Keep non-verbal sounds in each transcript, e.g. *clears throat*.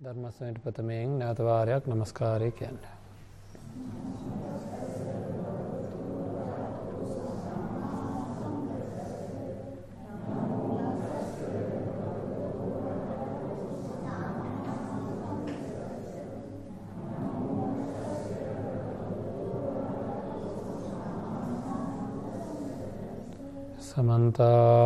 ධර්මස්වයට ප්‍රථමයෙන් නැවතවාරයක් නමස්කාරය කියන්න. සමන්තා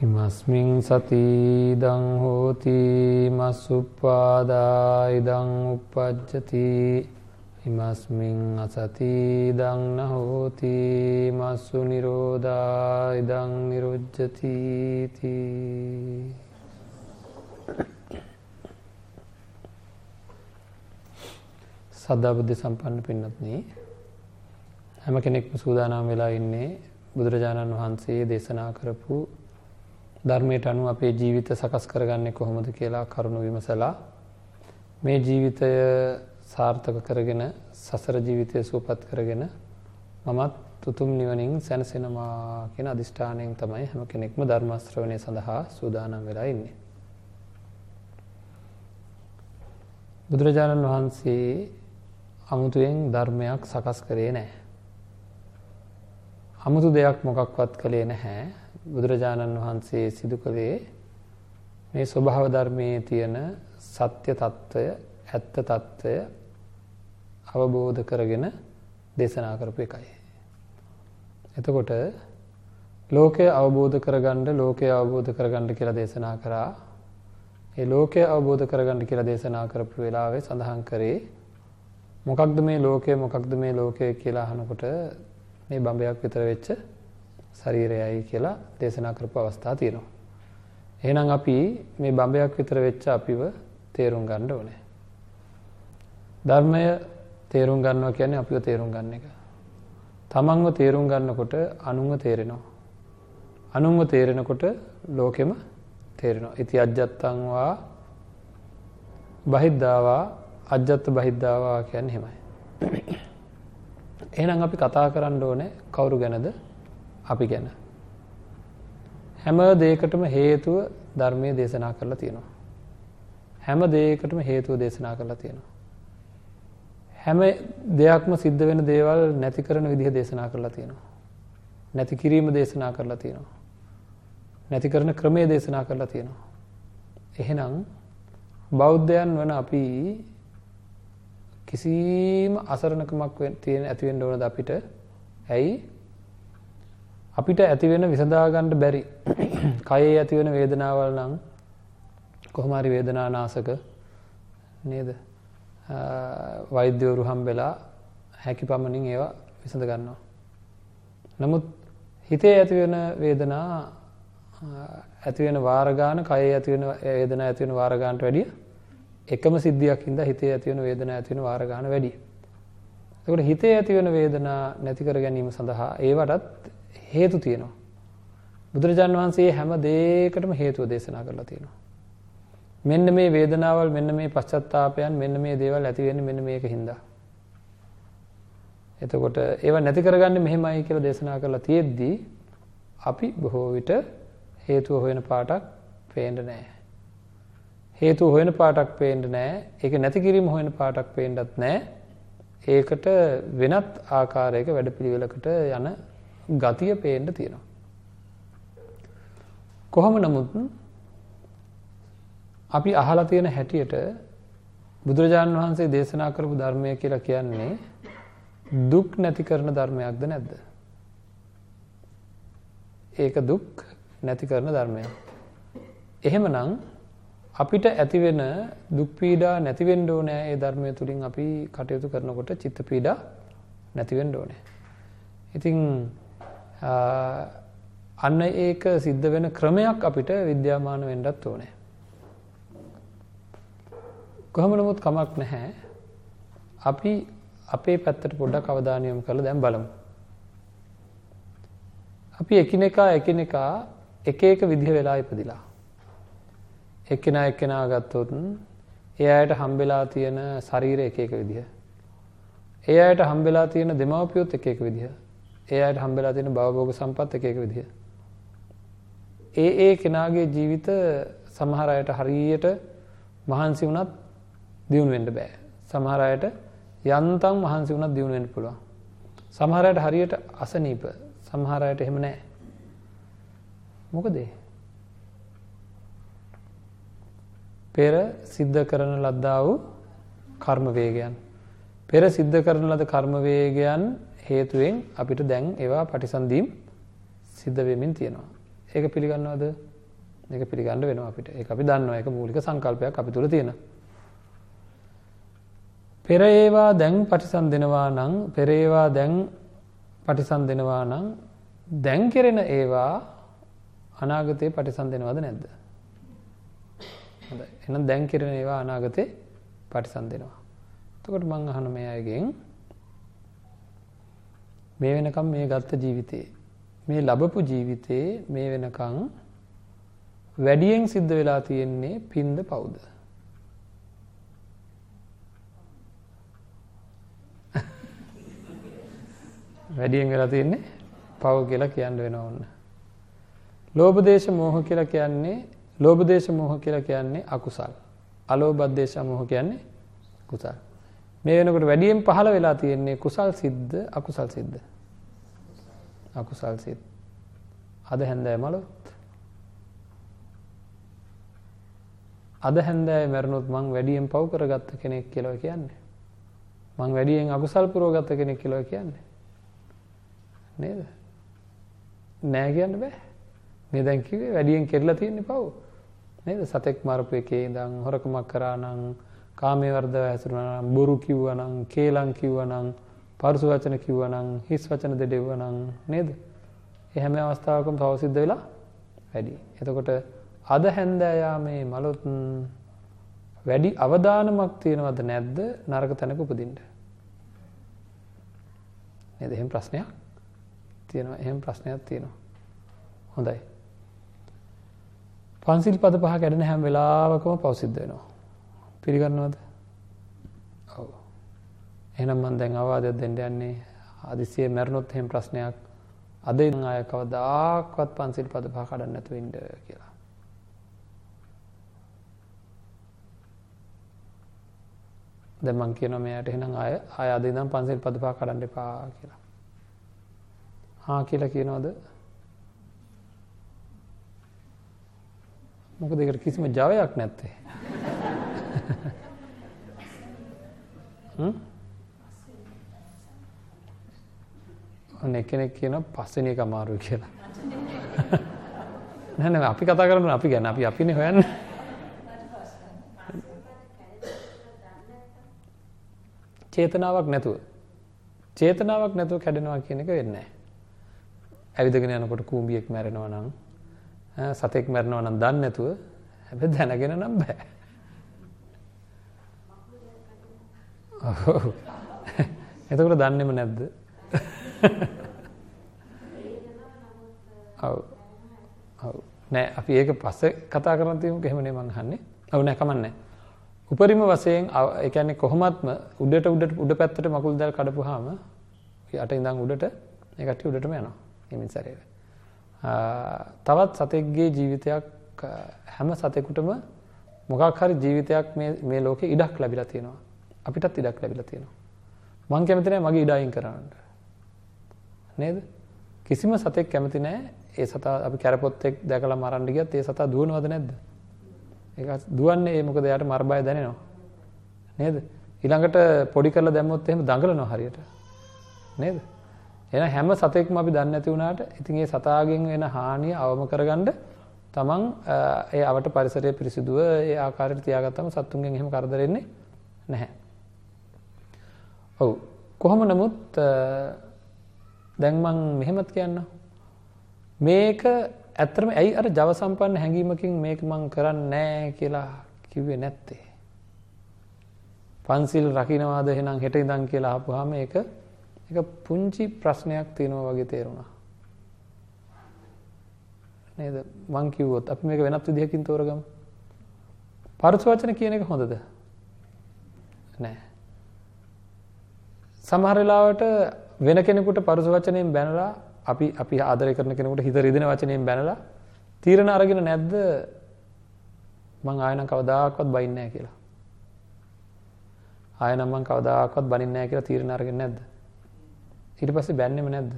ඉමස්මින් සතිදං හෝති මස්සුප්පාදායිදං උපපජ්ජති ඉමස්මින් අසතිදං නහෝති මස්සු නිරෝධායිදං නිරුජ්ජතිති සද්ධාබුද්ධ සම්පන්න පින්නත්න හැම කෙනෙක්ම සූදානම් වෙලා ඉන්නේ බුදුරජාණන් වහන්සේ දේශනා කරපු ධර්මයට අනුව අපේ ජීවිත සකස් කරගන්නේ කොහොමද කියලා කරුණු විමසලා මේ ජීවිතය සාර්ථක කරගෙන සසර ජීවිතය සුවපත් කරගෙන මමත් තුතුම් නිවනින් සැනසෙනවා කියන අධිෂ්ඨානයෙන් තමයි හැම කෙනෙක්ම ධර්මශ්‍රවණය සඳහා සූදානම් වෙලා ඉන්නේ. බුදුරජාණන් වහන්සේ අමුතුවෙන් ධර්මයක් සකස් කරේ නැහැ. අමුතු දෙයක් මොකක්වත් කළේ නැහැ. බුදුරජාණන් වහන්සේ සිදු කළේ මේ ස්වභාව ධර්මයේ තියෙන සත්‍ය తত্ত্বය ඇත්ත తত্ত্বය අවබෝධ කරගෙන දේශනා කරපු එකයි. එතකොට ලෝකය අවබෝධ කරගන්න ලෝකය අවබෝධ කරගන්න කියලා දේශනා කරා. ඒ ලෝකය අවබෝධ කරගන්න කියලා දේශනා කරපු වෙලාවේ සඳහන් කරේ මොකක්ද මේ ලෝකය මොකක්ද මේ ලෝකය කියලා අහනකොට මේ බඹයක් විතර වෙච්ච ශරීරයයි කියලා දේශනා කරපු අවස්ථා තියෙනවා. එහෙනම් අපි මේ බඹයක් විතර වෙච්ච අපිව තේරුම් ගන්න ඕනේ. ධර්මය තේරුම් ගන්නවා කියන්නේ අපිව තේරුම් ගන්න එක. තමන්ව තේරුම් ගන්නකොට අනුන්ව තේරෙනවා. අනුන්ව තේරෙනකොට ලෝකෙම තේරෙනවා. ඉති අජ්ජත්තංවා බහිද්ධාවා අජ්ජත්ත බහිද්ධාවා කියන්නේ එහෙමයි. එහෙනම් අපි කතා කරන්න ඕනේ කවුරු ගැනද? අපි ගැන. හැම දෙයකටම හේතුව ධර්මයේ දේශනා කරලා තියෙනවා. හැම දෙයකටම හේතුව දේශනා කරලා තියෙනවා. හැම දෙයක්ම සිද්ධ වෙන දේවල් නැති කරන විදිහ දේශනා කරලා තියෙනවා. නැති කිරීම දේශනා කරලා තියෙනවා. නැති කරන ක්‍රමය දේශනා කරලා තියෙනවා. එහෙනම් බෞද්ධයන් වන අපි කිසිම අසරණකමක් තියෙන ඇති වෙන්න ඕනද අපිට? ඇයි අපිට ඇතිවෙන විසඳාගණ්ඩ බැරි කයේ ඇතිවෙන වේදනාවල් නම් කොහොමරි වේදනානාසක නේද වෛද්‍යවරු හම්බෙලා හැකි පමණින් ඒවා විසඳ ගන්නවා. නමුත් හිතේ ඇතිවෙන වේදනා ඇතිවෙන වාරගාන කය ඇතිවෙන වේදන ඇතිවෙන වාරගාන්ට වැඩිය එකම සිද්ධියක් හින්ද හිතේ ඇතිවෙන වේදන ඇතිවෙන වාරගාන වැඩි. එකට හිතේ ඇතිවෙන වේදනා නැතිකර ගැනීම සඳහා ඒවටත් හේතු තියෙනවා. බුදුරජාණන් වහන්සේ හැම දේකටම හේතුව දේශනා කරලා තියෙනවා. මෙන්න මේ වේදනාවල් මෙන්න මේ පශ්චත්තාපයන් මෙන්න මේ දේවල් ඇතිවෙන්නේ මෙන්න මේක හින්දා. එතකොට ඒවා නැති කරගන්න මෙහෙමයි කියලා දේශනා කරලා තියෙද්දී අපි බොහෝ විට හේතුව හොයන පාටක් පේන්න නෑ. හේතුව හොයන පාටක් පේන්න නෑ ඒක නැති කිරීම හොයන පාටක් පේන්නත් නෑ ඒකට වෙනත් ආකාරයක වැඩ පිළිවෙලකට යන ගතිය පේන්න තියෙනවා. කොහොම නමුත් අපි අහලා තියෙන හැටියට බුදුරජාණන් වහන්සේ දේශනා කරපු ධර්මය කියලා කියන්නේ දුක් නැති කරන ධර්මයක්ද නැද්ද? ඒක දුක් නැති කරන ධර්මයක්. එහෙමනම් අපිට ඇතිවෙන දුක් පීඩා නැති වෙන්න ඕනේ ඒ ධර්මය තුලින් අපි කටයුතු කරනකොට චිත්ත පීඩා නැති වෙන්න ඕනේ. ඉතින් අන්න ඒක සිද්ධ වෙන ක්‍රමයක් අපිට විද්‍යාමාන වෙන්නත් ඕනේ. කොහොම නමුත් කමක් නැහැ. අපි අපේ පැත්තට පොඩ්ඩක් අවධානය යොමු කරලා දැන් බලමු. අපි එකිනෙකා එකිනෙකා එක එක විදිහ වෙලා ඉපදිලා. එක්කෙනා එක්කෙනා ගත්තොත් ඒ අයට හම්බෙලා තියෙන ශරීරය එක එක විදිහ. ඒ අයට හම්බෙලා තියෙන දෙමව්පියොත් එක එක විදිහ. ඒ අයට හම්බෙලා තියෙන භවභෝග සම්පත් එක එක විදිහ. ඒ ඒ කෙනාගේ ජීවිත සමහර අයට හරියට මහන්සි වුණත් දියුණු වෙන්න බෑ. සමහර අයට යන්තම් මහන්සි වුණත් දියුණු වෙන්න පුළුවන්. සමහර අයට හරියට අසනීප, සමහර අයට එහෙම නෑ. මොකද පෙර සිද්ධ කරන ලද්දා වූ කර්ම වේගයන්. පෙර සිද්ධ කරන ලද කර්ම වේගයන් හේතුවෙන් අපිට දැන් ඒවා පටිසන්ධීම් සිද්ධ වෙමින් තියෙනවා. ඒක පිළිගන්නවද? ඒක පිළිගන්න වෙනවා අපිට. ඒක අපි දන්නවා. ඒක මූලික සංකල්පයක් අපි තුල තියෙනවා. පෙර ඒවා දැන් පටිසන්ධෙනවා නම් පෙර ඒවා දැන් පටිසන්ධෙනවා නම් දැන් කෙරෙන ඒවා අනාගතේ පටිසන්ධෙනවද නැද්ද? හොඳයි. එහෙනම් දැන් කෙරෙන ඒවා අනාගතේ පටිසන්ධෙනවා. එතකොට මම අහන මේ අයගෙන් මේ වෙනකම් මේ ගත්ත ජීවිතේ මේ ලැබපු ජීවිතේ මේ වෙනකම් වැඩියෙන් සිද්ධ වෙලා තියෙන්නේ පින්ද පවුද? *laughs* වැඩියෙන් වෙලා තියෙන්නේ පව කියලා කියන්න වෙනවා ඔන්න. ලෝභ දේශ මොහ කියලා කියන්නේ ලෝභ දේශ මොහ කියලා කියන්නේ අකුසල්. අලෝභ දේශ මොහ කියන්නේ කුසල්. මේ වෙනකොට වැඩියෙන් පහළ වෙලා තියෙන්නේ කුසල් සිද්ද අකුසල් සිද්ද? අකුසල් සිත්. අද හැන්දෑව මලොත් අද හැන්දෑවේ මැරුණොත් මං වැඩියෙන් පව් කරගත්ත කෙනෙක් කියලා කියන්නේ. මං වැඩියෙන් අකුසල් පුරවගත්ත කෙනෙක් කියලා කියන්නේ. නේද? නෑ කියන්න බෑ. මේ දැන් කිව්වේ වැඩියෙන් කෙරලා තියෙන්නේ පව්. නේද? සතෙක් මරපු එකේ ඉඳන් හොරකමක් කරා නම්, කාමයේ වර්ධව හැසිරුණා නම්, බොරු කිව්වා නම්, කේලම් කිව්වා නම්, පරුස වචන කිව්වා නම්, හිස් වචන දෙඩෙව්වා නම් නේද? ඒ හැම අවස්ථාවකම පව සිද්ධ වෙලා වැඩි. එතකොට අද හැන්දෑ යාමේ මලොත් වැඩි අවදානමක් තියෙනවද නැද්ද නරක තැනක උපදින්න? නේද? එහෙම ප්‍රශ්නයක් තියෙනවා. එහෙම ප්‍රශ්නයක් තියෙනවා. හොඳයි. පන්සිල් පද පහ කැඩෙන හැම වෙලාවකම පව් සිද්ධ වෙනවා. පිළිගන්නවද? ඔව්. එහෙනම් මම දැන් අවවාදයක් දෙන්න යන්නේ හදිසියෙ මැරුණොත් එහෙම ප්‍රශ්නයක් අද ඉන්න අය කවදාක්වත් පන්සිල් පද පහ කඩන්න නැතුව ඉන්න කියලා. දැන් මං කියනවා මෙයාට එහෙනම් ආය ආය අද ඉඳන් පන්සිල් පද පහ කඩන්න එපා කියලා. හා කියලා කියනවද? මොකද ඒකට කිසිම ජවයක් නැත්තේ. *laughs* හ්ම්? අනේ කෙනෙක් කියන පස්වෙනි එක අමාරුයි කියලා. *laughs* නෑ නෑ අපි කතා කරමු අපි ගැන අපි අපිනේ හොයන්නේ. චේතනාවක් නැතුව චේතනාවක් නැතුව කැඩෙනවා කියන එක වෙන්නේ නැහැ. ඇවිදගෙන යනකොට කූඹියෙක් මැරෙනවා නම් සතෙක් මැරෙනවා නම් දන්නේ නැතුව හැබැයි දැනගෙන නම් බෑ. *laughs* ඔව්. *laughs* එතකොට දන්නේම නැද්ද? *laughs* ඔව්. ඔව්. නෑ අපි ඒක පස්සේ කතා කරන්න තියමුකෝ එහෙමනේ මං අහන්නේ. ඔව් නෑ කමන්නේ. උපරිම වශයෙන් ඒ කියන්නේ කොහොමත්ම උඩට උඩට උඩ පැත්තට මකුළු දැල් කඩපුවාම යට ඉඳන් උඩට ඒ කට්ටිය උඩටම යනවා. හිමින් සැරේව. තවත් සතෙක්ගේ ජීවිතයක් හැම සතෙකුටම මොකක් හරි ජීවිතයක් මේ ලෝකේ ඉඩක් ලැබිලා තියෙනවා. අපිටත් ඉඩක් ලැබිලා තියෙනවා. මං කැමති නැහැ මගේ ඉඩ අයින් කරන්න. නේද? කිසිම සතෙක් කැමති නැහැ ඒ සතා අපි කැරපොත්තෙක් දැකලා මරන්න ගියත් ඒ සතා දුවනවද නැද්ද? ඒක දුවන්නේ ඒ මොකද එයාට මර බය දැනෙනවා. නේද? ඊළඟට පොඩි කරලා දැම්මොත් එහෙම දඟලනවා හරියට. නේද? එහෙනම් හැම සතෙක්ම අපි දන්නේ නැති වුණාට ඉතින් ඒ සතාගෙන් වෙන හානිය අවම කරගන්න තමන් ඒ අවට පරිසරය පිරිසිදුව ඒ ආකාරයට තියාගත්තම සත්තුන්ගෙන් එහෙම කරදර වෙන්නේ නැහැ. ඔව්. කොහොම නමුත් දැන් මං මෙහෙමත් කියන්නම්. මේක ඇත්තටම ඇයි අර ජව සම්පන්න හැඟීමකින් මේක මං කරන්නේ නැහැ කියලා කිව්වේ නැත්තේ? පන්සිල් රකින්නවාද එහෙනම් හෙට ඉඳන් කියලා අහපුවාම ඒක ඒක පුංචි ප්‍රශ්නයක් තියෙනවා වගේ තේරුණා. නේද? මං කිව්වොත් අපි මේක වෙනත් විදිහකින් තෝරගමු. පරුස වචන කියන එක හොඳද? නෑ. සමහර වෙලාවට වෙන කෙනෙකුට පරුස වචනයෙන් බැනලා අපි අපි ආදරය කරන කෙනෙකුට හිත රිදෙන වචනයෙන් බැනලා තීරණ අරගෙන නැද්ද මං ආයෙනම් කවදාකවත් බයින්නේ නැහැ කියලා. ආයෙනම් මං කවදාකවත් බනින්නේ නැහැ කියලා තීරණ අරගෙන නැද්ද? ඊට පස්සේ බැන්නෙම නැද්ද?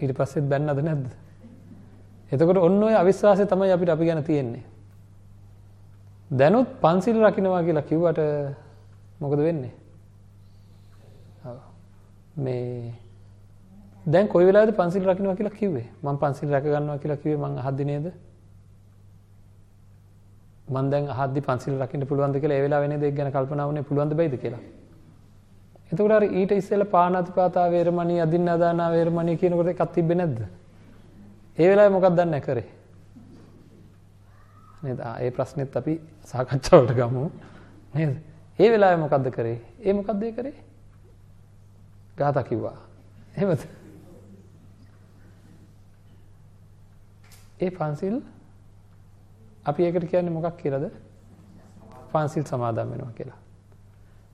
ඊට පස්සෙත් බැන්නද නැද්ද? එතකොට ඔන්න ඔය අවිශ්වාසය තමයි අපිට අපි ගැන තියෙන්නේ. දැනුත් පන්සිල් රකින්නවා කියලා කිව්වට මොකද වෙන්නේ? මේ දැන් කොයි වෙලාවද පන්සිල් රකින්නවා කියලා කිව්වේ? මම පන්සිල් රැක ගන්නවා කියලා කිව්වේ මං අහද්දි නේද? මං දැන් අහද්දි පන්සිල් රකින්න පුළුවන්ද කියලා ඒ වෙලාවේ නේද ඒක ගැන කල්පනා වුණේ පුළුවන්ද බැයිද කියලා? එතකොට අර ඊට ඉස්සෙල්ලා පාණාතිපාතා වේරමණී අදින්නාදානා වේරමණී කියනකොට එකක් තිබ්බේ නැද්ද? ඒ වෙලාවේ මොකක්ද දන්නේ කරේ? නේද? ඒ ප්‍රශ්නෙත් අපි සාකච්ඡාවට ගමු. නේද? ඒ වෙලාවේ මොකද්ද කරේ? ඒ මොකද්ද ඒ කරේ? ගාථා කිව්වා. එහෙමද? ඒ පන්සිල් අපි ඒකට කියන්නේ මොකක් කියලාද? පන්සිල් සමාදන් වෙනවා කියලා.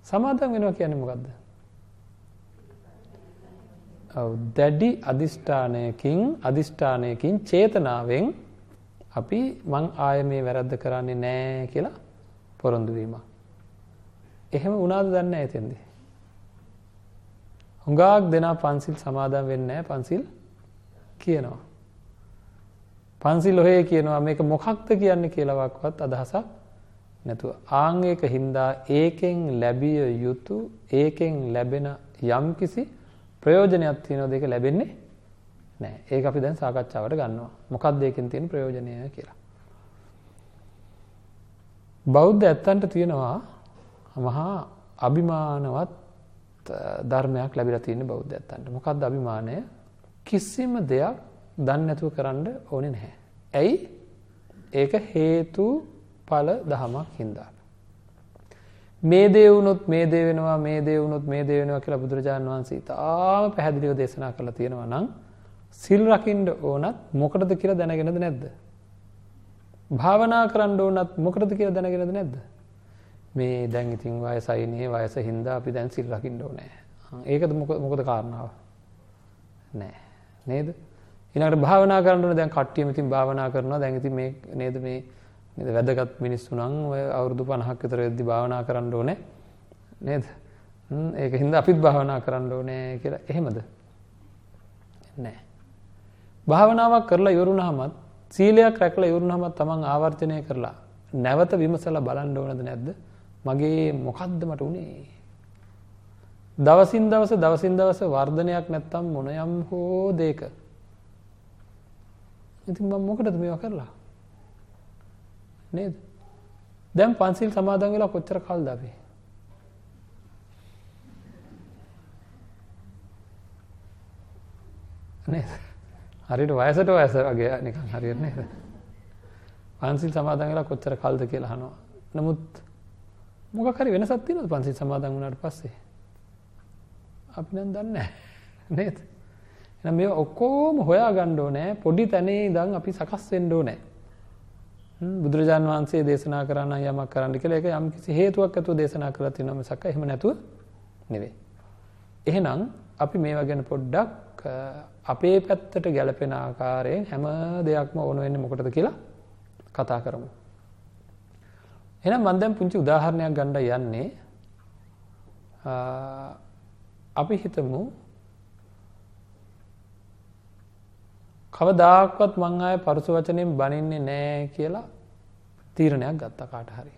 සමාදන් වෙනවා කියන්නේ මොකද්ද? දැඩි අධිෂ්ඨානයකින් අධිෂ්ඨානයකින් චේතනාවෙන් අපි මං ආය මේ වැරද්ද කරන්නේ නෑ කියලා පොරොන්දු වීමක්. එහෙම වුණාද දන්නේ නැහැ එතෙන්දී. හුඟක් දෙනා පන්සිල් සමාදන් වෙන්නේ නැහැ පන්සිල් කියනවා. පන්සිල් ඔහේ කියනවා මේක මොකක්ද කියන්නේ කියලාවත් අදහසක් නැතුව ආන් ඒක හින්දා ඒකෙන් ලැබිය යුතු ඒකෙන් ලැබෙන යම්කිසි ප්‍රයෝජනයක් තියෙනවද ඒක ලැබෙන්නේ නැහැ. ඒක අපි දැන් සාකච්ඡාවට ගන්නවා. මොකක්ද ඒකෙන් තියෙන ප්‍රයෝජනය කියලා. බෞද්ධ ඇත්තන්ට තියෙනවා මහා අභිමානවත් ධර්මයක් ලැබිලා තියෙන බෞද්ධ ඇත්තන්ට. මොකක්ද අභිමානය? කිසිම දෙයක් දන්නේ නැතුව කරන්න ඕනේ නැහැ. ඇයි? ඒක හේතු ඵල දහමක් හින්දා. මේ දේ වුණොත් මේ දේ වෙනවා මේ දේ වුණොත් මේ දේ වෙනවා කියලා බුදුරජාන් වහන්සේ තාම පැහැදිලිව දේශනා කරලා තියෙනවා නම් සිල් රකින්න ඕනත් මොකටද කියලා දැනගෙනද නැද්ද? භාවනා කරන්න ඕනත් මොකටද කියලා දැනගෙනද නැද්ද? මේ දැන් ඉතින් වයසයිනේ වයස හින්දා අපි දැන් සිල් රකින්න ඕනේ. ඒකද මොකද කාරණාව? නෑ. නේද? ඊළඟට භාවනා කරන්න ඕනේ දැන් කට්ටියම ඉතින් භාවනා කරනවා. දැන් ඉතින් මේ නේද මේ නේද වැදගත් මිනිස්සු නම් ඔය අවුරුදු 50ක් විතර වෙද්දි භාවනා කරන්න ඕනේ. නේද? ඒක හින්දා අපිත් භාවනා කරන්න ඕනේ කියලා එහෙමද? නෑ. භාවනාවක් කරලා ඉවරුනහමත් සීලයක් රැකලා ඉවරුනහමත් තමන් ආවර්ජනය කරලා නැවත විමසලා බලන්න ඕනද නැද්ද? මගේ මොකද්ද මට උනේ? දවසින් දවස දවසින් දවස වර්ධනයක් නැත්තම් මොන යම් හෝ දෙයක. ඉතින් මම මොකටද මේවා කරලා? නේද? දැන් පන්සිල් සමාදන් වෙලා කොච්චර කල්ද අපි? නේද? හරියට වයසට වයස වගේ නිකන් හරියට නේද? පන්සිල් සමාදන් වෙලා කොච්චර කල්ද කියලා අහනවා. නමුත් මොකක් හරි වෙනසක් තියෙනවද පන්සිල් සමාදන් වුණාට පස්සේ? අපි නම් දන්නේ නැහැ. *laughs* නේද? එහෙනම් මේ ඔක්කොම හොයාගන්න ඕනේ. පොඩි තැනේ ඉඳන් අපි සකස් වෙන්න ඕනේ. බුදුරජාන් වහන්සේ දේශනා කරන්න යමක් කරන්න කියලා ඒක යම් කිසි හේතුවක් ඇතුව දේශනා කරලා තියෙනවා මිසක් එහෙම නැතුව නෙවෙයි. එහෙනම් අපි මේවා ගැන පොඩ්ඩක් අපේ පැත්තට ගැලපෙන ආකාරයෙන් හැම දෙයක්ම ඕන වෙන්නේ මොකටද කියලා කතා කරමු. එහෙනම් මම දැන් පුංචි උදාහරණයක් ගන්න යන්නේ අපි හිතමු කවදාක්වත් මං ආයේ පරුස වචනෙන් බනින්නේ නැහැ කියලා තීරණයක් ගත්තා කාට හරි.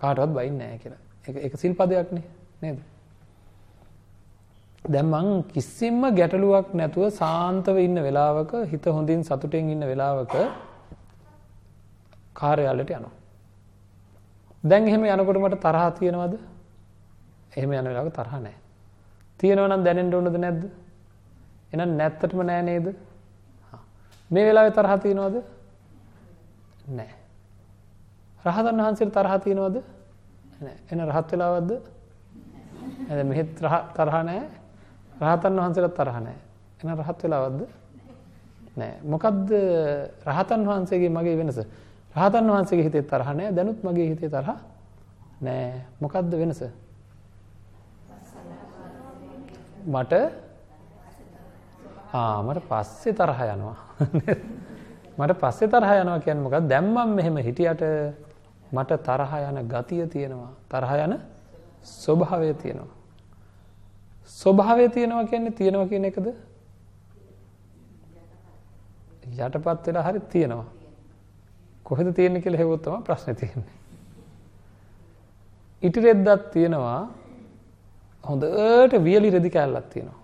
කාටවත් බයින්නේ නැහැ කියලා. ඒක ඒක සිල්පදයක් නේ නේද? දැන් මං කිසිම ගැටලුවක් නැතුව සාන්තව ඉන්න වෙලාවක හිත හොඳින් සතුටෙන් ඉන්න වෙලාවක කාර්යාලයට යනවා. දැන් එහෙම යනකොට මට තරහ තියෙනවද? එහෙම යන වෙලාවක තරහ නැහැ. තියෙනවා නම් දැනෙන්න ඕනද නැද්ද? එහෙනම් නැත්තටම නෑ නේද? මේ වෙලාවේ තරහ තියෙනවද? නෑ. රහතන් වහන්සේට තරහ තියෙනවද? නෑ. එන රහත් වෙලාවක්ද? නෑ. මෙහෙත් තරහ නෑ. රහතන් වහන්සේට තරහ නෑ. එන රහත් වෙලාවක්ද? නෑ. මොකද්ද රහතන් වහන්සේගේ මගේ වෙනස? රහතන් වහන්සේගේ හිතේ තරහ නෑ. දැනුත් මගේ හිතේ තරහ නෑ. මොකද්ද වෙනස? මට ආ මට පස්සේ තරහ යනවා. *laughs* මට පස්සේ තරහ යනවා කියන්නේ මොකක්ද? දැන් මම මෙහෙම හිටියට මට තරහ යන ගතිය තියෙනවා. තරහ යන ස්වභාවය තියෙනවා. ස්වභාවය තියෙනවා කියන්නේ තියෙනවා කියන එකද? යටපත් වෙලා හරි තියෙනවා. කොහෙද තියෙන්නේ කියලා හෙව්වොත් තමයි ප්‍රශ්නේ තියෙන්නේ. ඉටි රෙද්දක් තියෙනවා හොඳට වියලි රෙදි කෑල්ලක් තියෙනවා.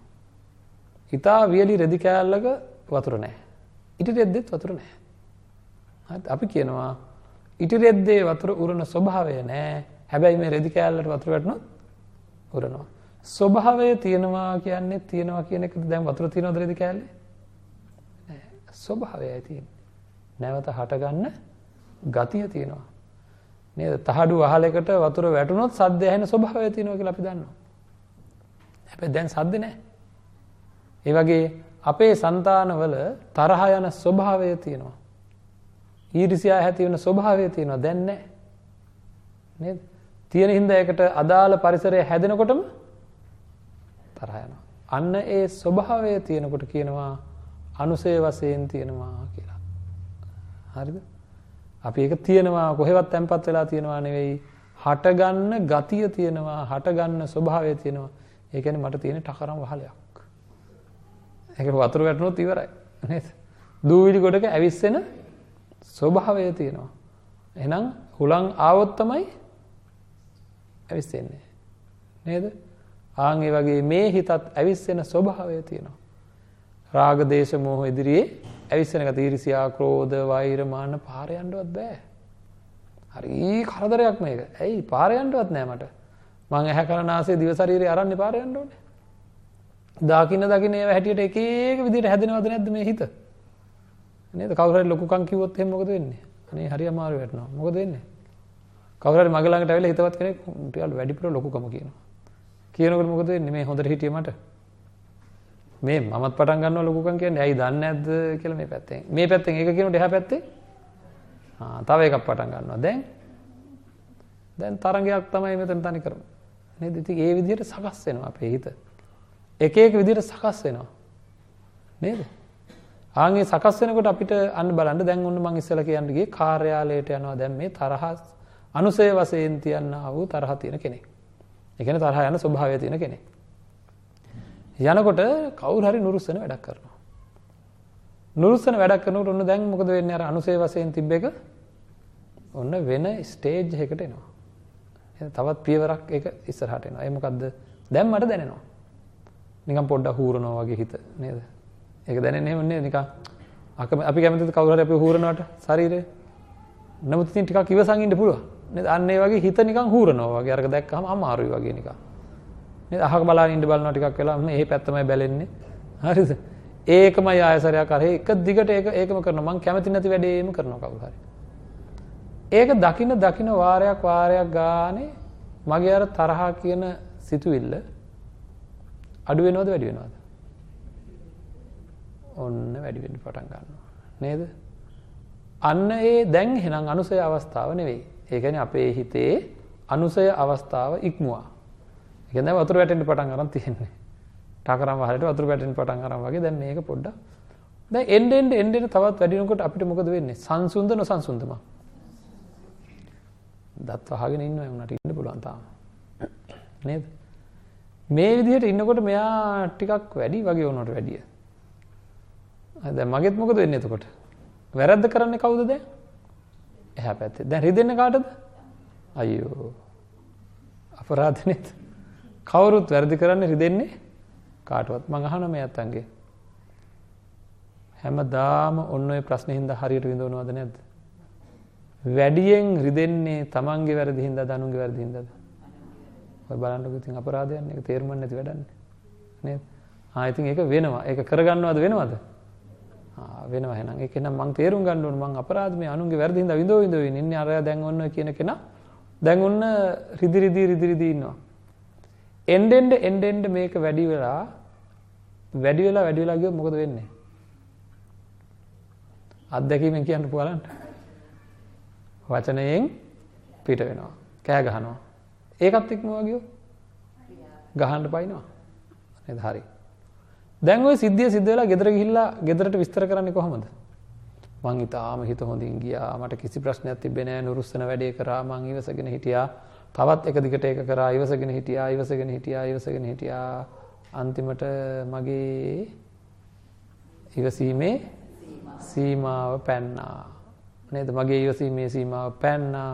ඉතා වියලි රෙදි කෑල්ලක වතුර නැහැ. ඉටි රෙද්දෙත් වතුර නැහැ. අපි කියනවා ඉටි රෙද්දේ වතුර උරන ස්වභාවය නැහැ. හැබැයි මේ රෙදි කෑල්ලට වතුර වැටුණොත් උරනවා. ස්වභාවය තියෙනවා කියන්නේ තියෙනවා කියන එකද දැන් වතුර තියෙනවද රෙදි කෑල්ලේ? නැහැ. ස්වභාවයයි තියෙන්නේ. නැවත හටගන්න ගතිය තියෙනවා. නේද? තහඩු වහලයකට වතුර වැටුණොත් සද්ද ඇහෙන ස්වභාවය තියෙනවා කියලා අපි දන්නවා. හැබැයි දැන් සද්ද නැහැ. ඒ වගේ අපේ సంతානවල තරහ යන ස්වභාවය තියෙනවා. ඊර්ෂ්‍යා ඇති වෙන ස්වභාවය තියෙනවා. දැන් නැහැ. නේද? තියෙන හින්දා ඒකට අදාළ පරිසරය හැදෙනකොටම තරහ යනවා. අන්න ඒ ස්වභාවය තියෙනකොට කියනවා අනුසය වශයෙන් තියෙනවා කියලා. හරිද? අපි ඒක තියෙනවා කොහෙවත් තැම්පත් වෙලා තියෙනවා නෙවෙයි. හටගන්න ගතිය තියෙනවා, හටගන්න ස්වභාවය තියෙනවා. ඒ කියන්නේ මට තියෙන ටකරම් වහලයක්. ඒක වතුර වැටුනොත් ඉවරයි. නේද? දූවිලි ගොඩක ඇවිස්සෙන ස්වභාවය තියෙනවා. එහෙනම් හුලං ආවොත් තමයි ඇවිස්සෙන්නේ. නේද? ආන් ඒ වගේ මේ හිතත් ඇවිස්සෙන ස්වභාවය තියෙනවා. රාග දේශ මොහ ඉදිරියේ ඇවිස්සෙන ගත ඊර්ෂියා ක්‍රෝධ වෛර මාන්න පාර යන්නවත් බෑ. හරි කරදරයක් මේක. ඇයි පාර යන්නවත් නෑ මට. මං ඇහැ කරනාසේ දිව ශරීරය අරන් පාර යන්න ඕනේ. දකින්න දකින්න ඒවා හැටියට එක එක විදිහට හැදෙනවද නැද්ද මේ හිත? නේද? කවුරු හරි ලොකුකම් කිව්වොත් එහෙනම් මොකද වෙන්නේ? අනේ හරි අමාරු වෙනවා. මොකද වෙන්නේ? කවුරු හරි මගේ ළඟට ඇවිල්ලා හිතවත් කෙනෙක් ටිකක් වැඩිපුර ලොකුකම කියනවා. කියනකොට මොකද වෙන්නේ? මේ හොඳට හිටියේ මට. මේ මමත් පටන් ගන්නවා ලොකුකම් කියන්නේ. ඇයි දන්නේ නැද්ද කියලා මේ පැත්තෙන්. මේ පැත්තෙන් ඒක කියනකොට එහා පැත්තේ ආ තව එකක් පටන් ගන්නවා. දැන් දැන් තරංගයක් තමයි මෙතන තනි කරමු. නේද? ඉතින් ඒ විදිහට සකස් වෙනවා අපේ හිත. එක එක විදිහට සකස් වෙනවා. නේද? ආන්ගේ සකස් වෙනකොට අපිට අන්න බලන්න දැන් ඔන්න මම ඉස්සෙල්ලා කියන්න ගියේ කාර්යාලයට යනවා දැන් මේ තරහ අනුසය වශයෙන් තියන්නා වූ තරහ තියෙන කෙනෙක්. ඒ කියන්නේ තරහ යන ස්වභාවය තියෙන කෙනෙක්. යනකොට කවුරු හරි නුරුස්සන වැඩක් කරනවා. නුරුස්සන වැඩක් කරනකොට ඔන්න දැන් මොකද වෙන්නේ අර අනුසය වශයෙන් තිබ්බ එක ඔන්න වෙන ස්ටේජ් එකකට එනවා. තවත් පියවරක් ඒක ඉස්සරහට එනවා. ඒ මොකද්ද? දැන් මට දැනෙනවා. නිකන් පොඩ්ඩක් හූරනවා වගේ හිත නේද? ඒක දැනෙන්නේ එහෙම නේද? නිකන් අපි කැමතිද කවුරු හරි අපි හූරනවට ශරීරය? නමුත් ඉතින් ටිකක් ඉවසන් ඉන්න පුළුවන්. නේද? අන්න ඒ වගේ හිත නිකන් හූරනවා වගේ. අරක දැක්කම අමාරුයි වගේ නිකන්. නේද? අහක බලාගෙන ඉන්න බලනවා ටිකක් වෙලා මේ පැත්තමයි බැලෙන්නේ. හරිද? ඒකමයි ආයසරයක් අර එක දිගට ඒක ඒකම කරනවා. මං කැමති නැති වැඩේම කරනවා කවුරු හරි. ඒක දකින දකින වාරයක් වාරයක් ගානේ මගේ අර තරහා කියන සිතුවිල්ල අඩු වෙනවද වැඩි වෙනවද? ඔන්න වැඩි වෙන්න පටන් ගන්නවා. නේද? අන්න ඒ දැන් එහෙනම් අනුසය අවස්ථාව නෙවෙයි. ඒ කියන්නේ අපේ හිතේ අනුසය අවස්ථාව ඉක්මුවා. ඒ කියන්නේ වතුර වැටෙන්න පටන් ගන්න තියෙන්නේ. ටාකරම් වහලට වතුර වැටෙන්න පටන් ගන්නවා වගේ දැන් මේක පොඩ්ඩක් දැන් එන්න එන්න එන්න තවත් වැඩි වෙනකොට අපිට මොකද වෙන්නේ? සංසුන්ද නොසංසුන්දම? දත් වහගෙන ඉන්නවා උනට ඉන්න පුළුවන් තාම. නේද? මේ විදිහට ඉන්නකොට මෙයා ටිකක් වැඩි වගේ වුණාට වැඩිය. දැන් මගෙත් මොකද වෙන්නේ එතකොට? වැරද්ද කරන්නේ කවුද දැන්? එහා පැත්තේ. දැන් රිදෙන්න කාටද? අයියෝ. අපරාධනෙත්. කවුරුත් වැරදි කරන්නේ රිදෙන්නේ කාටවත්. මං අහනවා මේ අතංගේ. හැමදාම ඔන්න ඔය ප්‍රශ්නේ හින්දා හරියට විඳවනවද නැද්ද? වැඩියෙන් රිදෙන්නේ තමන්ගේ වැරදි හින්දාද අනුන්ගේ වැරදි හින්දාද? ඔය බලන්නකො ඉතින් අපරාධයන් එක තේරුම් නැති වැඩන්නේ. නේද? ආ ඉතින් ඒක වෙනවා. ඒක කරගන්නවද වෙනවද? ආ වෙනවා එහෙනම්. ඒක නම් මං තේරුම් ගන්න ඕන මං අපරාධ මේ අනුන්ගේ වැරදි හින්දා විඳෝ විඳෝ ඉන්නේ අරයා දැන් ඔන්න කියන කෙනා දැන් ඔන්න රිදි රිදි රිදි රිදි ඉන්නවා. එන්ඩෙන්ඩ එන්ඩෙන්ඩ මේක වැඩි වෙලා වැඩි වෙලා වැඩි වෙලා ගියොත් මොකද වෙන්නේ? අත්දැකීමෙන් කියන්න බලන්න. වචනයෙන් පිට වෙනවා. කෑ ගහනවා. ඒකත් ඉක්මවා ගියොත් ගහන්න පයින්නවා. නේද? හරි. දැන් ওই සිද්ධිය සිද්ධ වෙලා ගෙදර ගිහිල්ලා ගෙදරට විස්තර කරන්නේ කොහොමද? මං ඉතාලම හිත හොඳින් ගියා. මට කිසි ප්‍රශ්නයක් තිබෙන්නේ නැහැ. නුරුස්සන වැඩේ කරා. මං ඉවසගෙන හිටියා. තවත් එක දිගට ඒක කරා. ඉවසගෙන හිටියා. ඉවසගෙන හිටියා. ඉවසගෙන හිටියා. අන්තිමට මගේ ඉවසීමේ සීමාව පැන්නා. නේද? මගේ ඉවසීමේ සීමාව පැන්නා.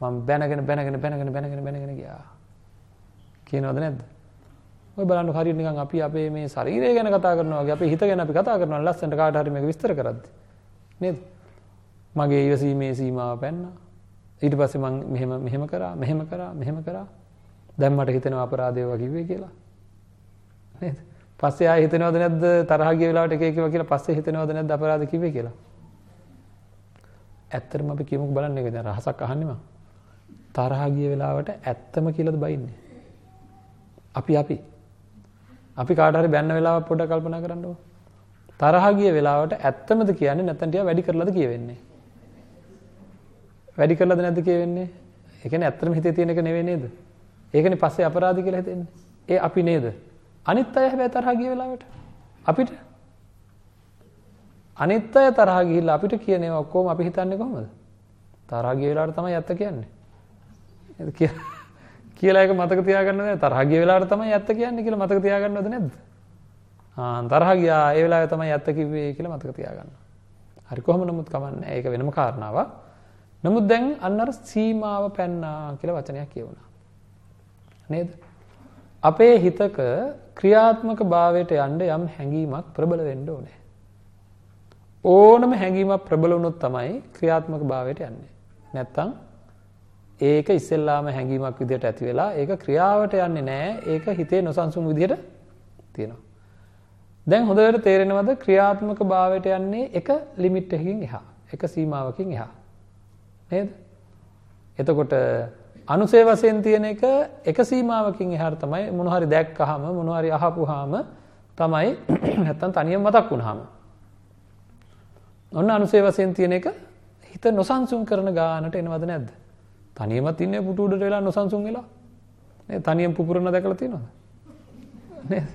මම බැනගෙන බැනගෙන බැනගෙන බැනගෙන බැනගෙන ගියා. කියනවද නැද්ද? ඔය බලන්න හරියට නිකන් අපි අපේ මේ ශරීරය ගැන කතා කරනවා වගේ අපේ හිත ගැන අපි කතා කරනවා ලස්සනට කාට හරි මේක විස්තර කරද්දි. නේද? මගේ ඉවසීමේ සීමාව පැන්නා. ඊට පස්සේ මම මෙහෙම මෙහෙම කරා මෙහෙම කරා මෙහෙම කරා. දැන් මට හිතෙනවා අපරාධය වගේ කිව්වේ කියලා. නේද? පස්සේ ආයෙ හිතෙනවද නැද්ද තරහ ගිය වෙලාවට එක එක කිව්වා කියලා පස්සේ හිතෙනවද නැද්ද අපරාධ කිව්වේ කියලා? ඇත්තටම අපි කියමුකෝ බලන්න ඒක දැන් රහසක් අහන්නේ මම. තරහ ගිය වෙලාවට ඇත්තම කියලාද බයින්නේ? අපි අපි අපි කාට හරි බැන්න වෙලාව පොඩ්ඩක් කල්පනා කරන්නකෝ. තරහ ගිය වෙලාවට ඇත්තමද කියන්නේ නැත්නම් ටික වැඩි කරලාද කියවෙන්නේ? වැඩි කරලාද නැද්ද කියවෙන්නේ? ඒ කියන්නේ ඇත්තටම හිතේ තියෙන එක නෙවෙයි නේද? ඒකනේ පස්සේ අපරාධ කියලා හිතෙන්නේ. ඒ අපි නේද? අනිත් අය හැබැයි තරහ ගිය වෙලාවට අපිට අනිත් අය තරහ ගිහිල්ලා අපිට කියන ඒවා ඔක්කොම අපි හිතන්නේ කොහොමද? තරහ ගිය වෙලාවට තමයි ඇත්ත කියන්නේ. නේද කියලා ඒක මතක තියාගන්න නෑ තරහ ගිය වෙලාවට තමයි ඇත්ත කියන්නේ කියලා මතක තියාගන්නවද නැද්ද? ආ තරහ ගියා ඒ වෙලාවේ තමයි ඇත්ත කිව්වේ කියලා මතක තියාගන්න. හරි කොහොම නමුත් කමන්නේ ඒක වෙනම කාරණාවක්. නමුත් දැන් අන්න අර සීමාව පැන්නා කියලා වචනයක් කියවුණා. නේද? අපේ හිතක ක්‍රියාත්මක භාවයට යන්න යම් හැඟීමක් ප්‍රබල වෙන්න ඕනේ. ඕනම හැඟීමක් ප්‍රබල වුණොත් තමයි ක්‍රියාත්මක භාවයට යන්නේ. නැත්තම් ඒක ඉස්සෙල්ලාම හැඟීමක් විදිහට ඇති වෙලා ඒක ක්‍රියාවට යන්නේ නැහැ. ඒක හිතේ නොසන්සුන් විදිහට තියෙනවා. දැන් හොඳට තේරෙනවද ක්‍රියාත්මක භාවයට යන්නේ එක ලිමිට් එකකින් එහා. එක සීමාවකින් එහා. නේද? එතකොට අනුසේ වශයෙන් තියෙන එක එක සීමාවකින් එහාට තමයි මොන හරි දැක්කහම මොන හරි අහපුවාම තමයි *clears throat* නැත්තම් තනියම මතක් වුණාම. ඔන්න අනුසේ වශයෙන් තියෙන එක හිත නොසන්සුන් කරන ගානට එනවද නැද්ද? තනියමත් ඉන්නේ පුටු උඩට වෙලා නොසන්සුන් වෙලා. නේද? තනියම පුපුරන දැකලා තියෙනවද? නේද?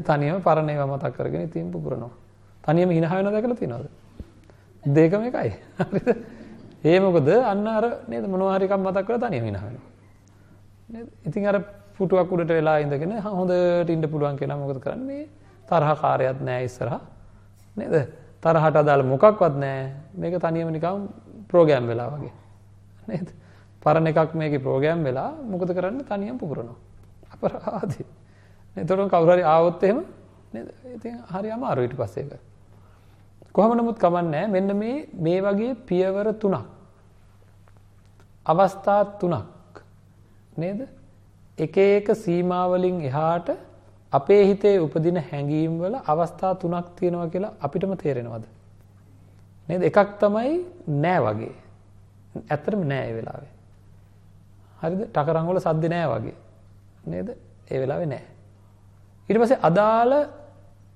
තනියම පරණ ඒවා මතක් කරගෙන ඉතින් පුපුරනවා. තනියම hina වෙනව දැකලා තියෙනවද? දෙකම එකයි. *laughs* හරිද? ඒ මොකද අන්න අර නේද මොනවා හරි එකක් මතක් කරලා තනියම hina වෙනවා. නේද? ඉතින් අර පුටුවක් උඩට වෙලා ඉඳගෙන හොඳට ඉන්න පුළුවන් කෙනා මොකද කරන්නේ? මේ තරහකාරයක් නෑ ඉස්සරහා. නේද? තරහට අදාළ මොකක්වත් නෑ. මේක තනියම නිකන් ප්‍රෝග්‍රෑම් වෙලා වගේ. නේද? පරණ එකක් මේකේ ප්‍රෝග්‍රෑම් වෙලා මොකද කරන්නේ? තනියම පුපුරනවා. අපරාධි. එතකොට කවුරු හරි ආවොත් එහෙම නේද? ඉතින් හරි අමාරුයි ඊට පස්සේ ඒක. කොහොම නමුත් කමන්නේ මෙන්න මේ මේ වගේ පියවර තුනක් අවස්ථා තුනක් නේද එක එක සීමාවලින් එහාට අපේ හිතේ උපදින හැඟීම් වල අවස්ථා තුනක් තියෙනවා කියලා අපිටම තේරෙනවද නේද එකක් තමයි නෑ වගේ ඇත්තටම නෑ ඒ වෙලාවේ හරිද ටකරන් වල සද්ද නෑ වගේ නේද ඒ වෙලාවේ නෑ ඊට පස්සේ අදාළ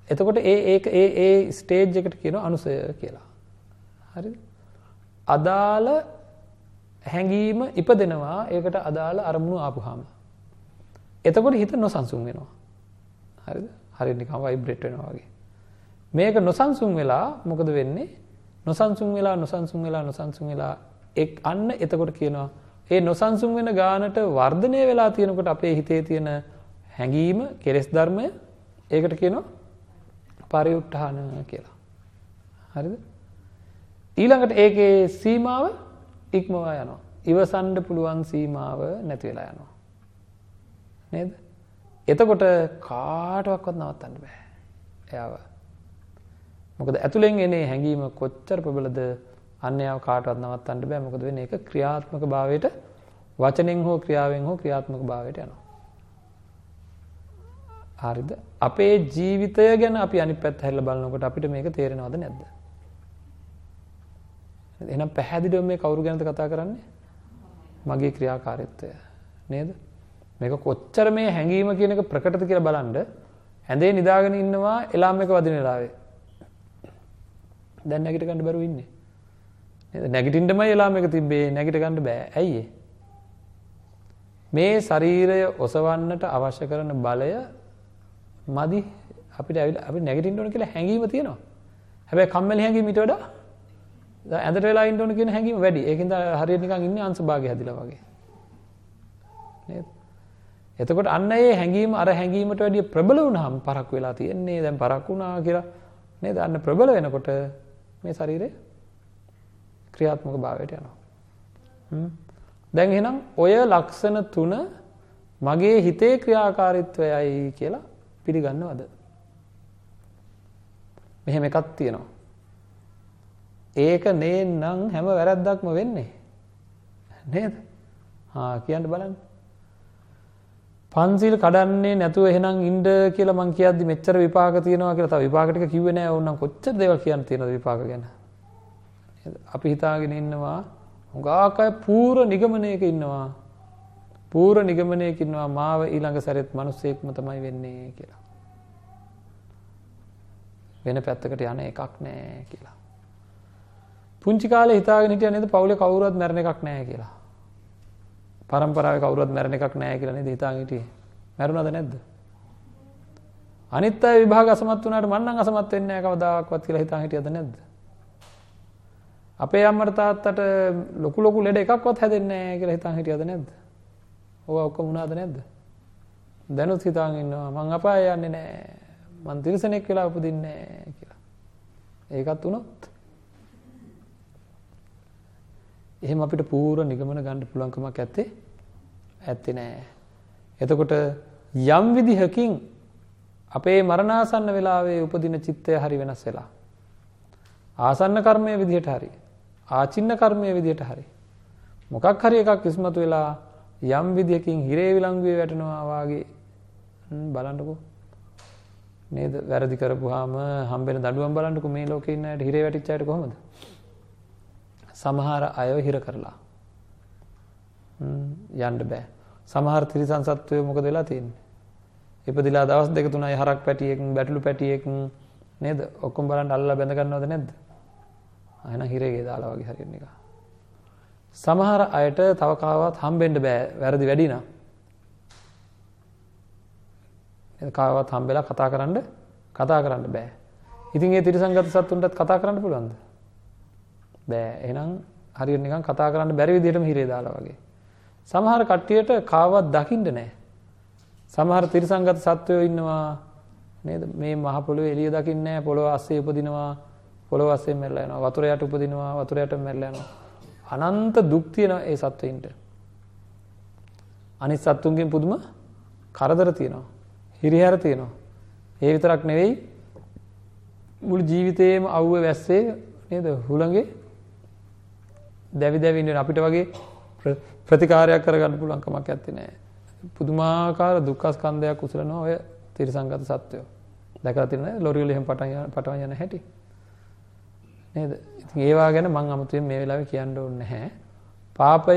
එතකොට ඒ ඒක ඒ ඒ ස්ටේජ් එකට කියනවා අනුසය කියලා. හරිද? අදාළ හැඟීම ඉපදෙනවා ඒකට අදාළ අරමුණු ආපුහාම. එතකොට හිත නොසන්සුන් වෙනවා. හරිද? හරියට නිකන් වයිබ්‍රේට් වෙනවා වගේ. මේක නොසන්සුන් වෙලා මොකද වෙන්නේ? නොසන්සුන් වෙලා නොසන්සුන් වෙලා නොසන්සුන් වෙලා එක් අන්න එතකොට කියනවා ඒ නොසන්සුන් වෙන ගානට වර්ධනය වෙලා තියෙනකොට අපේ හිතේ තියෙන හැඟීම කෙලෙස් ධර්මය ඒකට කියනවා පරිඋට්ඨාන කියලා. හරිද? ඊළඟට ඒකේ සීමාව ඉක්මවා යනවා. ඉවසන්න පුළුවන් සීමාව නැති වෙලා යනවා. නේද? එතකොට කාටවත් නවත්තන්න බෑ. එයාව. මොකද ඇතුලෙන් එනේ හැඟීම කොච්චර ප්‍රබලද අන්‍යව කාටවත් නවත්තන්න බෑ. මොකද වෙන්නේ ඒක ක්‍රියාත්මක භාවයට වචනෙන් හෝ ක්‍රියාවෙන් හෝ ක්‍රියාත්මක භාවයට යනවා. හරිද? අපේ ජීවිතය ගැන අපි අනිත් පැත්ත හැරිලා බලනකොට අපිට මේක තේරෙනවද නැද්ද? එහෙනම් පැහැදිලිව මේ කවුරු ගැනද කතා කරන්නේ? මගේ ක්‍රියාකාරීත්වය. නේද? මේක කොච්චර මේ හැඟීම කියන එක ප්‍රකටද කියලා බලන්න ඇඳේ නිදාගෙන ඉන්නවා එලාම් එක වදින වෙලාවේ. දැන් නැගිට ගන්න බැරුව ඉන්නේ. නේද? නැගිටින්නමයි එලාම් එක තිබ්බේ නැගිට ගන්න බෑ. ඇයි මේ ශරීරය ඔසවන්නට අවශ්‍ය කරන බලය මදි අපිට ඇවිල්ලා අපි නැගිටින්න ඕන කියලා හැඟීම තියෙනවා. හැබැයි කම්මැලි හැඟීම ඊට වඩා ඇඳට වෙලා ඉන්න ඕන කියන හැඟීම වැඩි. ඒකින්ද හරියට නිකන් ඉන්නේ අංශභාගය හැදිලා වගේ. නේද? එතකොට අන්න ඒ හැඟීම අර හැඟීමට වැඩිය ප්‍රබල වුණාම පරක් වෙලා තියෙන්නේ. දැන් පරක් වුණා කියලා නේද? අන්න ප්‍රබල වෙනකොට මේ ශරීරය ක්‍රියාත්මක භාවයට යනවා. දැන් එහෙනම් ඔය ලක්ෂණ තුන මගේ හිතේ ක්‍රියාකාරීත්වයයි කියලා පිළිගන්නවද? මෙහෙම එකක් තියෙනවා. ඒක නේනම් හැම වැරැද්දක්ම වෙන්නේ. නේද? හා කියන්න බලන්න. පන්සිල් කඩන්නේ නැතුව එහෙනම් ඉන්න කියලා මං කියද්දි මෙච්චර විපාක තියෙනවා කියලා තව විපාක ටික කිව්වේ නෑ ඕනනම් කොච්චර දේවල් කියන්න තියෙනවද විපාක ගැන. අපි හිතාගෙන ඉන්නවා හුඟක් අය පූර්ව නිගමනයක ඉන්නවා. පූර්ව නිගමනයක ඉන්නවා මාව ඊළඟ සැරෙත් මිනිස්සෙක්ම තමයි වෙන්නේ කියලා. වෙන පැත්තකට යන එකක් නෑ කියලා. පුංචි කාලේ හිතාගෙන හිටියා නේද පවුලේ කවුරුවත් මැරෙන එකක් නැහැ කියලා. පරම්පරාවේ කවුරුවත් මැරෙන එකක් නැහැ කියලා නේද හිතාගෙන හිටියේ. මැරුණාද නැද්ද? අනිත් අය විභාග අසමත් වුණාට මං නම් අසමත් වෙන්නේ නැහැ කවදාකවත් කියලා හිතාගෙන හිටියද නැද්ද? අපේ අම්මට තාත්තට ලොකු ලොකු ලෙඩ එකක්වත් හැදෙන්නේ නැහැ කියලා හිතාගෙන හිටියද නැද්ද? ඕවා ඔක්කොම වුණාද නැද්ද? දැනුත් හිතාගෙන ඉන්නවා මං අපාය යන්නේ නැහැ. මං තිරසනෙක් වෙලා උපදින්නේ නැහැ කියලා. ඒකත් වුණොත් එහෙම අපිට පූර්ව නිගමන ගන්න පුළුවන්කමක් ඇත්තේ ඇත්තේ නෑ. එතකොට යම් විදිහකින් අපේ මරණාසන්න වෙලාවේ උපදින චිත්තය හරි වෙනස් වෙලා. ආසන්න කර්මය විදිහට හරි. ආචින්න කර්මය විදිහට හරි. මොකක් හරි එකක් ඉස්මතු වෙලා යම් විදිහකින් හිරේ විලංගුවේ වැටෙනවා වාගේ බලන්නකෝ. නේද වැරදි කරපුවාම හම්බෙන දඩුවම් බලන්නකෝ මේ ලෝකේ ඉන්න අයට හිරේ වැටිච්ච අයට කොහොමද? සමහර අයව හිර කරලා යන්න බෑ. සමහර තිරිසන් සත්වය මොකද වෙලා තියෙන්නේ? ඉපදිලා දවස් දෙක තුනයි හරක් පැටියෙක් බැටළු පැටියෙක් නේද? ඔක්කොම බලන්න අල්ලලා බැඳ ගන්නවද නැද්ද? එහෙනම් හිරේගේ දාලා වගේ හරියට නිකන්. සමහර අයට තව කාවත් හම්බෙන්න බෑ වැරදි වැඩි නම්. කාවත් හම්බෙලා කතා කරන්න කතා කරන්න බෑ. ඉතින් ඒ තිරිසන්ගත සත්තුන්ටත් කතා කරන්න පුළුවන්ද? බෑ එහෙනම් හරියට නිකන් කතා කරන්න බැරි විදිහටම හිරේ දාලා වගේ. සමහර කට්ටියට කාවත් දකින්න නැහැ. සමහර තිරසංගත සත්වයෝ ඉන්නවා නේද? මේ මහ පොළොවේ එළිය දකින්නේ නැහැ. පොළොව අස්සේ උපදිනවා. පොළොව අස්සේ මැරලා යනවා. වතුර යට උපදිනවා. වතුර යට මැරලා යනවා. අනන්ත දුක් තියෙනවා ඒ සත්වයින්ට. අනිත් සත්තුන්ගෙන් පුදුම කරදර තියෙනවා. හිරිහැර තියෙනවා. ඒ විතරක් නෙවෙයි මුළු ජීවිතේම අවුවේ වැස්සේ නේද? හුළඟේ දැවි දැවි ඉන්න අපිට වගේ ප්‍රතිකාරයක් කරගන්න පුළුවන් කමක් නැත්තේ නෑ. පුදුමාකාර දුක්ඛ ස්කන්ධයක් උසලනවා ඔය තිරසංගත සත්වයෝ. දැකලා තියෙනවද ලොරි වල එහෙම පටන් පටවන් යන හැටි? නේද? ඉතින් ඒවා ගැන මම අමුතුවෙන් මේ වෙලාවේ කියන්න ඕනේ නැහැ. පාපය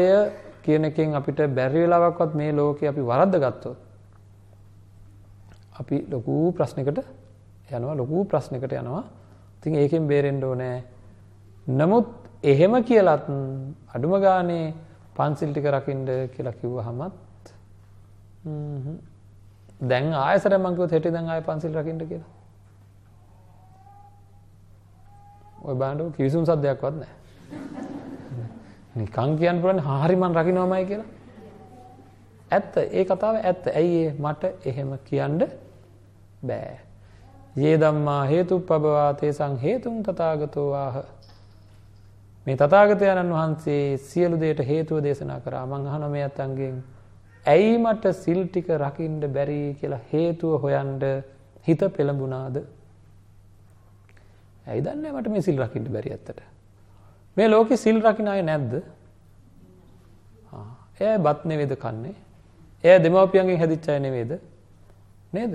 කියන එකෙන් අපිට බැරි වෙලාවක්වත් මේ ලෝකේ අපි වරද්ද ගත්තොත් අපි ලොකු ප්‍රශ්නයකට යනවා ලොකු ප්‍රශ්නයකට යනවා. ඉතින් ඒකෙන් බේරෙන්න ඕනේ. නමුත් එහෙම කියලත් අඩුම ගානේ පන්සිල් ටික රකින්න කියලා කිව්වහමත් දැන් ආයසර මං කිව්වොත් හෙට දැන් ආය පන්සිල් රකින්න කියලා. ඔය බාණ්ඩෝ කිවිසුම් සද්දයක්වත් නැහැ. නිකන් කියන්න පුළුවන් හරි මං රකින්නවමයි කියලා. ඇත්ත ඒ කතාව ඇත්ත. ඇයි මට එහෙම කියන්න බෑ. යේ ධම්මා හේතුප්පබවා තේසං හේතුං තථාගතෝ ආහ මේ තථාගතයන්න් වහන්සේ සියලු දේට හේතුව දේශනා කරා. මං අහන මේ අතංගෙන් ඇයි මට සිල් ටික රකින්න බැරි කියලා හේතුව හොයන්න හිත පෙළඹුණාද? ඇයි දන්නේ මට මේ සිල් රකින්න බැරි ඇත්තට? මේ ලෝකේ සිල් රකින්න අය නැද්ද? ආ එයා බත් නෙවෙයිද කන්නේ? එයා දෙමව්පියන්ගෙන් හැදිච්ච අය නෙවෙයිද? නේද?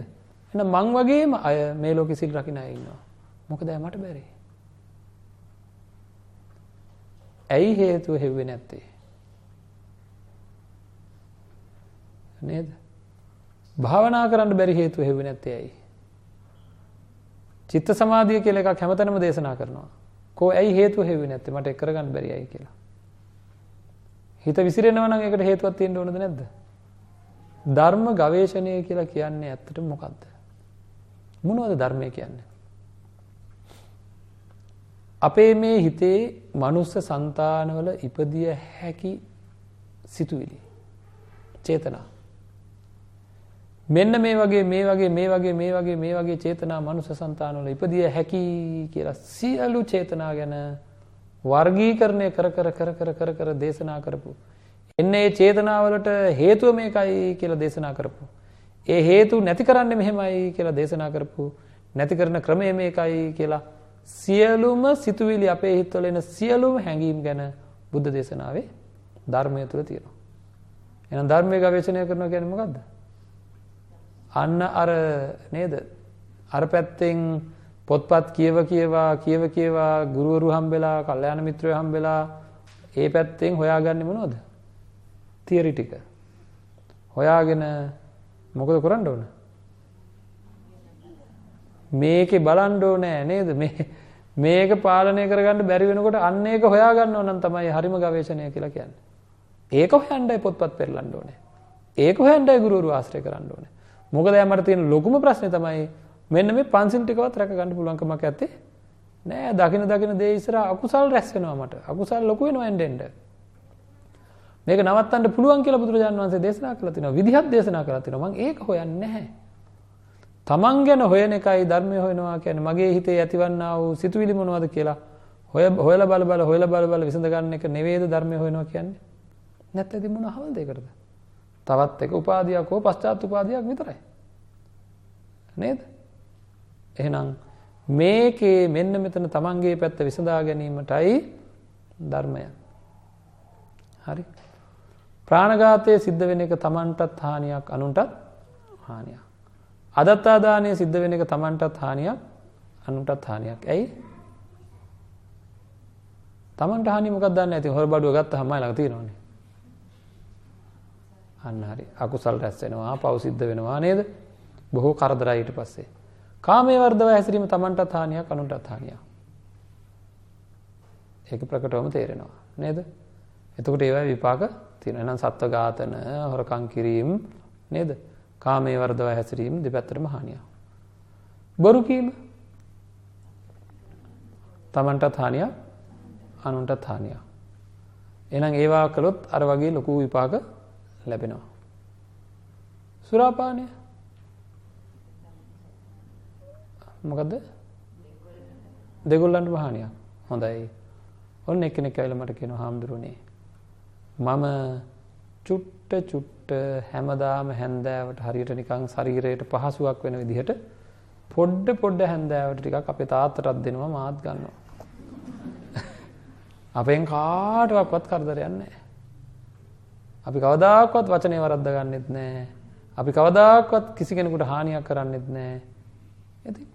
එහෙනම් මං වගේම අය මේ ලෝකේ සිල් රකින්න අය ඉන්නවා. මොකද මට බැරි. ඇයි හේතුව හෙව්වේ නැත්තේ? නේද? භාවනා කරන්න බැරි හේතුව හෙව්වේ නැත්තේ ඇයි? චිත්ත සමාධිය කියලා එකක් හැමතැනම දේශනා කරනවා. කෝ ඇයි හේතුව හෙව්වේ නැත්තේ? මට ඒක කරගන්න බැරි ඇයි කියලා. හිත විසිරෙනවා නම් ඒකට හේතුවක් තියෙන්න ඕනද නැද්ද? ධර්ම ගවේෂණය කියලා කියන්නේ ඇත්තටම මොකක්ද? මොනවද ධර්මය කියන්නේ? අපේ මේ හිතේ මනුස්ස సంతානවල ඉපදිය හැකි සිතුවිලි චේතනා මෙන්න මේ වගේ මේ වගේ මේ වගේ මේ වගේ මේ වගේ චේතනා මනුස්ස సంతානවල ඉපදිය හැකි කියලා සියලු චේතනා ගැන වර්ගීකරණය කර කර කර කර කර කර දේශනා කරපු එන්නේ චේතනාවලට හේතුව මේකයි කියලා දේශනා කරපු ඒ හේතු නැති කරන්නේ මෙහෙමයි කියලා දේශනා කරපු නැති කරන ක්‍රමය මේකයි කියලා සියලුම සිතුවිලි අපේ හිතවල එන සියලුම හැඟීම් ගැන බුද්ධ දේශනාවේ ධර්මය තුල තියෙනවා. එහෙනම් ධර්මයේ ගවේෂණය කරනවා කියන්නේ මොකද්ද? අන්න අර නේද? අර පැත්තෙන් පොත්පත් කියව කියවා කියව කියවා ගුරුවරු හම්බෙලා, කල්යාණ මිත්‍රයෝ හම්බෙලා ඒ පැත්තෙන් හොයාගන්නේ මොනවද? තියරි ටික. හොයාගෙන මොකද කරන්න ඕන? මේකේ බලන්න ඕනේ නේද? මේ මේක පාලනය කරගන්න බැරි වෙනකොට අන්න ඒක හොයාගන්න ඕන නම් තමයි හරිම ගවේෂණය කියලා කියන්නේ. ඒක හොයන්නයි පොත්පත් පෙරලන්න ඕනේ. ඒක හොයන්නයි ගුරුවරු ආශ්‍රය කරන්න ඕනේ. මොකද මට තියෙන ලොකුම ප්‍රශ්නේ තමයි මෙන්න මේ පන්සිල් ටිකවත් රැක ගන්න පුළුවන්කමක් ඇත්තේ නෑ. දකින දකින දේ ඉස්සර අකුසල් රැස් වෙනවා මට. අකුසල් ලොකු වෙනවා එන්න එන්න. මේක නවත්තන්න පුළුවන් කියලා බුදුරජාණන් වහන්සේ දේශනා කළා තිනවා. විදිහක් දේශනා කළා තිනවා. මම ඒක හොයන්නේ නැහැ. තමන් ගැන හොයන එකයි ධර්මය හොයනවා කියන්නේ මගේ හිතේ ඇතිවන්නා වූ සිතුවිලි මොනවද කියලා හොය හොයලා බල බල හොයලා බල බල විසඳ ගන්න එක නෙවෙයිද ධර්මය හොයනවා කියන්නේ නැත්නම් ඉතින් මොන හවල්ද ඒකටද තවත් එක උපාදියක් හෝ පශ්චාත් උපාදියක් විතරයි. නේද? එහෙනම් මේකේ මෙන්න මෙතන තමන්ගේ පැත්ත විසඳා ගැනීමටයි ධර්මය. හරි. ප්‍රාණඝාතය සිද්ධ වෙන එක තමන්ටත් හානියක් අනුන්ටත් හානියක්. අදත්තාදානය සිද්ධ වෙන එක තමන්ටත් හානියක් අනුටත් හානියක්. ඇයි? තමන්ට හානි මොකක් දන්න ඇති හොර බඩුව ගත්ත හමයි ළඟ තියෙනවනේ. අන්න හරි. අකුසල් රැස් වෙනවා පව් සිද්ධ වෙනවා නේද? බොහෝ කරදරයි ඊට පස්සේ. කාමයේ වර්ධව හැසිරීම තමන්ටත් හානියක් අනුන්ටත් හානියක්. ඒක ප්‍රකටවම තේරෙනවා නේද? එතකොට ඒවා විපාක තියෙනවා. එහෙනම් සත්ව ඝාතන හොරකම් කිරීම නේද? කාමයේ වර්ධව හැසිරීම දෙපැත්තටම හානියක්. බොරු කීම තමන්ටත් හානියක් අනුන්ටත් හානියක්. එහෙනම් ඒවා කළොත් අර වගේ ලොකු විපාක ලැබෙනවා. සුරාපානය මොකද්ද? දෙගොල්ලන්ට හානියක්. හොඳයි. ඔන්න එක්කෙනෙක් ඇවිල්ලා මට කියනවා හාමුදුරනේ මම චුට්ට චුට්ට හැමදාම හැන්දෑවට හරියට නිකං ශරීරයට පහසුවක් වෙන විදිහට පොඩ්ඩ පොඩ්ඩ හැන්දෑවට ටිකක් අපේ තාත්තටත් දෙනවා මාත් ගන්නවා. *laughs* අපෙන් කාටවක්වත් කරදරයන්නේ. අපි කවදාක්වත් වචනය වරද්ද ගන්නෙත් නෑ. අපි කවදාක්වත් කිසි කෙනෙකුට හානියක් කරන්නෙත් නෑ. ඇති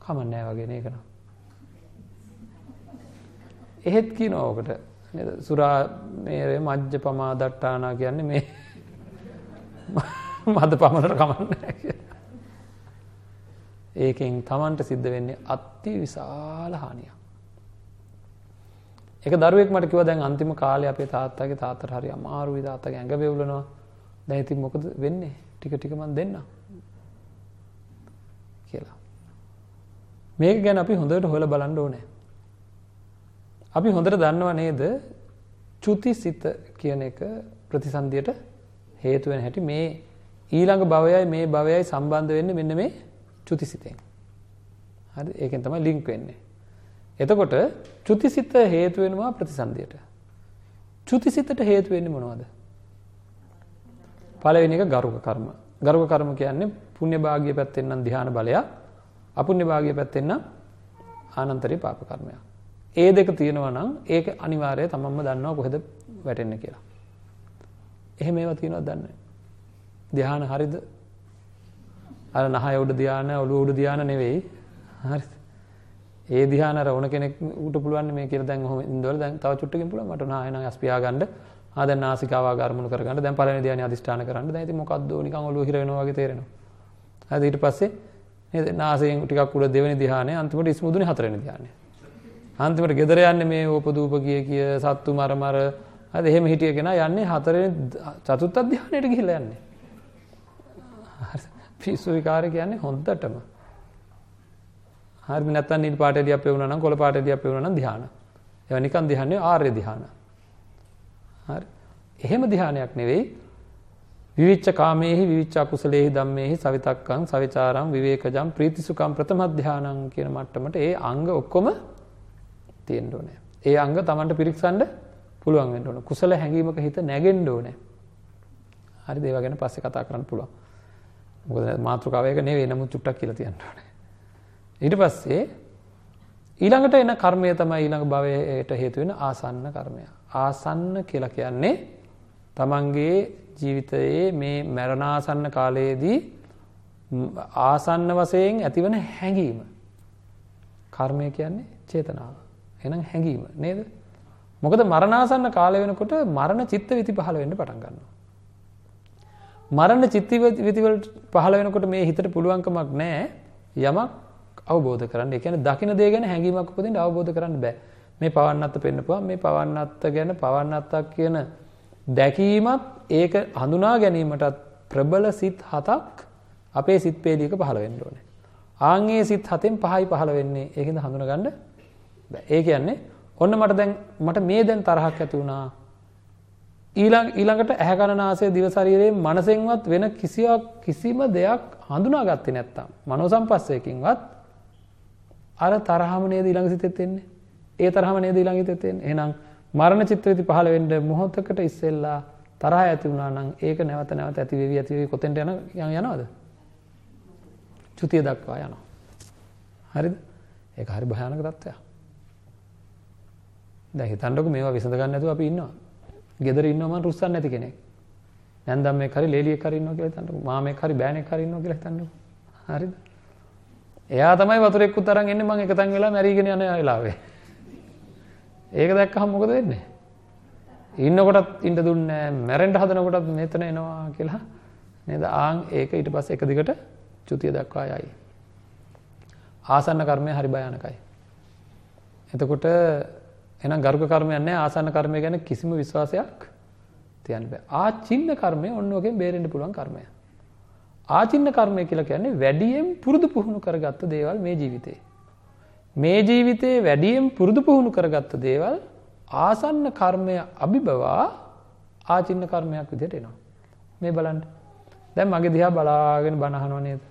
කමන්නෑ වගේ නේකනම්. එහෙත් කියනවා ඕකට සුරා මේ මජ්ජ පමා දට්ටානා කියන්නේ මේ *laughs* මද පමණට කමන්න ඒකෙන් තමන්ට සිද්ධ වෙන්නේ අත්ති විශාල හානියක්. එක දරුවෙක් මට කිව්වා දැන් අන්තිම කාලේ අපේ තාත්තගේ තාත්තට හරි අමාරුයි තාත්තගේ ඇඟ වෙවුලනවා. දැන් ඉතින් මොකද වෙන්නේ? ටික ටික මන් දෙන්නම්. කියලා. මේක ගැන අපි හොඳට හොයලා බලන්න ඕනේ. අපි හොඳට දන්නව නේද චුති සිත කියන එක ප්‍රතිසන්දියට හේතු වෙන හැටි මේ ඊළඟ භවයයි මේ භවයයි සම්බන්ධ වෙන්නේ මෙන්න මේ චුති සිතෙන්. හරි ඒකෙන් තමයි ලින්ක් වෙන්නේ. එතකොට චුතිසිත හේතු වෙනවා ප්‍රතිසන්දියට. චුතිසිතට හේතු වෙන්නේ මොනවද? පළවෙනි එක ගරුක කර්ම. ගරුක කර්ම කියන්නේ පුණ්‍ය භාගිය පැත්තෙන් නම් ධ්‍යාන බලයක්, අපුණ්‍ය භාගිය පැත්තෙන් නම් ආනන්තරී පාප කර්මයක්. ඒ දෙක තියෙනවා නම් ඒක අනිවාර්යයෙන් තමන්ම දන්නවා කොහෙද වැටෙන්නේ කියලා. එහෙම ඒවා තියෙනවද දන්නේ නැහැ. ධ්‍යාන හරිද? අර නහය උඩ ධ්‍යාන, ඔළුව උඩ ධ්‍යාන නෙවෙයි. හරිද? ඒ ධ්‍යාන අර ඕන කෙනෙක් උට පුළුවන් මේ කියලා දැන් ඔහොම ඉඳවල දැන් තව චුට්ටකින් පුළුවන් මට නාය නම් අස්පියා ගන්න. ආ දැන් නාසිකාව ආගර්මුණු කරගන්න. දැන් පළවෙනි ධ්‍යානෙ අදිෂ්ඨාන කරන්න. දැන් ඉතින් මොකද්ද නිකන් ඔළුව හිර වෙනවා වගේ තේරෙනවා. හරිද ඊට පස්සේ නේද නාසයෙන් ටිකක් උඩ දෙවෙනි ධ්‍යානෙ අන්තිමට ඉස්මුදුනේ හතරවෙනි ධ්‍යානෙ. අන්තිමට ගෙදර යන්නේ මේ ඕපදූප කිය කිය සත්තු මර මර හරිද එහෙම හිටිය කෙනා යන්නේ හතරවෙනි චතුර්ථ ධ්‍යානෙට ගිහිල්ලා යන්නේ. පිස්සු විකාරය කියන්නේ හොඳටම. හරිද නැත්නම් නිල් පාට එළියක් පෙවුනා නම් කොළ පාට එළියක් පෙවුනා නම් ධ්‍යාන. ඒවා නිකන් ධ්‍යානෙ ආර්ය ධ්‍යාන. හරි. එහෙම ධ්‍යානයක් නෙවෙයි. විවිච්ච කාමේහි විවිච්ච අකුසලේහි ධම්මේහි සවිතක්කං සවිචාරං විවේකජං ප්‍රීතිසුඛං ප්‍රථම ධ්‍යානං කියන මට්ටමට ඒ අංග ඔක්කොම තියෙන්න ඕනේ. ඒ අංග Tamanට පිරික්සන්න පුළුවන් වෙන්න ඕන. කුසල හැඟීමක හිත නැගෙන්න ඕනේ. හරිද? ඒවා ගැන පස්සේ කතා කරන්න පුළුවන්. මොකද මාතෘකාව එක නෙවෙයි නමුත් චුට්ටක් කියලා තියන්න ඕනේ. ඊට පස්සේ ඊළඟට එන කර්මය තමයි ඊළඟ භවයට හේතු වෙන ආසන්න කර්මය. ආසන්න කියලා කියන්නේ තමන්ගේ ජීවිතයේ මේ මරණාසන්න කාලයේදී ආසන්න වශයෙන් ඇතිවන හැඟීම. කර්මය කියන්නේ චේතනාව. එහෙනම් හැඟීම නේද? මොකද මරණාසන්න කාලය වෙනකොට මරණ චිත්ත විති පහළ වෙන්න පටන් ගන්නවා. මරණ චිත්ත විති වලට පහළ වෙනකොට මේ හිතට පුළුවන්කමක් නැහැ යමක් අවබෝධ කරන්න. ඒ කියන්නේ දකින දේ ගැන හැඟීමක් උපදින්න අවබෝධ කරන්න බෑ. මේ පවන්නත්ත පෙන්නපුවා මේ පවන්නත්ත ගැන පවන්නත්තක් කියන දැකීමත් ඒක හඳුනා ගැනීමටත් ප්‍රබල සිත් හතක් අපේ සිත් පේලියක පහළ වෙන්න ඕනේ. ආන්ගේ සිත් හතෙන් පහයි පහළ වෙන්නේ ඒකෙන්ද හඳුනගන්න ඒ කියන්නේ ඔන්න මට දැන් මට මේ දැන් තරහක් ඇති වුණා. ඊළඟ ඊළඟට ඇහැ කන නාසය දිව ශරීරයේ මනසෙන්වත් වෙන කිසිවක් කිසිම දෙයක් හඳුනාගත්තේ නැත්තම් මනෝ සම්පස්සයකින්වත් අර තරහම නේද ඊළඟ සිතෙත් එන්නේ. ඒ තරහම නේද ඊළඟ සිතෙත් එන්නේ. එහෙනම් මරණ චිත්ත විති පහළ වෙන්න මොහොතකට ඉස්සෙල්ලා තරහ ඇති වුණා නම් ඒක නැවත නැවත ඇති වෙවි ඇති වෙවි කොතෙන්ට යන යනවද? චුතිය දක්වා යනවා. හරිද? ඒක හරි භයානක තත්ත්වයක්. දැන් හිතන්නකො මේවා විසඳ ගන්න නැතුව අපි ඉන්නවා. ගෙදර ඉන්නවා මං රුස්සන්නේ නැති කෙනෙක්. නැන්දම් මේක හරි ලේලියෙක් හරි ඉන්නවා කියලා හිතන්නකො. මාමෙක් හරි බෑනෙක් හරි ඉන්නවා කියලා හිතන්නකො. හරිද? එයා තමයි වතුරෙක්කුත් අරන් එන්නේ මං එකතෙන් වෙලා මැරිගෙන යන වෙලාවේ. ඒක දැක්කහම මොකද වෙන්නේ? ඉන්නකොටත් ඉන්න දුන්නේ නැහැ, මැරෙන්න හදනකොටත් මෙතන එනවා කියලා නේද? ආන් ඒක ඊට පස්සේ එක දිගට චුතිය දක්වා යයි. ආසන්න කර්මය හරි භයානකයි. එතකොට එහෙනම් ගරුක කර්මයක් නැහැ ආසන්න කර්මය ගැන කිසිම විශ්වාසයක් තියන්න බෑ. ආචින්න කර්මය ඔන්න ඔකෙන් බේරෙන්න පුළුවන් කර්මයක්. ආචින්න කර්මය කියලා කියන්නේ වැඩියෙන් පුරුදු පුහුණු කරගත්ත දේවල් මේ ජීවිතේ. මේ ජීවිතේ වැඩියෙන් පුරුදු පුහුණු කරගත්ත දේවල් ආසන්න කර්මය අභිබවා ආචින්න කර්මයක් විදිහට එනවා. මේ බලන්න. දැන් මගේ දිහා බලාගෙන බණ අහනව නේද?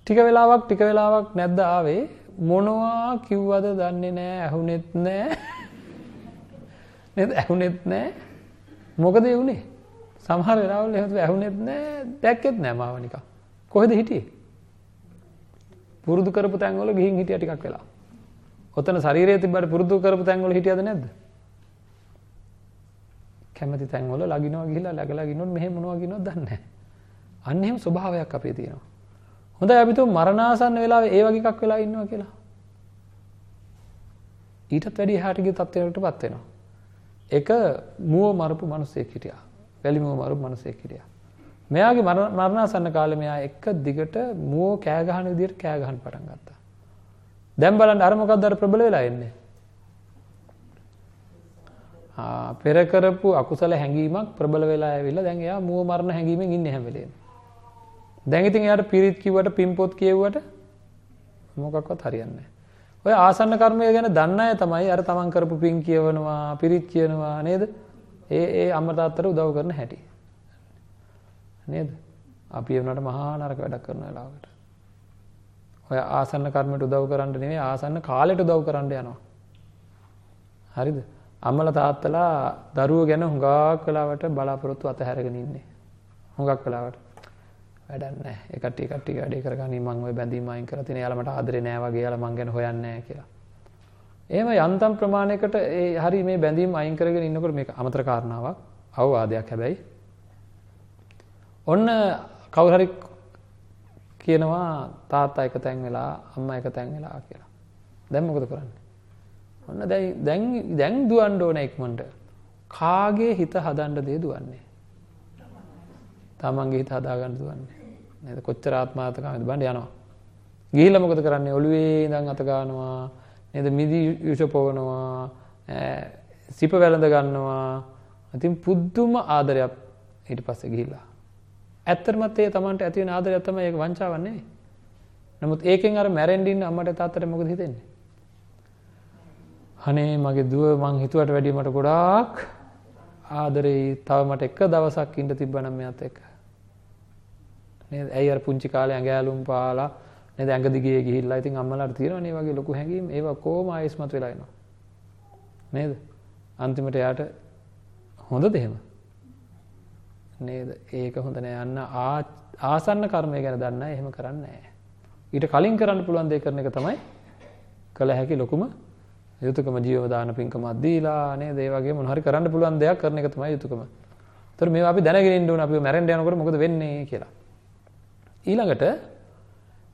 ටික වෙලාවක් ටික වෙලාවක් නැද්ද ආවේ මොනවා කිව්වද දන්නේ නැහැ ඇහුනෙත් නැහැ. නේද? ඇහුනෙත් නැහැ. මොකද ඒ උනේ? සමහර වෙලාවල් එහෙම ඇහුනෙත් නැහැ, දැක්කෙත් නැහැ මාව නිකන්. කොහෙද හිටියේ? පුරුදු කරපු තැන්වල ගිහින් හිටියා ටිකක් වෙලා. ඔතන ශරීරයේ තිබ්බට පුරුදු කරපු තැන්වල හිටියද නැද්ද? කැමති තැන්වල ලගිනවා ගිහිල්ලා läගලා ගිනොත් මෙහෙම මොනවා ගිනොත් දන්නේ නැහැ. අන්න එහෙම ස්වභාවයක් අපේ තියෙනවා. හොඳයි අපි තුමු මරණාසන්න වෙලාවේ ඒ වගේ එකක් වෙලා ඉන්නවා කියලා. ඊටත් වැඩි එහාට ගිය තත්ත්වයකටපත් වෙනවා. එක මුව මරපු මිනිසෙක් හිටියා. වැලි මුව මරපු මිනිසෙක් හිටියා. මෙයාගේ මරණාසන්න කාලේ මෙයා එක දිගට මුව කෑ ගහන විදිහට කෑ ගහන්න පටන් ගත්තා. දැන් බලන්න අර මොකක්ද අර ප්‍රබල වෙලා එන්නේ? ආ පෙර කරපු අකුසල හැඟීමක් ප්‍රබල වෙලා ඇවිල්ලා දැන් එයා මුව මරණ හැඟීමෙන් ඉන්නේ හැම වෙලේම. දැන් ඉතින් එයාට පිරිත් කිව්වට පින්පොත් කියෙව්වට මොකක්වත් හරියන්නේ නැහැ. ඔය ආසන්න කර්මය ගැන දන්න අය තමයි අර තමන් කරපු පින් කියවනවා, පිරිත් කියනවා නේද? ඒ ඒ අම්මා තාත්තට උදව් කරන හැටි. නේද? අපි ඒ වුණාට මහා නරක වැඩක් කරන වෙලාවකට. ඔය ආසන්න කර්මයට උදව් කරන්න නෙවෙයි ආසන්න කාලයට උදව් කරන්න යනවා. හරිද? අම්මලා තාත්තලා දරුවෝ ගැන හුඟක් වෙලාවට බලාපොරොත්තු අතහැරගෙන ඉන්නේ. හුඟක් වෙලාවට. වැඩක් නැහැ. ඒ කට්ටිය කට්ටිය වැඩේ කරගනි මං ඔය බැඳීම අයින් කරලා තියෙන. යාලා මට ආදරේ නෑ වගේ යාලා මං ගැන හොයන්නේ නැහැ කියලා. එහෙම යන්තම් ප්‍රමාණයකට ඒ හරි මේ බැඳීම් අයින් කරගෙන ඉන්නකොට මේක අමතර කාරණාවක්. අවවාදයක් හැබැයි. ඔන්න කවුරු හරි කියනවා තාත්තා එක තැන් වෙලා අම්මා එක තැන් වෙලා කියලා. දැන් මොකද කරන්නේ? ඔන්න දැන් දැන් දැන් දුවන්න ඕන ඉක්මනට. කාගේ හිත හදන්න දේ දුවන්නේ? තමන්ගේ හිත හදාගන්න දුවන්නේ. නේද? කොච්චර ආත්මාර්ථකාමීද බලන්න යනවා. ගිහිල්ලා මොකද කරන්නේ? ඔළුවේ ඉඳන් අත ගන්නවා. නේද? මිදි යුෂ පොවනවා. සිප වැළඳ ගන්නවා. ඉතින් පුදුම ආදරයක් ඊට පස්සේ ගිහිල්ලා. ඇත්තටමත් ඒ තමන්ට ඇති වෙන ආදරයක් තමයි ඒක වංචාවක් නෙවෙයි. නමුත් ඒකෙන් අර මැරෙන්න ඉන්න අම්මට තාත්තට මොකද හිතෙන්නේ? අනේ මගේ දුව මං හිතුවට වැඩිය මට ගොඩාක් ආදරෙයි තව මට එක දවසක් ඉන්න තිබ්බනම් මෙයාත් එක්ක. නේද? ඇයි අර පුංචි කාලේ ඇඟ ඇලුම් පාලා නේද ඇඟ දිගේ ගිහිල්ලා ඉතින් අම්මලාට තියෙනවනේ වගේ ලොකු හැඟීම් ඒවා කොහොම ආයෙස්මත් වෙලා එනවා. නේද? අන්තිමට යාට හොඳද එහෙම? නේද? ඒක හොඳ නෑ. අන්න ආසන්න කර්මය ගැන දන්න අය එහෙම කරන්නේ නෑ. ඊට කලින් කරන්න පුළුවන් දේ කරන එක තමයි කළ හැකි ලොකුම යුතුයකම ජීව දාන පින්කමක් දීලා නේද? ඒ වගේ මොන හරි කරන්න පුළුවන් දෙයක් කරන එක තමයි යුතුයකම. ඒතර මේවා අපි දැනගෙන ඉන්න ඕන අපි මැරෙන්න යනකොට මොකද වෙන්නේ කියලා. ඊළඟට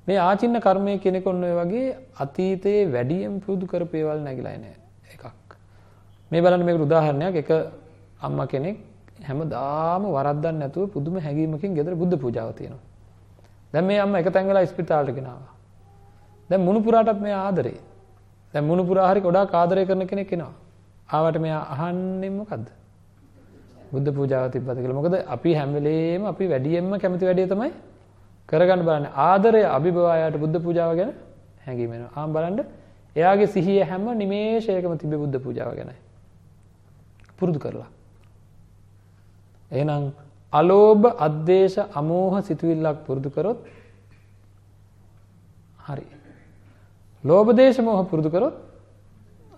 මේ ආචින්න කර්මය කෙනෙක් ඔන්න ඔය වගේ අතීතයේ වැඩියෙන් පුරුදු කරපේවල් නැగిලා එන එකක්. මේ බලන්න මේකට උදාහරණයක් එක අම්මා කෙනෙක් හැමදාම වරද්දන්න නැතුව පුදුම හැඟීමකින් ගෙදර බුද්ධ පූජාව තියෙනවා. දැන් මේ අම්මා එක තැන් වෙලා ස්පිතාලට ගෙනාවා. දැන් මුණුපුරාටත් මේ ආදරේ. දැන් මුණුපුරා හරි ගොඩාක් ආදරය කරන කෙනෙක් එනවා. ආවට මෙයා අහන්නේ මොකද්ද? බුද්ධ පූජාව තිබ්බද කියලා. මොකද අපි හැම වෙලේම අපි වැඩියෙන්ම කැමති වැඩේ තමයි කරගන්න බලන්නේ. ආදරය අභිභවායයට බුද්ධ පූජාව ගැන හැඟීම එනවා. ආම් බලන්න එයාගේ සිහිය හැම නිමේෂයකම තිබෙ බුද්ධ පූජාව ගැනයි. පුරුදු කරලා. එහෙනම් අලෝභ අද්වේෂ අමෝහ සිතුවිල්ලක් පුරුදු කරොත් හරි. ලෝභ දේශ මොහ පුරුදු කරොත්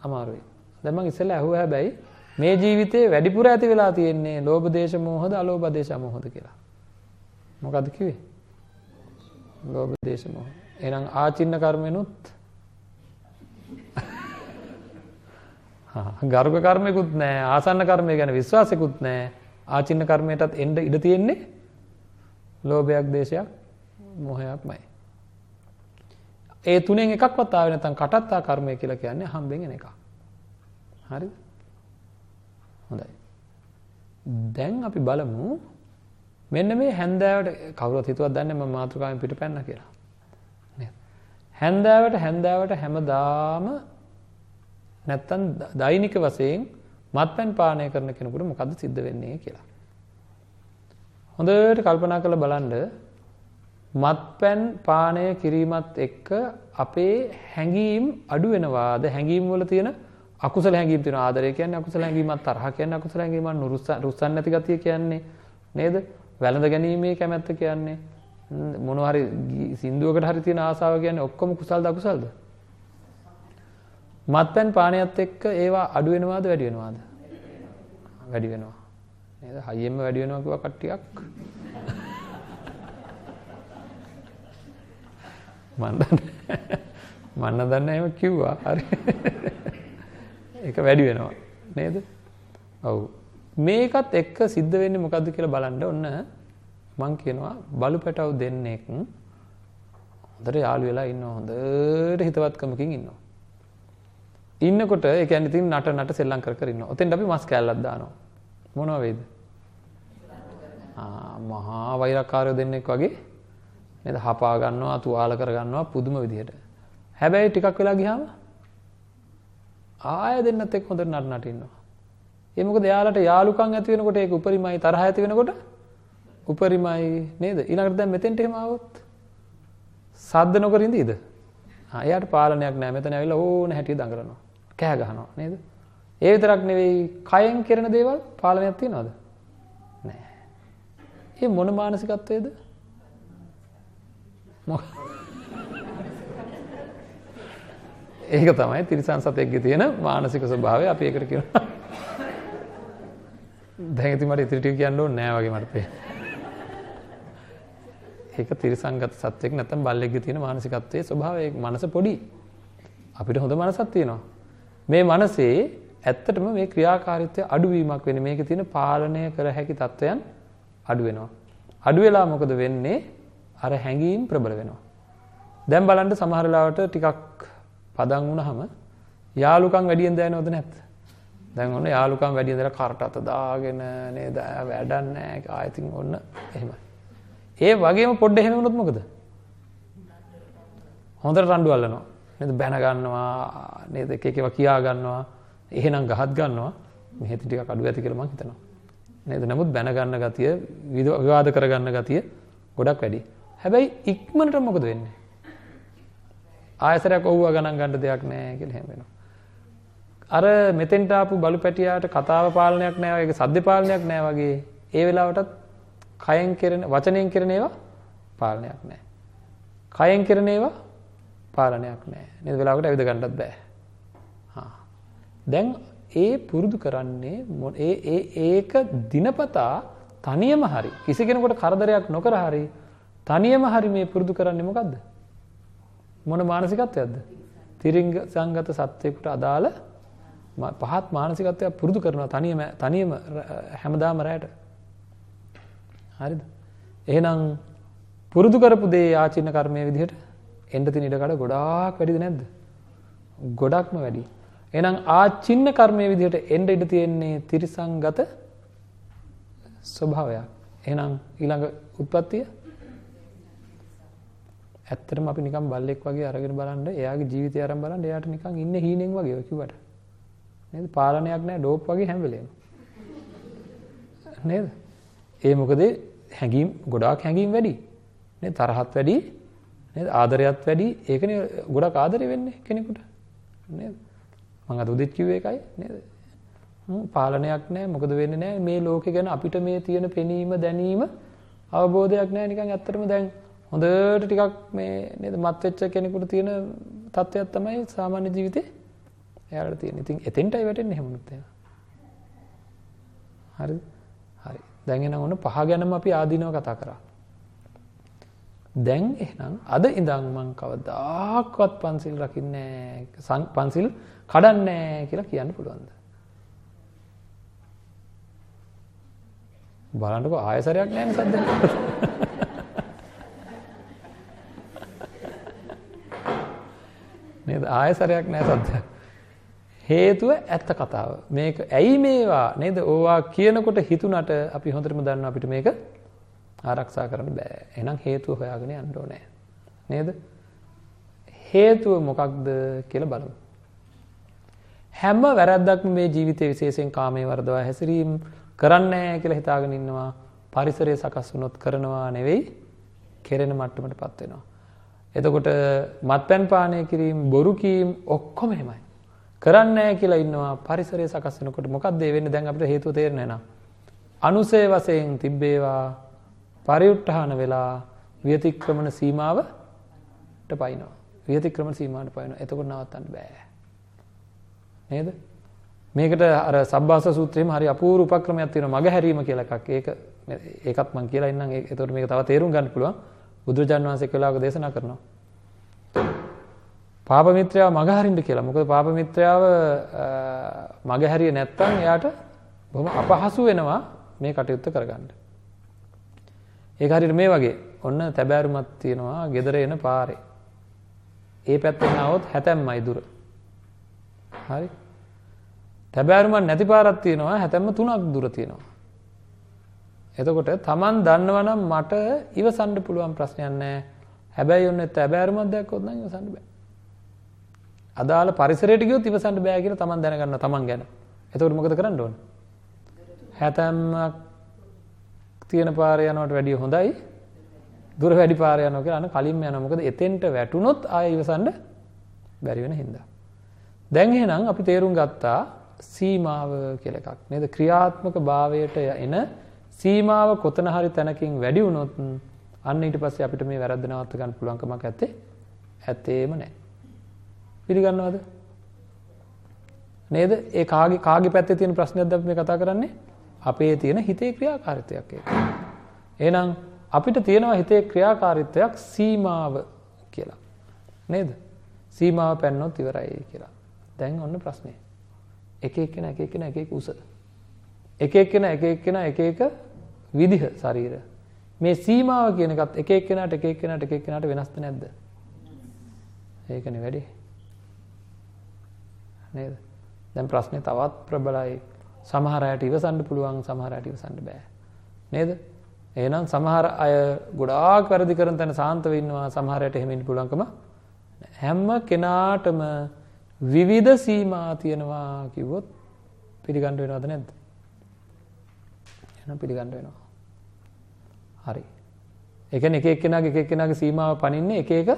අමාරුයි. දැන් මම ඉස්සෙල්ලා අහුවා හැබැයි මේ ජීවිතේ වැඩිපුර ඇති වෙලා තියෙන්නේ ලෝභ දේශ මොහද අලෝභ දේශ මොහද කියලා. මොකද්ද කිව්වේ? ලෝභ දේශ මොහ. එහෙනම් ආචින්න කර්මෙනුත් *laughs* ගරුක කර්මයකුත් නැහැ ආසන්න කර්මය ගැන විශ්වාසයකුත් නැහැ ආචින්න කර්මයටත් එන්න ඉඩ තියෙන්නේ ලෝභයක් දේශයක් මොහයක්මයි ඒ තුනෙන් එකක්වත් ආවේ නැත්නම් කටත්තා කර්මය කියලා කියන්නේ හම්බෙන් එන එකක්. හරිද? හොඳයි. දැන් අපි බලමු මෙන්න මේ හැන්දෑවට කවුරුත් හිතුවත් දන්නේ මම මාතෘකාවෙන් පිටපැන්න කියලා. නේද? හැන්දෑවට හැන්දෑවට හැමදාම නැත්තම් දෛනික වශයෙන් මත්පැන් පානය කරන කෙනෙකුට මොකද්ද සිද්ධ වෙන්නේ කියලා. හොඳට කල්පනා කරලා බලන්න මත්පැන් පානය කිරීමත් එක්ක අපේ හැඟීම් අඩු වෙනවාද හැඟීම් වල තියෙන අකුසල හැඟීම් තියෙන ආදරය කියන්නේ අකුසල හැඟීමක් තරහ කියන්නේ අකුසල හැඟීමක් නුරුස්සා රුස්සන් නැති ගතිය කියන්නේ නේද වැළඳ ගැනීමේ කැමැත්ත කියන්නේ. මොනවා හරි සින්දුවකට හරි තියෙන ආසාව කියන්නේ ඔක්කොම කුසල්ද අකුසල්ද මත්පැන් පානයත් එක්ක ඒවා අඩු වෙනවාද වැඩි වෙනවාද? වැඩි වෙනවා. නේද? හයියෙන්ම වැඩි වෙනවා කිව්වා කට්ටියක්. මන් මන්න දන්න එහෙම කිව්වා. හරි. *laughs* ඒක වැඩි වෙනවා. නේද? ඔව්. මේකත් එක්ක සිද්ධ වෙන්නේ මොකද්ද කියලා බලන්න ඔන්න මං කියනවා බලු පැටව් දෙන්නෙක් හොඳට යාළු වෙලා ඉන්නවා හොඳට හිතවත්කමකින් ඉන්නවා ඉන්නකොට ඒ කියන්නේ ඉතින් නට නට සෙල්ලම් කර කර ඉන්නවා. ඔතෙන්ට අපි මස් කෑල්ලක් දානවා. මොනවා වේද? ආ මහා වෛරකාරයෝ දෙන්නෙක් වගේ නේද හපා ගන්නවා තුවාල කර ගන්නවා පුදුම විදිහට. හැබැයි ටිකක් වෙලා ගියාම ආය දෙන්නත් එක්ක හොඳට නට නට ඉන්නවා. ඒ මොකද එයාලට යාළුකම් ඇති වෙනකොට ඒක උපරිමයි තරහ ඇති වෙනකොට උපරිමයි නේද? ඊළඟට දැන් මෙතෙන්ට එහෙම ආවොත් සද්ද නොකර ඉඳීද? ආ එයාට පාලනයක් නැහැ. මෙතන ඇවිල්ලා ඕන හැටියට දඟලනවා. කෑ ගහනවා නේද? ඒ විතරක් නෙවෙයි කයෙන් කරන දේවල් පාලනයක් තියනවද? නැහැ. ඒ මොන මානසිකත්වයේද? ඒක තමයි තිරිසන් සතෙක්ගේ තියෙන මානසික ස්වභාවය අපි ඒකට කියනවා. දැන් ඉතින් මට ඉතිරි ටික කියන්න ඕනේ නෑ වගේ මට පේනවා. ඒක තිරිසංගත සත්වෙක් නැත්නම් බල්ලෙක්ගේ තියෙන මානසිකත්වයේ ස්වභාවය ඒක මනස පොඩි. අපිට හොඳ මනසක් තියෙනවා. මේ මනසේ ඇත්තටම මේ ක්‍රියාකාරීත්වය අඩුවීමක් වෙන්නේ මේකේ තියෙන පාලනය කර හැකි තත්වයන් අඩු වෙනවා. අඩු වෙලා මොකද වෙන්නේ? අර හැඟීම් ප්‍රබල වෙනවා. දැන් බලන්න සමහර වෙලාවට ටිකක් පදන් වුණාම යාලුකම් වැඩියෙන් දැනෙනවද නැද්ද? දැන් ඔන්න යාලුකම් වැඩියෙන් දැලා කරට අත දාගෙන නේද වැඩක් නැහැ ආයෙත් ඔන්න එහෙමයි. ඒ වගේම පොඩ්ඩ එහෙම වුණොත් මොකද? හොඳට රණ්ඩු අල්ලනවා. නේද බැන ගන්නවා නේද එක එක ඒවා කියා ගන්නවා. එහෙනම් ගහත් ගන්නවා. මෙහෙත් ටිකක් අඩු ඇති කියලා මම හිතනවා. නේද? නමුත් බැන ගන්න ගතිය විවාද කර ගන්න ගතිය ගොඩක් වැඩි. හැබැයි ඉක්මනට මොකද වෙන්නේ? ආයසරයක් ඔව්වා ගණන් ගන්න දෙයක් නැහැ කියලා හැම වෙනවා. අර මෙතෙන්ට ආපු බලු පැටියාට කතාව පාලනයක් නැහැ වගේ සද්ද පාලනයක් නැහැ වගේ ඒ වෙලාවටත් කයෙන් කෙරෙන වචනයෙන් කෙරෙන ඒවා පාලනයක් නැහැ. කයෙන් කෙරෙන ඒවා පාලනයක් නැහැ. නේද වෙලාවකට ඇවිද ගන්නත් බෑ. හා. දැන් ඒ පුරුදු කරන්නේ ඒ ඒ ඒක දිනපතා තනියම හරි කිසි කෙනෙකුට කරදරයක් නොකර හරි තනියම හරි මේ පුරුදු කරන්නේ මොකද්ද? මොන මානසිකත්වයක්ද? තිරිංග සංගත සත්‍යයකට අදාළ පහත් මානසිකත්වයක් පුරුදු කරනවා තනියම තනියම හැමදාම රැයට. හරිද? එහෙනම් පුරුදු කරපු දේ ආචින්න කර්මය විදිහට එන්න තියෙන ඉඩකඩ ගොඩාක් වැඩිද නැද්ද? ගොඩක්ම වැඩි. එහෙනම් ආචින්න කර්මය විදිහට එන්න ඉඩ තියෙන්නේ තිරිසංගත ස්වභාවයක්. එහෙනම් ඊළඟ උත්පත්තිය ඇත්තටම අපි නිකන් බල්ලෙක් වගේ අරගෙන බලන්න එයාගේ ජීවිතය අරන් බලන්න එයාට නිකන් ඉන්නේ හීනෙන් වගේ ඔය කිව්වට. නේද? පාලනයක් නැහැ ඩෝප් වගේ හැම වෙලේම. නේද? ඒ මොකද හැඟීම් ගොඩාක් හැඟීම් වැඩි. නේ තරහත් වැඩි. නේද? ආදරයත් වැඩි. ඒකනේ ගොඩක් ආදරේ වෙන්නේ කෙනෙකුට. නේද? මම අද උදේත් කිව්වේ ඒකයි නේද? පාලනයක් නැහැ මොකද වෙන්නේ නැහැ මේ ලෝකේ ගැන අපිට මේ තියෙන පෙනීම දැනීම අවබෝධයක් නැහැ නිකන් ඇත්තටම දැන් හොඳට ටිකක් මේ නේද මත් වෙච්ච කෙනෙකුට තියෙන තත්ත්වයක් තමයි සාමාන්‍ය ජීවිතේ එයාලට තියෙන. ඉතින් එතෙන්ටයි වැටෙන්නේ එහෙම නුත් හරිද? දැන් එහෙනම් ඔන්න පහ ගැනම අපි ආදීනව කතා කරා. දැන් එහෙනම් අද ඉඳන් මං කවදාක්වත් පන්සිල් රකින්නේ පන්සිල් කඩන්නේ කියලා කියන්න පුළුවන්ද? බලන්නකෝ ආයසරයක් නැහැ සද්ද. නේද ආයසරයක් නැහැ සද්ද. හේතුව ඇත්ත කතාව. මේක ඇයි මේවා නේද ඕවා කියනකොට හිතුනට අපි හොඳටම දන්න අපිට මේක ආරක්ෂා කරන්න බෑ. එහෙනම් හේතුව හොයාගෙන යන්න ඕනේ. නේද? හේතුව මොකක්ද කියලා බලමු. හැම වැරැද්දක්ම මේ ජීවිතයේ විශේෂයෙන් කාමයේ වර්ධවා හැසිරීම කරන්නේ කියලා හිතාගෙන ඉන්නවා. පරිසරය සකස් වුණොත් කරනවා නෙවෙයි කෙරෙන මට්ටමටපත් වෙනවා. එතකොට මත්පැන් පානය කිරීම, බොරු කීම් ඔක්කොම එහෙමයි. කරන්නේ කියලා ඉන්නවා පරිසරය සකස් වෙනකොට මොකක්ද ඒ වෙන්නේ? දැන් අපිට හේතුව තේරෙන්නේ නැහැ අනුසය වශයෙන් තිබ්බේවා පරිඋත්ථාන වෙලා විතික්‍රමන සීමාවට පයින්නවා. විතික්‍රමන සීමාවට පයින්නවා. එතකොට නවත්තන්න බෑ. නේද? මේකට අර සබ්බාස සූත්‍රයේම හරි අපූර්ව උපක්‍රමයක් තියෙනවා. මග හැරීම කියලා එකක්. ඒක ඒකත් මම කියලා ඉන්නම්. ඒකට මේක තව තේරුම් ගන්න පුළුවන්. බුදුරජාන් වහන්සේ කලාවක දේශනා කරනවා. පාප මිත්‍රයාව මගහරින්න කියලා. මොකද පාප මිත්‍රයාව මගහැරියේ නැත්තම් එයාට බොහොම අපහසු වෙනවා මේ කටයුත්ත කරගන්න. ඒක හරියට මේ වගේ. ඔන්න තැබෑරුමක් තියෙනවා gedare එන පාරේ. ඒ පැත්තෙන් આવොත් හැතැම්මයි දුර. හරි. තැබෑරුමක් නැති පාරක් තියෙනවා හැතැම්ම තුනක් දුර තියෙනවා. එතකොට Taman දන්නවනම් මට ඉවසන්න පුළුවන් ප්‍රශ්නයක් නැහැ. හැබැයි ඔන්න තැබෑරුමක් දැක්කොත් නම් ඉවසන්න බෑ. අදාළ පරිසරයට ගියොත් ඉවසන්න බෑ කියලා තමන් දැනගන්න තමන් ගැන. එතකොට මොකද කරන්න ඕන? හැතැම්මක් තියෙන පාර යනවට වැඩිය හොඳයි. දුර වැඩි පාර යනවා කියලා අන්න කලින්ම යනවා. මොකද එතෙන්ට වැටුනොත් ආයෙ ඉවසන්න බැරි වෙන හින්දා. දැන් එහෙනම් අපි තේරුම් ගත්තා සීමාව කියලා එකක්. නේද? ක්‍රියාත්මක භාවයට එන සීමාව කොතන හරි තැනකින් වැඩි වුණොත් අන්න ඊට පස්සේ අපිට මේ වැරද්ද නවත්ත ගන්න පුළුවන් කමක් ඇත්තේ ඇත්තේම නැහැ. පිළිගන්නවද? නේද? ඒ කාගේ කාගේ පැත්තේ තියෙන ප්‍රශ්නයක්ද අපි මේ කතා කරන්නේ? අපේ තියෙන හිතේ ක්‍රියාකාරීත්වයක් ඒක. එහෙනම් අපිට තියෙනවා හිතේ ක්‍රියාකාරීත්වයක් සීමාව කියලා. නේද? සීමාව පැන්නොත් ඉවරයි කියලා. දැන් ඔන්න ප්‍රශ්නේ. එක එක්කෙනා එක එක්කෙනා එක එක උස. එක එක්කෙනා එක එක්කෙනා එක එක විදිහ ශරීර. මේ සීමාව කියන එකත් එක එක්කෙනාට එක එක්කෙනාට එක එක්කෙනාට වෙනස්ද නැද්ද? ඒකනේ වැඩි. නේද? දැන් ප්‍රශ්නේ තවත් ප්‍රබලයි. සමහර අයට ඉවසන්න පුළුවන් සමහර අයට ඉවසන්න බෑ. නේද? එහෙනම් සමහර අය ගොඩාක් වැරදි කරන තැන සාන්තව ඉන්නවා සමහර අයට එහෙම ඉන්න පුළුවන්කම හැම කෙනාටම විවිධ සීමා තියෙනවා කිව්වොත් පිළිගන්න වෙනවද නැද්ද? එහෙනම් පිළිගන්න වෙනවා. හරි. ඒ කියන්නේ එක එක්කෙනාගේ එක එක්කෙනාගේ සීමාව පනින්නේ එක එක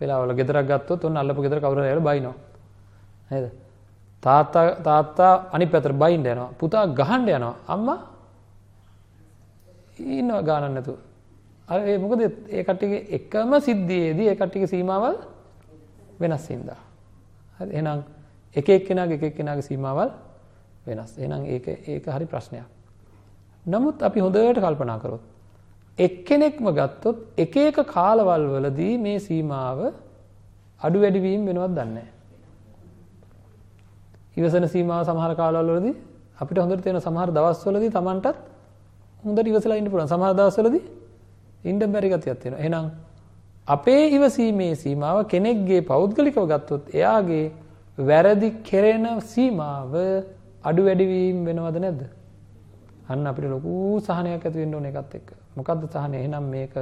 වෙලාවල ගෙදරක් ගත්තොත් ඔන්න අල්ලපු ගෙදර කවුරු හරි බයිනවා. නේද? තාත්තා තාත්තා අනිත් පැත්තට බයින්න යනවා. පුතා ගහන්න යනවා. අම්මා ඉන්නවා ගානක් නැතුව. අර ඒ මොකද ඒ කට්ටියගේ එකම සිද්ධියේදී ඒ කට්ටියගේ සීමාවල් වෙනස් හින්දා. හරි එහෙනම් එක එක්කෙනාගේ එක එක්කෙනාගේ සීමාවල් වෙනස්. එහෙනම් ඒක ඒක හරි ප්‍රශ්නයක්. නමුත් අපි හොඳට කල්පනා කරොත් එක්කෙනෙක්ම ගත්තොත් එක එක කාලවල් වලදී මේ සීමාව අඩු වැඩි වීම වෙනවද දන්නේ නැහැ. ඉවසන සීමාව සමහර කාලවලදී අපිට හොඳට තියෙන සමහර දවස්වලදී Tamanටත් හොඳට ඉවසලා ඉන්න පුළුවන්. සමහර දවස්වලදී ඉන්න බැරි ගතියක් තියෙනවා. එහෙනම් අපේ ඉවසීමේ සීමාව කෙනෙක්ගේ පෞද්ගලිකව ගත්තොත් එයාගේ වැරදි කෙරෙන සීමාව අඩු වැඩි වීම වෙනවද නැද්ද? අන්න අපිට ලොකු සහනයක් ඇති වෙන්න ඕන එකත් එක්ක. මොකද්ද සහනය? එහෙනම් මේක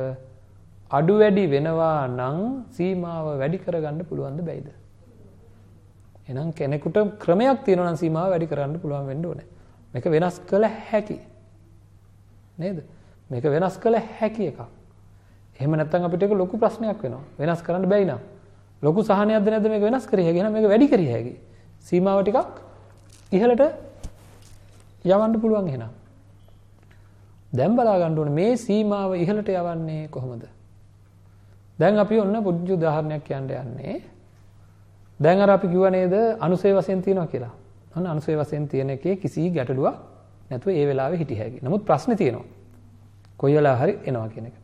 අඩු වැඩි වෙනවා නම් සීමාව වැඩි කරගන්න පුළුවන්ද බැයිද? එහෙනම් කෙනෙකුට ක්‍රමයක් තියෙනවා නම් සීමාව වැඩි කරන්න පුළුවන් වෙන්න ඕනේ. මේක වෙනස් කළ හැකි. නේද? මේක වෙනස් කළ හැකි එකක්. එහෙම නැත්නම් අපිට ඒක ලොකු ප්‍රශ්නයක් වෙනවා. වෙනස් කරන්න බැයි නම්. ලොකු සහනයක්ද නැද්ද මේක වෙනස් කරිය හැකි. එහෙනම් මේක වැඩි කරිය හැකි. සීමාව ටිකක් ඉහළට යවන්න පුළුවන් එහෙනම්. දැන් බලා ගන්න ඕනේ මේ සීමාව ඉහළට යවන්නේ කොහොමද? දැන් අපි ඔන්න පොඩි උදාහරණයක් කියන්න යන්නේ. දැන් අර අපි කිව්වා නේද අනුසය වශයෙන් තියෙනවා කියලා. අන්න අනුසය වශයෙන් තියෙන එකේ කිසි ගැටලුවක් නැතුව ඒ වෙලාවේ හිටිය හැකි. නමුත් ප්‍රශ්නේ තියෙනවා. කොයි වෙලාව හරි එනවා කියන එක.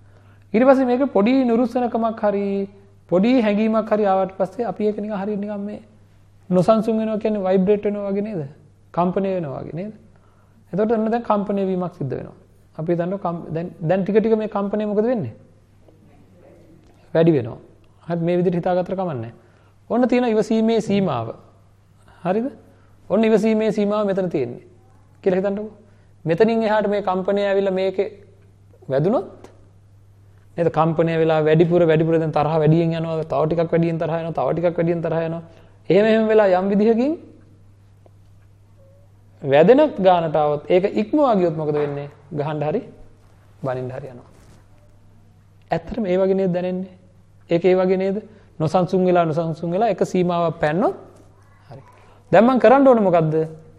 ඊට පස්සේ මේක පොඩි නුරුස්සනකමක් හරි පොඩි හැඟීමක් හරි ආවට පස්සේ අපි ඒක නිකන් හරියට නිකන් මේ නොසන්සුන් වෙනවා කියන්නේ ভাইබ්‍රේට් වෙනවා වගේ නේද? කම්පණය වෙනවා වගේ නේද? එතකොට ඔන්න දැන් කම්පණය වීමක් සිද්ධ වෙනවා. අපි දන්නවා දැන් දැන් ටික ටික මේ කම්පණය මොකද වෙන්නේ? වැඩි වෙනවා. හරි මේ විදිහට හිතාගත්තට කමන්නේ ඔන්න තියෙන ඉවසීමේ සීමාව. හරිද? ඔන්න ඉවසීමේ සීමාව මෙතන තියෙන්නේ. කියලා හිතන්නකෝ. මෙතනින් එහාට මේ කම්පණය ඇවිල්ලා මේකේ වැදුනොත් නේද කම්පණය වෙලා වැඩිපුර වැඩිපුර දැන් තරහ වැඩියෙන් යනවා තව ටිකක් වැඩියෙන් තරහ යනවා තව ටිකක් වැඩියෙන් තරහ යනවා එහෙම එහෙම වෙලා යම් විදිහකින් වැදෙන ගානට આવොත් ඒක ඉක්මවා ගියොත් මොකද වෙන්නේ ගහන්න හරි බනින්න හරි යනවා ඇත්තටම ඒ වගේ නේද දැනෙන්නේ ඒක ඒ වගේ නේද නොසන්සුන් වෙලා නොසන්සුන් වෙලා එක සීමාවක් පැන්නොත් හරි. දැන් මම කරන්න ඕනේ මොකද්ද?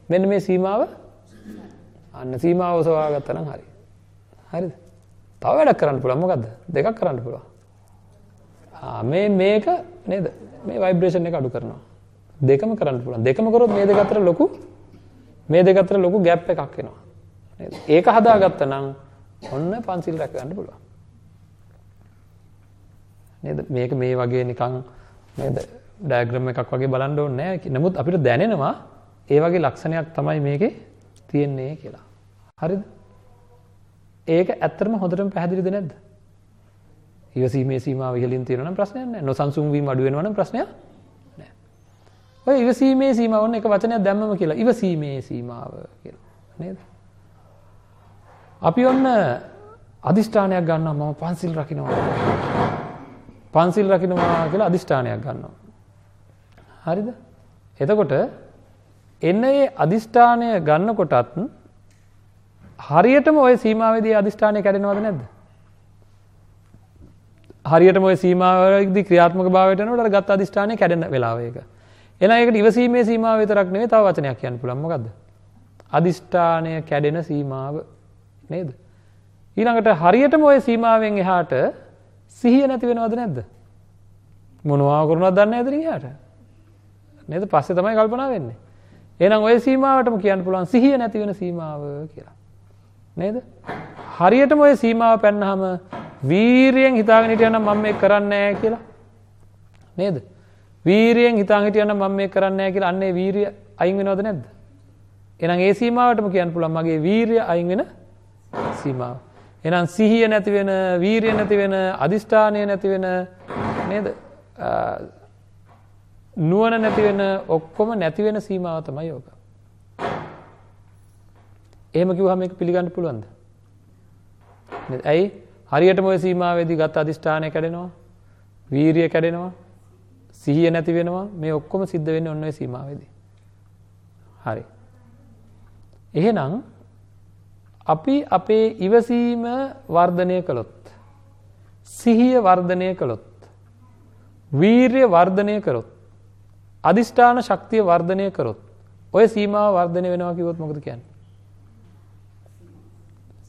මෙන්න මේ සීමාව අන්න සීමාව ඔසවා ගත්තා නම් හරි. හරිද? තව වැඩක් කරන්න පුළුවන් මොකද්ද? දෙකක් කරන්න පුළුවන්. ආ මේ මේක නේද? මේ ভাইබ්‍රේෂන් එක අඩු කරනවා. දෙකම කරන්න පුළුවන්. දෙකම කරොත් මේ දෙක අතර ලොකු මේ දෙක අතර ලොකු ગેප් එකක් එනවා. නේද? ඒක හදාගත්තා නම් ඔන්න පන්සිල් රැක ගන්න පුළුවන්. නේද මේක මේ වගේ නිකන් නේද ඩයග්‍රෑම් එකක් වගේ බලන්න ඕනේ නැහැ නමුත් අපිට දැනෙනවා ඒ වගේ ලක්ෂණයක් තමයි මේකේ තියෙන්නේ කියලා හරිද ඒක ඇත්තටම හොඳටම පැහැදිලිද නැද්ද? ඉවසීමේ සීමාව ඉහළින් තියෙනවා නම් ප්‍රශ්නයක් නැහැ. නොසන්සුන් වීම අඩු වෙනවා නම් ප්‍රශ්නයක් නැහැ. ඔය ඉවසීමේ සීමාව ඔන්න එක වචනයක් දැම්මම කියලා. ඉවසීමේ සීමාව කියලා. නේද? අපි ඔන්න අදිෂ්ඨානයක් ගන්නවා මම පන්සිල් රකින්නවා. පන්සිල් රකින්නවා කියලා අදිෂ්ඨානයක් ගන්නවා. හරිද? එතකොට එන්න ඒ අදිෂ්ඨානය ගන්නකොටත් හරියටම ඔය සීමාවේදී අදිෂ්ඨානය කැඩෙනවද නැද්ද? හරියටම ඔය සීමාවේදී ක්‍රියාත්මක භාවයට යනකොට අර ගත්ත අදිෂ්ඨානය කැඩෙන වෙලාව ඒක. එහෙනම් ඒකට ඉවසීමේ සීමාව විතරක් නෙවෙයි තව වචනයක් කියන්න පුළුවන් මොකද්ද? අදිෂ්ඨානය කැඩෙන සීමාව නේද? ඊළඟට හරියටම ওই සීමාවෙන් එහාට සිහිය නැති වෙනවද නැද්ද? මොනවා කරනවද දන්නේ නැද්ද එහාට? නේද? පස්සේ තමයි කල්පනා වෙන්නේ. එහෙනම් ওই සීමාවටම කියන්න පුළුවන් සිහිය නැති වෙන සීමාව කියලා. නේද? හරියටම ওই සීමාව පැන්නාම වීරියෙන් හිතාගෙන හිටියනම් මම මේක කරන්නේ නැහැ කියලා. නේද? වීරියෙන් හිතාගෙන හිටියනම් මම මේක කරන්නේ නැහැ කියලා අන්නේ වීරිය අයින් වෙනවද නැද්ද? එහෙනම් ඒ සීමාවටම කියන්න පුළුවන් මගේ වීරිය අයින් වෙන සීමාව. එහෙනම් සිහිය නැති වෙන, වීරිය නැති වෙන, අදිෂ්ඨානය නැති වෙන නේද? නුවණ නැති වෙන ඔක්කොම නැති වෙන සීමාව තමයි ඕක. එහෙම කිව්වහම මේක පිළිගන්න පුළුවන්ද? නේද? ඇයි? හරියටම ওই සීමාවේදී ගත අදිෂ්ඨානය කැඩෙනවා. වීරිය කැඩෙනවා. සිහිය නැති වෙනවා. මේ ඔක්කොම සිද්ධ වෙන්නේ ඔන්න ඔය සීමාවේදී. හරි. එහෙනම් අපි අපේ ඉවසීම වර්ධනය කළොත් සිහිය වර්ධනය කළොත් වීරිය වර්ධනය කරොත් අධිෂ්ඨාන ශක්තිය වර්ධනය කරොත් ඔය සීමාව වර්ධනය වෙනවා කිව්වොත් මොකද කියන්නේ?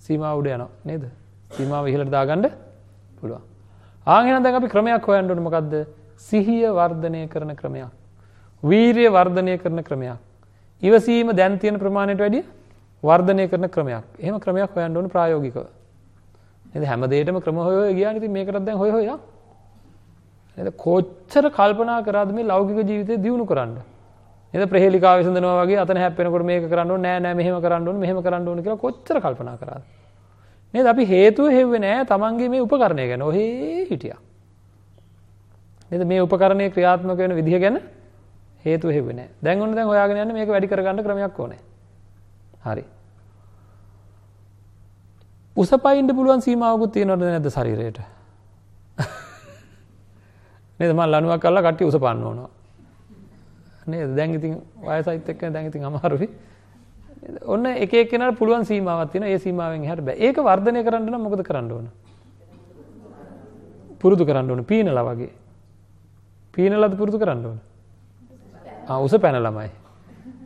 සීමාව උඩ යනවා නේද? සීමාව ඉහළට දාගන්න පුළුවන්. ආන් එහෙනම් දැන් අපි ක්‍රමයක් හොයන්න ඕනේ මොකද්ද? සිහිය වර්ධනය කරන ක්‍රමයක්. වීරිය වර්ධනය කරන ක්‍රමයක්. ඉවසීම දැන් තියෙන ප්‍රමාණයට වැඩිය වර්ධනය කරන ක්‍රමයක්. එහෙම ක්‍රමයක් හොයන්න ඕනේ ප්‍රායෝගිකව. නේද? හැම දෙයකටම ක්‍රම හොය හොය ගියානේ. ඉතින් මේකටත් දැන් හොය හොය යන්න. නේද කොච්චර කල්පනා කරාද මේ ලෞකික ජීවිතේ දියුණු කරන්න නේද ප්‍රහේලිකාව විසඳනවා වගේ අතන හැප්පෙනකොට මේක කරන්න ඕනේ නෑ නෑ මෙහෙම කරන්න ඕනේ මෙහෙම කරන්න ඕනේ කියලා කොච්චර කල්පනා කරාද නේද අපි හේතුව හෙව්වේ නෑ තමන්ගේ මේ උපකරණය ගැන ඔහේ හිටියා නේද මේ උපකරණයේ ක්‍රියාත්මක වෙන විදිහ ගැන හේතුව හෙව්වේ නෑ දැන් ඔන්න දැන් හොයාගෙන යන්නේ මේක වැඩි කරගන්න ක්‍රමයක් ඕනේ හරි උසපයින්ට පුළුවන් සීමාවකුත් තියෙනවද නැද්ද ශරීරයට? නේද? මම ලණුවක් කරලා කට්ටිය උස පාන්න ඕනවා. නේද? දැන් ඉතින් වයසයිත් එක්ක දැන් ඉතින් අමාරුයි. ඔන්න එක එක්කෙනාට පුළුවන් සීමාවක් තියෙනවා. ඒ සීමාවෙන් එහාට බෑ. ඒක වර්ධනය කරන්න නම් මොකද කරන්න ඕන? පුරුදු කරන්න ඕන. පීනලා වගේ. පීනලාද පුරුදු කරන්න ඕන? ආ උස පැනලමයි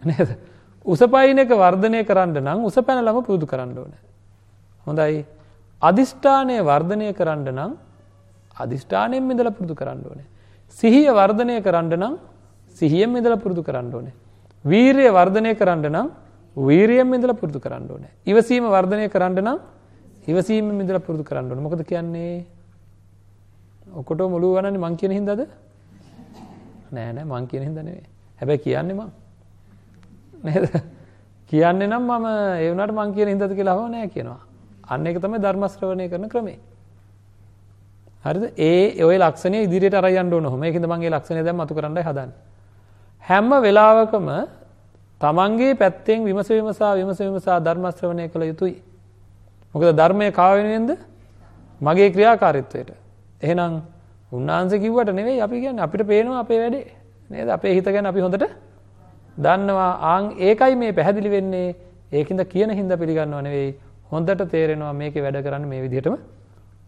නේද? උස පයින් එක වර්ධනය කරන්න නම් උස පැනලම පුරුදු කරන්න ඕන. හොඳයි අදිෂ්ඨානය වර්ධනය කරන්න නම් අධිෂ්ඨානයෙන් මෙදලා පුරුදු කරන්න ඕනේ. සිහිය වර්ධනය කරන්න නම් සිහියෙන් මෙදලා පුරුදු කරන්න ඕනේ. වීරිය වර්ධනය කරන්න නම් වීරියෙන් මෙදලා පුරුදු කරන්න ඕනේ. ඉවසීම වර්ධනය කරන්න නම් ඉවසීමෙන් මෙදලා පුරුදු කරන්න ඕනේ. මොකද කියන්නේ? ඔකට මුළු වනන්නේ මං කියන හින්දාද? නෑ නෑ මං කියන හින්දා නෙවෙයි. හැබැයි කියන්නේ මං. නේද? කියන්නේ නම් මම ඒ වුණාට මං කියන හින්දාද කියලා අහව නෑ කියනවා. අන්න ඒක තමයි ධර්ම ශ්‍රවණය කරන ක්‍රමය. හරිද? ඒ ඔය ලක්ෂණය ඉදිරියට අරයන්න ඕන. හොම ඒකද මගේ ලක්ෂණය දැම් මතු කරන්නයි හදන්න. හැම්ම වෙලාවකම තමන්ගේ පැත්තෙන් විමස විමසා විමස විමසා ධර්මශ්‍රවණය කළ යුතුයි. මොකද ධර්මය කාවෙනුවෙන්ද මගේ ක්‍රියාකාරිත්වයට. එහෙනම් උන්නාන්ස කිව්වට නෙවෙයි අපි කියන්න. අපිට පේනවා අපේ වැඩේ. නේද? අපේ හිත ගැන අපි හොඳට දන්නවා. ආං ඒකයි මේ පැහැදිලි වෙන්නේ. ඒකින්ද කියන හින්ද පිළිගන්නව නෙවෙයි. හොඳට තේරෙනවා මේක වැඩ කරන්න මේ විදිහටම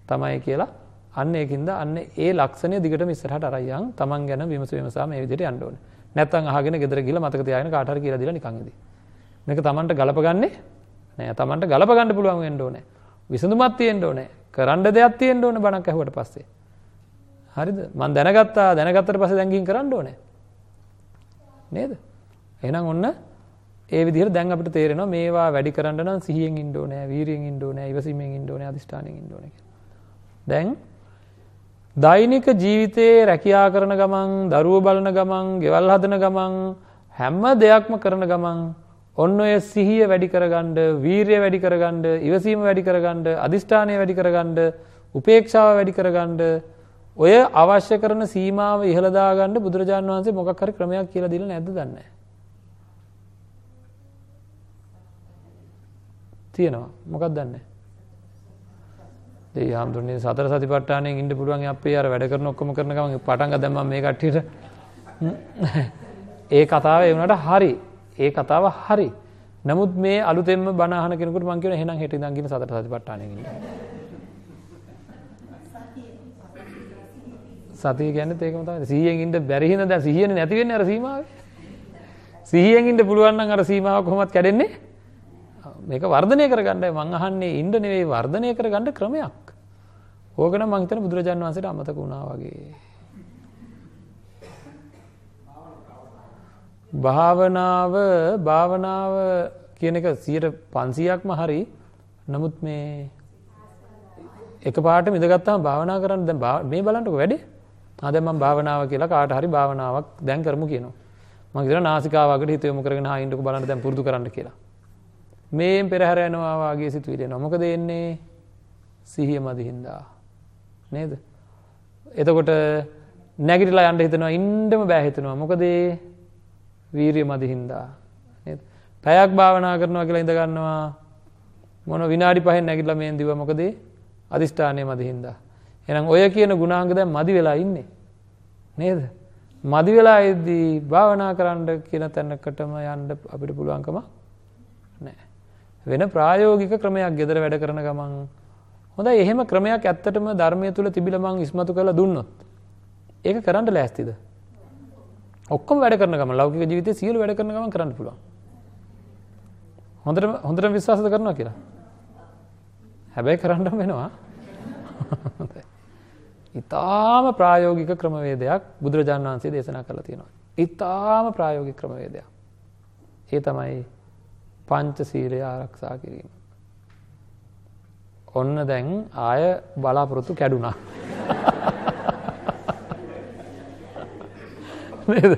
තමයි කියලා අන්න ඒකින්ද අන්න ඒ ලක්ෂණය දිගටම ඉස්සරහට අරයන් තමන් ගැන විමස විමසා මේ විදිහට යන්න ඕනේ. නැත්නම් අහගෙන ගෙදර ගිහලා මතක තියාගෙන කාට හරි කියලා දීලා නිකන් ඉදී. මේක තමන්ට ගලපගන්නේ නෑ තමන්ට ගලපගන්න පුළුවන් වෙන්න ඕනේ. විසඳුමක් තියෙන්න ඕනේ. කරන්න දෙයක් තියෙන්න ඕනේ බණක් ඇහුවට පස්සේ. හරිද? මම දැනගත්තා දැනගත්තට පස්සේ දැන් ගිහින් කරන්න ඕනේ. නේද? එහෙනම් ඔන්න ඒ විදිහට දැන් අපිට තේරෙනවා මේවා වැඩි කරන්න නම් සිහියෙන් ඉන්න ඕනේ, වීරියෙන් ඉන්න ඕනේ, ඉවසීමෙන් ඉන්න ඕනේ, අදිෂ්ඨානයෙන් ඉන්න ඕනේ කියලා. දැන් දෛනික ජීවිතයේ රැකියා කරන ගමන් දරුව බලන ගමන් ගෙවල් හදන ගමන් හැම්ම දෙයක්ම කරන ගමන් ඔන්න ඔය සිහිය වැඩි කරගණ්ඩ වීරය වැඩි කරගණ්ඩ ඉවසීම වැඩි කරගණ්ඩ අධිෂ්ඨානය වැඩි කරගණ්ඩ උපේක්ෂාව වැඩි කරගණ්ඩ ඔය අවශ්‍ය කරන සීමාව ඉහළදාගණ්ඩ බුදුරජාණන් වහන්සේ මොකක් හරි ක්‍රමයක් කියලා දිල නැද දන්න. තියෙනවා මොකක් දන්නේ. ඒ හාමුදුරනේ සතර සතිපට්ඨානයෙන් ඉන්න පුළුවන් අපේ අර වැඩ කරන ඔක්කොම කරන ගමන් පටන් ගත්තා දැන් මම මේ කට්ටියට *laughs* ඒ කතාව ඒ වුණාට හරි. ඒ කතාව හරි. නමුත් මේ අලුතෙන්ම බණ අහන කෙනෙකුට මම කියන එහෙනම් හෙට ඉඳන් ගිහින් සතර සතිපට්ඨානයෙන් ඉන්න. සතිය කියන්නේ ඒකම තමයි. 100න් ඉන්න බැරි හින්දා දැන් 100නේ නැති වෙන්නේ අර සීමාවේ. 100න් ඉන්න පුළුවන් නම් අර සීමාව කොහොමවත් කැඩෙන්නේ මේක වර්ධනය කරගන්නයි මං අහන්නේ ඉන්න නෙවෙයි වර්ධනය කරගන්න ක්‍රමයක්. ඕකනම් මං හිතන්නේ බුදුරජාන් වහන්සේට අමතක වුණා වගේ. භාවනාව භාවනාව කියන එක 500ක්ම හරි නමුත් මේ එක පාට මිදගත්තාම භාවනා කරන්න දැන් මේ බලන්නකො වැඩේ. ආ දැන් මම භාවනාව කියලා කාට හරි භාවනාවක් දැන් කරමු කියනවා. මම කියන නාසිකාවකට හිත යොමු කරගෙන ආ ඉන්නකො බලන්න දැන් පුරුදු කරන්න කියලා. මේෙන් පෙරහැර යනවා වාගේ සිතුවිලි එනවා. මොකද එන්නේ සිහිය මදි හින්දා. නේද? එතකොට නැගිටලා යන්න හිතනවා ඉන්නම බෑ හිතනවා. මොකද වීරිය මදි හින්දා. නේද? පැයක් භාවනා කරනවා කියලා ඉඳ ගන්නවා. මොන විනාඩි පහෙන් නැගිටලා මේන් දිව මොකද අදිෂ්ඨානය මදි හින්දා. එහෙනම් ඔය කියන ගුණාංග දැන් මදි වෙලා ඉන්නේ. නේද? මදි වෙලා ඉද්දී භාවනා කරන්න කියන තැනකටම යන්න අපිට පුළුවන්කම නැහැ. වෙන ප්‍රායෝගික ක්‍රමයක් ගෙදර වැඩ කරන ගමන් හොඳයි එහෙම ක්‍රමයක් ඇත්තටම ධර්මය තුල තිබිලා මං ඉස්මතු කරලා දුන්නොත් ඒක කරන්න ලෑස්තිද? ඔක්කොම වැඩ කරන ගමන් ලෞකික ජීවිතේ සියලු වැඩ කරන ගමන් කරන්න පුළුවන්. හොඳට හොඳට විශ්වාසද කරනවා කියලා. හැබැයි කරන්න වෙනවා. ඉතාම ප්‍රායෝගික ක්‍රමවේදයක් බුදුරජාණන් වහන්සේ දේශනා කරලා තියෙනවා. ඉතාම ප්‍රායෝගික ක්‍රමවේදයක්. ඒ තමයි පංචශීලය ආරක්ෂා කිරීම. ඔන්න දැන් ආය බලාපොරොත්තු කැඩුනා. නේද?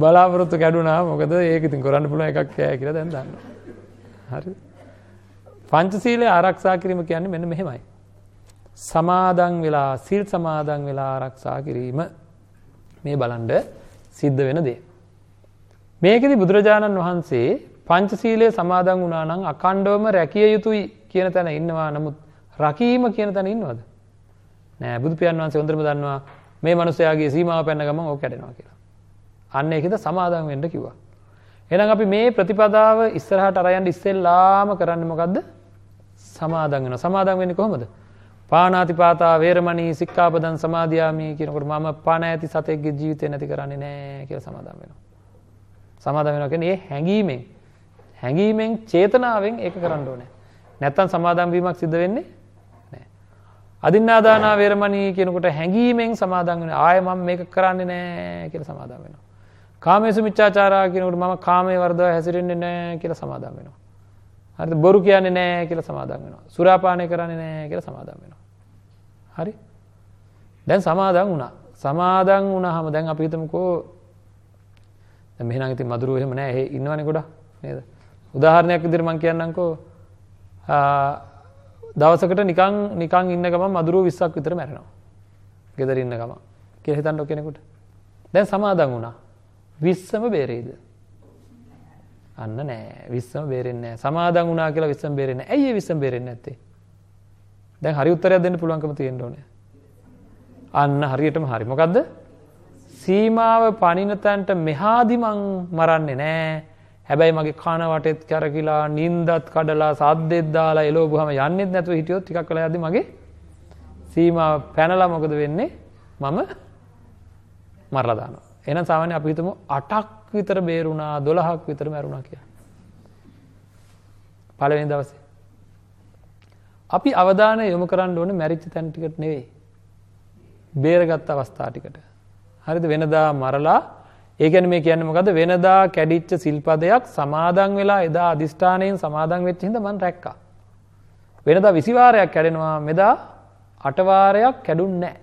බලාපොරොත්තු කැඩුනා මොකද ඒක ඉතින් කරන්න පුළුවන් එකක් කෑ කියලා දැන් දන්නවා. හරිද? පංචශීලය ආරක්ෂා කිරීම කියන්නේ මෙන්න මෙහෙමයි. සමාදන් වෙලා සිල් සමාදන් වෙලා ආරක්ෂා කිරීම මේ බලන්ඩ සිද්ධ වෙන දේ. මේකෙදි බුදුරජාණන් වහන්සේ පංචසීලය සමාදන් වුණා නම් අකණ්ඩවම රැකිය යුතුයි කියන තැන ඉන්නවා නමුත් රකීම කියන තැන ඉන්නවද. නෑ බුදු පියන් වන්සේ හොඳරම දන්නවා මේ මනුසයාගේ සීමාව පැන්න ගම ඕ කැඩෙනවා කියලා. අන්න එකද සමාදන් වෙන්ඩ කිව්වා. එනම් අපි මේ ප්‍රතිපදාව ඉස්සරහට අරයන්ට ඉස්සෙල්ලාම කරන්න මොකක්ද සමාදන් වෙන සමාදන් වෙන්න කොහොමද. පානාතිපාතා වේරමණී සික්කාපදන් සමාධයාමී කියනකට මම පණ ඇති සතෙක්ගේ ජීවිතය නැති කරන්නේ නෑ කියල සමාදම් වෙන. සමාදම් වෙන කෙන ඒ හැඟීමෙන් හැඟීමෙන් චේතනාවෙන් ඒක කරන්න ඕනෑ නැත්තන් සමාදම්වීමක් සිද්ධ වෙන්නේ නෑ. අදින්නාදානා වේරමණී කියනකොට හැඟීමෙන් සමාදන් වෙන ආයමම් මේක කරන්නේ නෑ කියල සමාදම් වෙනවා. කාමේසු මිච්චාචාරා කියනකට මම කාමය වර්දව හැසිරෙන්නේ නෑ කියල සමාදම් වෙනවා. හරි බොරු කියන්නේ නෑ කියල සමාදම් වෙනවා. සුරාපානය කරන්නේ නෑ කියල සමාදම් වෙනවා. හරි දැන් සමාදන් වුණා සමාදන් වුණ හම දැන් අපිතමකෝ මෙහන ඉති මදුරුව එහෙම නෑ ඒ ඉන්නවන ගොඩ නේද උදාහරණයක් විදිර මං කියන්නකෝ දවසකට නිකං නිකං ඉන්න ගම මදුරුව විස්සක් විතර මැරෙනවා. ගෙදර ඉන්න ගම කෙහෙතන්ඩ කෙනෙකුට. දැන් සමාදන් වුණා. විස්සම බේරේද අන්න නෑ. විස්සම බේරෙන්නේ සමාදන් වුණනා කියලා විස්සම් බේරෙන ඇයි විස්සම් බේරෙන්න ඇත්තේ දැන් හරි උත්තරයක් දෙන්න පුළුවන්කම තියෙන්න ඕනේ. අන්න හරියටම හරි. මොකද්ද? සීමාව පනින තැනට මෙහාදි මං මරන්නේ නෑ. හැබැයි මගේ කන වටෙත් කැරකිලා නින්දත් කඩලා සද්දෙත් දාලා එළවපුවාම යන්නෙත් නැතුව හිටියොත් ටිකක් වෙලා යද්දි මගේ සීමාව පැනලා මොකද වෙන්නේ? මම මරලා දානවා. එහෙනම් සාමාන්‍ය අපි හිතමු 8ක් විතර බේරුණා 12ක් විතර මැරුණා කියලා. පළවෙනි දවසේ අපි අවධානය යොමු කරන්න ඕන මැරිච්ච තැන්ටිකට නෙවෙයි. බේරගත්ත අවස්ථාටිකට. හරිද වෙනදා මරලා ඒකැන මේ කියන්න මොකද වෙනදා කැඩිච්ච සිල්පදයක් සමාදන් වෙලා එදා අධිෂ්ඨානයෙන් සමාදන් වෙච්ච හිද මන් රැක්කා. වෙනදා විසිවාරයක් කැඩෙනවා මෙදා අටවාරයක් කැඩුන් නෑ.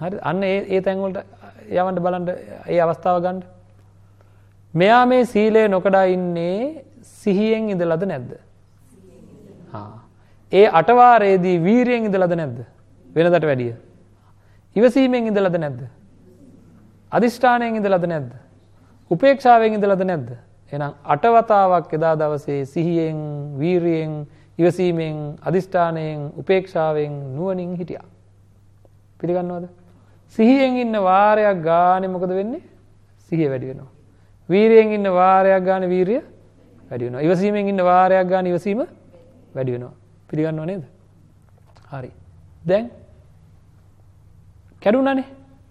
හරි අන්න ඒ තැන්වලට යවන්ට බලන්ට ඒ අවස්ථාව ගණ්ඩ. මෙයා මේ සීලය නොකඩා ඉන්නේ සිහියෙන් ඉඳලද නැද්ද. ඒ අටවාරයේදී වීරියෙන් ඉඳලද නැද්ද වෙනදට වැඩිය. ඉවසීමෙන් ඉඳලද නැද්ද. අධිෂ්ඨානයෙන් ඉඳලද නැද්ද. උපේක්ෂාවෙන් ඉඳලද නැද්ද. එනම් අටවතාවක් එදා දවසේ සිහියෙන් වීරියෙන් ඉවසීමෙන් අධිෂ්ඨානයෙන් උපේක්ෂාවෙන් නුවනින් හිටිය. පිළිගන්නවද. සිහියෙන් ඉන්න වාරයක් ගානෙ මොකද වෙන්නේ සිහිය වැඩි වෙනවා. වීරයෙන් ඉන්න වාරයක් ගාන වීරිය වැඩි වෙනවා. ඉවසීමෙන් ඉන්න වාරයක් ගාන ඉවසීම වැඩි වෙනවා. පිළිගන්නව නේද හරි දැන් කැඩුනනේ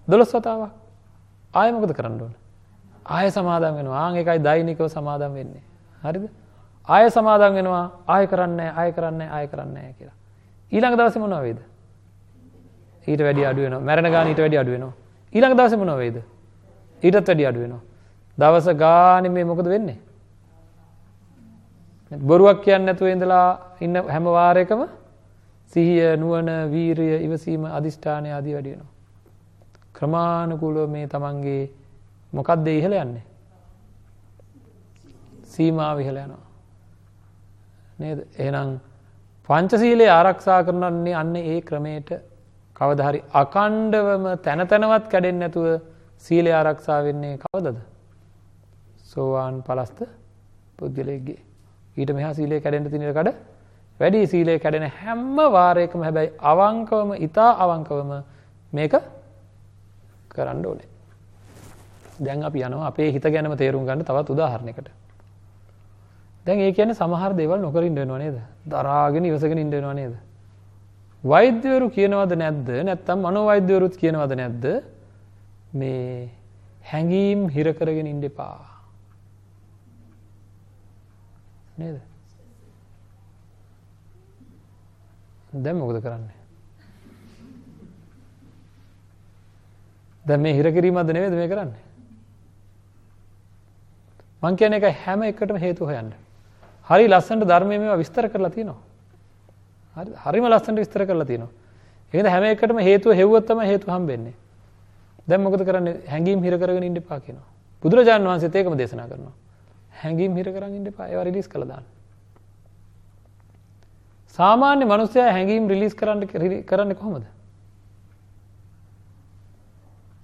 දොළොස් වතාවක් ආය මොකද කරන්න ඕන? ආය සමාදන් වෙනවා. ආං එකයි දෛනිකව සමාදන් වෙන්නේ. හරිද? ආය සමාදන් වෙනවා. ආය කරන්න ආය කරන්න ආය කරන්න කියලා. ඊළඟ දවස මොනව වේද ඊට වැඩි අඩුවෙන මැරණ ගාන ඊට වැඩි අඩුවෙනවා ඊළඟ දවස මොනව වේද ඊටත් වැඩි අඩුවෙනවා දවස ගානේ මේ මොකද වෙන්නේ? බොරුවක් කියන්නේ නැතුව ඉඳලා ඉන්න හැම වාරයකම සිහිය, නුවණ, වීරිය, ඉවසීම, අදිෂ්ඨානය ආදී වැඩි වෙනවා. ක්‍රමානුකූලව මේ තමන්ගේ මොකක්ද ඉහළ යන්නේ? සීමාව ඉහළ යනවා. නේද? එහෙනම් පංචශීලයේ ආරක්ෂා කරනන්නේ අන්න ඒ ක්‍රමයට කවදා හරි අකණ්ඩවම තැන තැනවත් කැඩෙන්නේ නැතුව සීලය ආරක්ෂා වෙන්නේ කවදද? සෝවාන් පලස්ත පුද්ගලයෙක්ගේ. ඊට මෙහා සීලය කැඩෙන්න තියෙන කඩ වැඩි සීලය කැඩෙන හැම වාරයකම හැබැයි අවංකවම ඊතා අවංකවම මේක කරන්න ඕනේ. දැන් අපි යනවා අපේ හිත ගැනම තේරුම් ගන්න තවත් උදාහරණයකට. දැන් ඒ කියන්නේ සමහර දේවල් නොකර ඉන්න වෙනව නේද? දරාගෙන ඉවසගෙන ඉන්න වෙනව නේද? වෛද්‍යවරු කියනවද නැද්ද? නැත්නම් මනෝවෛද්‍යවරුත් කියනවද නැද්ද? මේ හැඟීම් හිර කරගෙන ඉන්න එපා. නේද? දැන් මොකද කරන්නේ? දැන් මේ හිර කිරීමක්ද නෙවෙයිද මේ කරන්නේ? මං කියන්නේ ඒක හැම එකටම හේතු හොයන්න. හරි ලස්සනට ධර්මයේ මේවා විස්තර කරලා තියෙනවා. හරි හරිම ලස්සනට විස්තර කරලා තියෙනවා. ඒකද හැම එකටම හේතුව හෙව්වොත් තමයි හේතු හම්බෙන්නේ. දැන් මොකද කරන්නේ? හැංගීම් හිර කරගෙන ඉන්න එපා කියනවා. බුදුරජාණන් වහන්සේත් ඒකම දේශනා කරනවා. හැංගීම් හිර කරන් ඉන්න එපා. ඒවා රිලීස් කළා දාන්න. සාමාන්‍ය මිනිස්සයා හැංගීම් රිලීස් කරන්න කරන්නේ කොහොමද?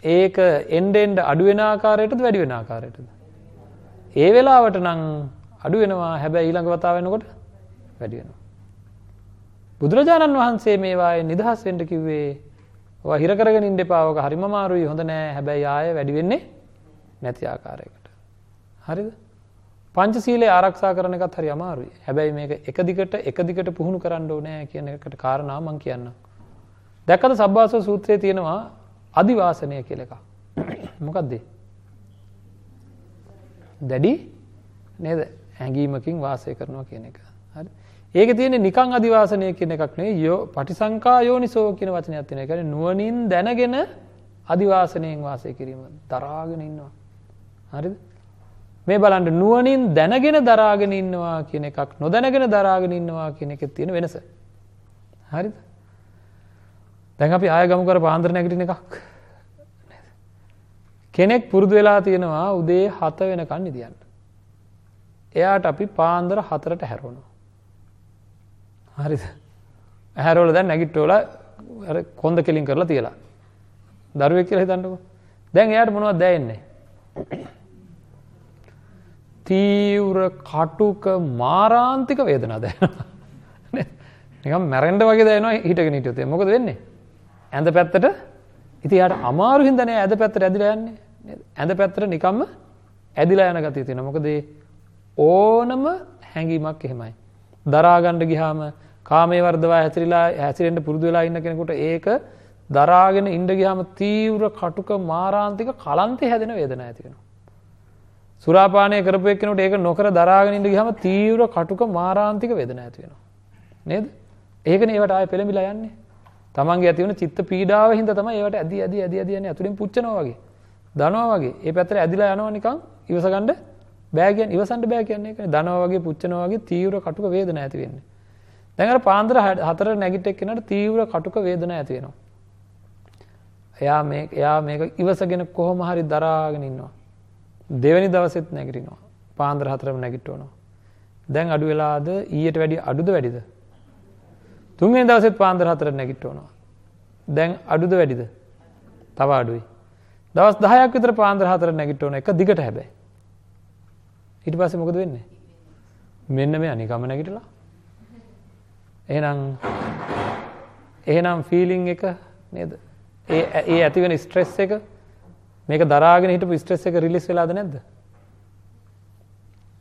ඒක එන්ඩ එන්ඩ අඩු වෙන ආකාරයටද වැඩි වෙන ආකාරයටද? ඒ වෙලාවට නම් අඩු වෙනවා හැබැයි ඊළඟ වතාව වෙනකොට වැඩි වෙනවා. බුදුරජාණන් වහන්සේ මේවායේ නිදහස් වෙන්න කිව්වේ ඔය හිර කරගෙන ඉන්න එපා. ඔක හරිම අමාරුයි. හොඳ නෑ. හැබැයි ආයෙ වැඩි වෙන්නේ නැති ආකාරයකට. හරිද? පංචශීලයේ ආරක්ෂා කරන එකත් හරි අමාරුයි. හැබැයි මේක එක දිගට එක දිගට පුහුණු කරන්න ඕනේ කියන එකට කාරණා මම කියන්නම්. දැක්කද සබ්බාසව සූත්‍රයේ තියෙනවා අදිවාසනය කියලා එකක්. මොකක්ද? දැඩි නේද? හැඟීමකින් වාසය කරනවා කියන එක. හරි. ඒක තියෙන්නේ නිකං අදිවාසනය කියන එකක් නෙවෙයි යෝ පටිසංකා යෝනිසෝ කියන වචනයක් තියෙනවා. ඒ කියන්නේ නුවණින් දැනගෙන අදිවාසනයෙන් වාසය කිරීම දරාගෙන ඉන්නවා. හරිද? මේ බලන්න නුවණින් දැනගෙන දරාගෙන ඉන්නවා කියන එකක් නොදැනගෙන දරාගෙන ඉන්නවා කියන එකේ තියෙන වෙනස. හරිද? දැන් අපි ආය ගමු කර පාන්දර නැගිටින එකක්. කෙනෙක් පුරුදු වෙලා තියෙනවා උදේ 7 වෙනකන් නිදියන්න. එයාට අපි පාන්දර 4ට හැරෙනවා. හරිද? ඇහැරෝල දැන් නැගිට්ටෝල කොන්ද කෙලින් කරලා තියලා. දරුවෙක් කියලා හිතන්නකෝ. දැන් එයාට මොනවද දැනෙන්නේ? තීව්‍ර කටුක මාරාන්තික වේදනා දැනෙනවා. නිකම් මැරෙන්න වගේ දැනෙනවා හිටගෙන හිටියොත්. මොකද වෙන්නේ? ඇඳ පැත්තට ඉතින් යාට අමාරු හින්දා නේ ඇඳ පැත්තට ඇදිලා යන්නේ ඇඳ පැත්තට නිකම්ම ඇදිලා යන ගතිය තියෙනවා මොකද ඕනම හැඟීමක් එහෙමයි දරා ගන්න ගියාම කාමයේ වර්ධවා හැසිරලා හැසිරෙන්න පුරුදු වෙලා ඉන්න කෙනෙකුට ඒක දරාගෙන ඉන්න ගියාම තීව්‍ර කටුක මාරාන්තික කලන්තේ හැදෙන වේදනාවක් ඇති වෙනවා. සුරාපානය කරපු එක්කෙනෙකුට ඒක නොකර දරාගෙන ඉන්න ගියාම තීව්‍ර කටුක මාරාන්තික වේදනාවක් ඇති වෙනවා. නේද? ඒකනේ ඒවට ආයෙ පෙළඹිලා යන්නේ. තමන්ගේ ඇති වෙන චිත්ත පීඩාව හින්දා තමයි ඒවට ඇදි ඇදි ඇදි ඇදි යන්නේ අතුලින් පුච්චනවා වගේ. දනවා වගේ. ඒ පැත්තට ඇදිලා යනවා නිකන් ඉවසගන්න බෑ කියන්නේ ඉවසන්න බෑ කියන්නේ ඒකනේ. දනවා වගේ පුච්චනවා වගේ තීව්‍ර කටුක වේදනාවක් ඇති වෙන්නේ. දැන් අර පාන්දර හතර නැගිට එක්කෙනාට තීව්‍ර කටුක වේදනාවක් ඇති වෙනවා. එයා මේ එයා මේක ඉවසගෙන කොහොම හරි දරාගෙන ඉන්නවා. දෙවැනි දවසෙත් නැගිටිනවා. පාන්දර හතරම නැගිටවනවා. දැන් අඩු වෙලාද ඊට වැඩි අඩුද වැඩිද? තුන්වෙනි දවසෙත් පාන්දර හතරට නැගිටවනවා. දැන් අඩුද වැඩිද? තව අඩුයි. දවස් 10ක් විතර පාන්දර හතරට නැගිටවන එක දිගට හැබැයි. ඊට පස්සේ මොකද වෙන්නේ? මෙන්න මේ අනිකම නැගිටලා. එහෙනම් එහෙනම් ෆීලිං එක නේද? ඒ ඒ ඇති වෙන ස්ට්‍රෙස් එක මේක දරාගෙන හිටපු ස්ට්‍රෙස් එක රිලීස් වෙලාද නැද්ද?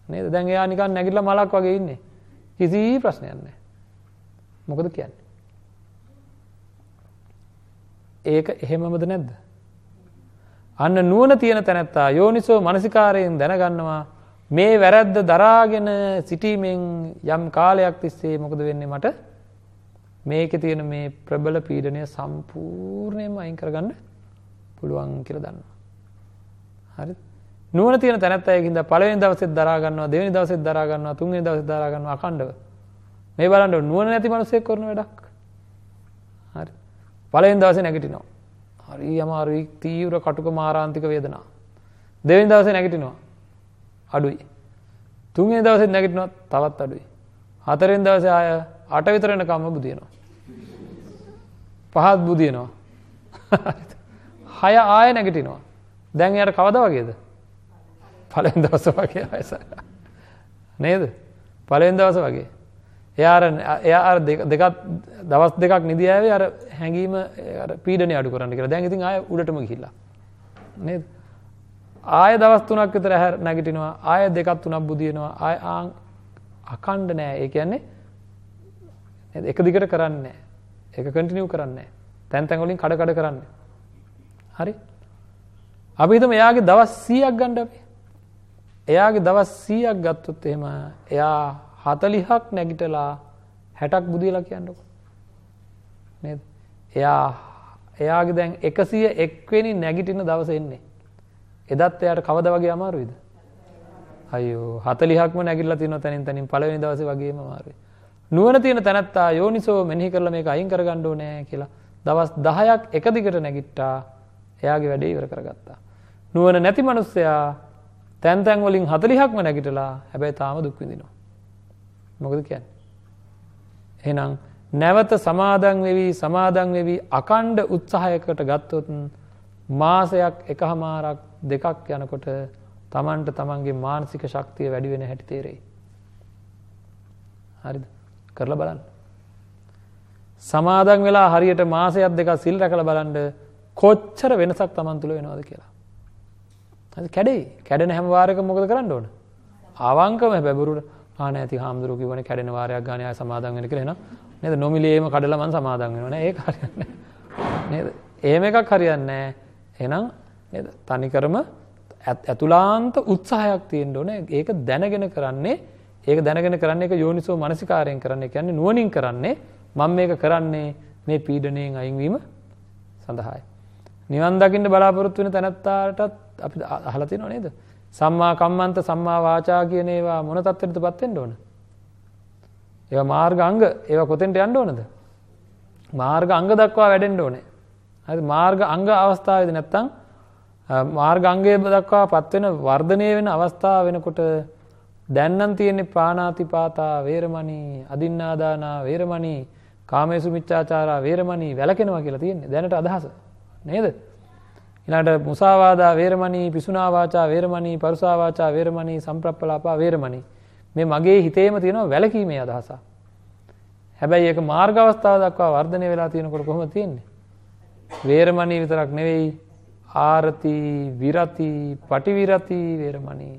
නේද? දැන් එයා නිකන් නැගිටලා මලක් වගේ ඉන්නේ. කිසි ප්‍රශ්නයක් නැහැ. මොකද කියන්නේ? ඒක එහෙමමද නැද්ද? අන්න නුවණ තියෙන තැනැත්තා යෝනිසෝ මනසිකාරයෙන් දැනගන්නවා මේ වැරැද්ද දරාගෙන සිටීමෙන් යම් කාලයක් තිස්සේ මොකද වෙන්නේ මට මේක තියෙන මේ ප්‍රබල පීඩනය සම්පූර්ණයම අයින් කරගන්න පුළුවන් කියලා දන්න. හරි නුවණ තියෙන තැනැත්ත අයකින්ද පළවෙනි දවසෙත් දරා ගන්නවා දෙවෙනි දවසෙත් දරා ගන්නවා තුන්වෙනි දවසෙත් දරා ගන්නවා අඛණ්ඩව. මේ බලන්න නුවණ නැති මිනිස්සෙක් කරන වැඩක්. හරි. පළවෙනි දවසේ නැගිටිනවා. හරි අමාරුයි තීව්‍ර කටුක මාරාන්තික වේදනා. දෙවෙනි දවසේ නැගිටිනවා. අඩුයි. තුන්වෙනි දවසෙත් නැගිටිනවා තවත් අඩුයි. හතරවෙනි දවසේ ආය අට විතර වෙනකම්ම බුදිනවා. පහත් බුදිනවා. හය ආය නැගිටිනවා. දැන් යට කවද වගේද? පළවෙනි දවස වගේ ආයස. නේද? පළවෙනි දවස වගේ. එයා එයා අර දෙකක් දවස් දෙකක් නිදියාවේ අර හැඟීම අර පීඩනය අඩු කරන්න කියලා. දැන් ඉතින් ආය උඩටම ගිහිල්ලා. නේද? ආය දවස් තුනක් විතර ඇහැ නැගිටිනවා. ආය දෙකක් තුනක් බුදිනවා. ආය ආන් අකණ්ඩ නෑ. ඒ කියන්නේ එක දිගට කරන්නේ නෑ. ඒක කන්ටිනියු කරන්නේ නෑ. තැන් තැන් වලින් කඩ කඩ කරන්නේ. හරි? අපි හිතමු එයාගේ දවස් 100ක් ගන්න අපි. එයාගේ දවස් 100ක් ගත්තොත් එහෙම එයා හතලිහක් නැගිටලා හැටක් බුදියලා කියන්නක. නේද? එයා එයාගේ දැන් එකසිය එක්වෙනි නැගිටින දවස එන්නේ. එදත් එයාට කවද වගේ අමාරුයිද? අයෝ හතලිහක්ම නැගිල්ල තින තැනින් තැනින් පලවෙනි දවස වගේම මාරුවේ නුවන තියෙන තැනත්තා යෝනිසෝ මෙහි කරල මේ අයින් කරගණ්ඩෝ නෑ කියලා දවස් දහයක් එකදිකට නැගිට්ටා එයාගේ වැඩේ ඉවර කරගත්තා. නුවන නැති මනුස්සයා තැන්තැන්වලින් හතලිහක්ම නැගිටලා හැබැයි තාම දුක්විදිනවා. මොකද කියන්න. එනම් නැවත සමාදන් වෙවී සමාදන් වෙවී අකණ්ඩ උත්සාහයකට ගත්තොත් මාසයක් එක හමාරක් දෙකක් යනකොට තමන්ට තමන්ගේ මානසික ශක්තිය වැඩි වෙන හැටි තේරෙයි. හරිද කරලා බලන්න. සමාදන් වෙලා හරියට මාසයක් දෙක සිල් රැකල බලන්ඩ කොච්චර වෙනසක් තමන් තුළ වෙනවාද කියලා. කැඩේ කැඩෙන හැම වාරක මොකද කරන්න ඕන. අවංකම බැබරුට ආන ඇති හාමුදුරු කිවන කැඩෙන වාරයක් ගානය සමාදන් වෙන කරෙන නද? නොමිලේම කඩලමන් සමාදන් වෙන ඒ කරන්න නද? ඒම එකක් හරියන්නේ එනම් තනිකරම ඇතුලාන්ත උත්සාහයක් තියෙන් ඕන. ඒක දැනගෙන කරන්නේ ඒක දැනගෙන කරන්න එක යෝනිසෝ මනසිකාරයෙන් කරන්න. කියන්නේ නුවනින් කරන්නේ. මං මේක කරන්නේ මේ පීඩනයෙන් අයින්වීම සඳහායි. නිවන් දකින්න බලාපොරොත්තු වෙන තැනැත්තාටත් අපි අහලති නොනේද සම්මා කම්මන්ත සම්මා වාචා කියන ඒවා මොන තත්වයට පත්තෙන්ට ඕන. ඒ මාර්ග අංග ඒව කොතෙන්ට අන්ඩ ඕනද. මාර්ග අංග දක්වා වැඩෙන්ඩ ඕනේ. ඇති මාර්ග අංග අවස්ථාවද නැත්තං මාර්ග අංගේ දක්වා පත්වෙන වර්ධනය වෙන අවස්ථාව වෙනකොට දැන්නන් තියෙන්නේ ප්‍රාණාතිපාතා වේරමණී අදින්නාදානා වේරමණී කාමේසු මිච්චාචාරා වේරමණී වැලකෙනවා කියලා තියෙන්නේ දැනට අදහස නේද ඉනට මුසාවාදා වේරමණී පිසුනාවාචා වේරමණී පරුසාවාචා වේරමණී සම්ප්‍රප්පලාපා වේරමණී මේ මගේ හිතේම තියෙනවා වැලකීමේ අදහසා. හැබැයි ඒක මාර්ගවස්ථාව දක්වා වර්ධනය වෙලා තියෙනකොට කොහොම තියෙන්නේ. වේරමණී විතරක් නෙවෙයි ආරති විරති පටිවිරති වේරමණී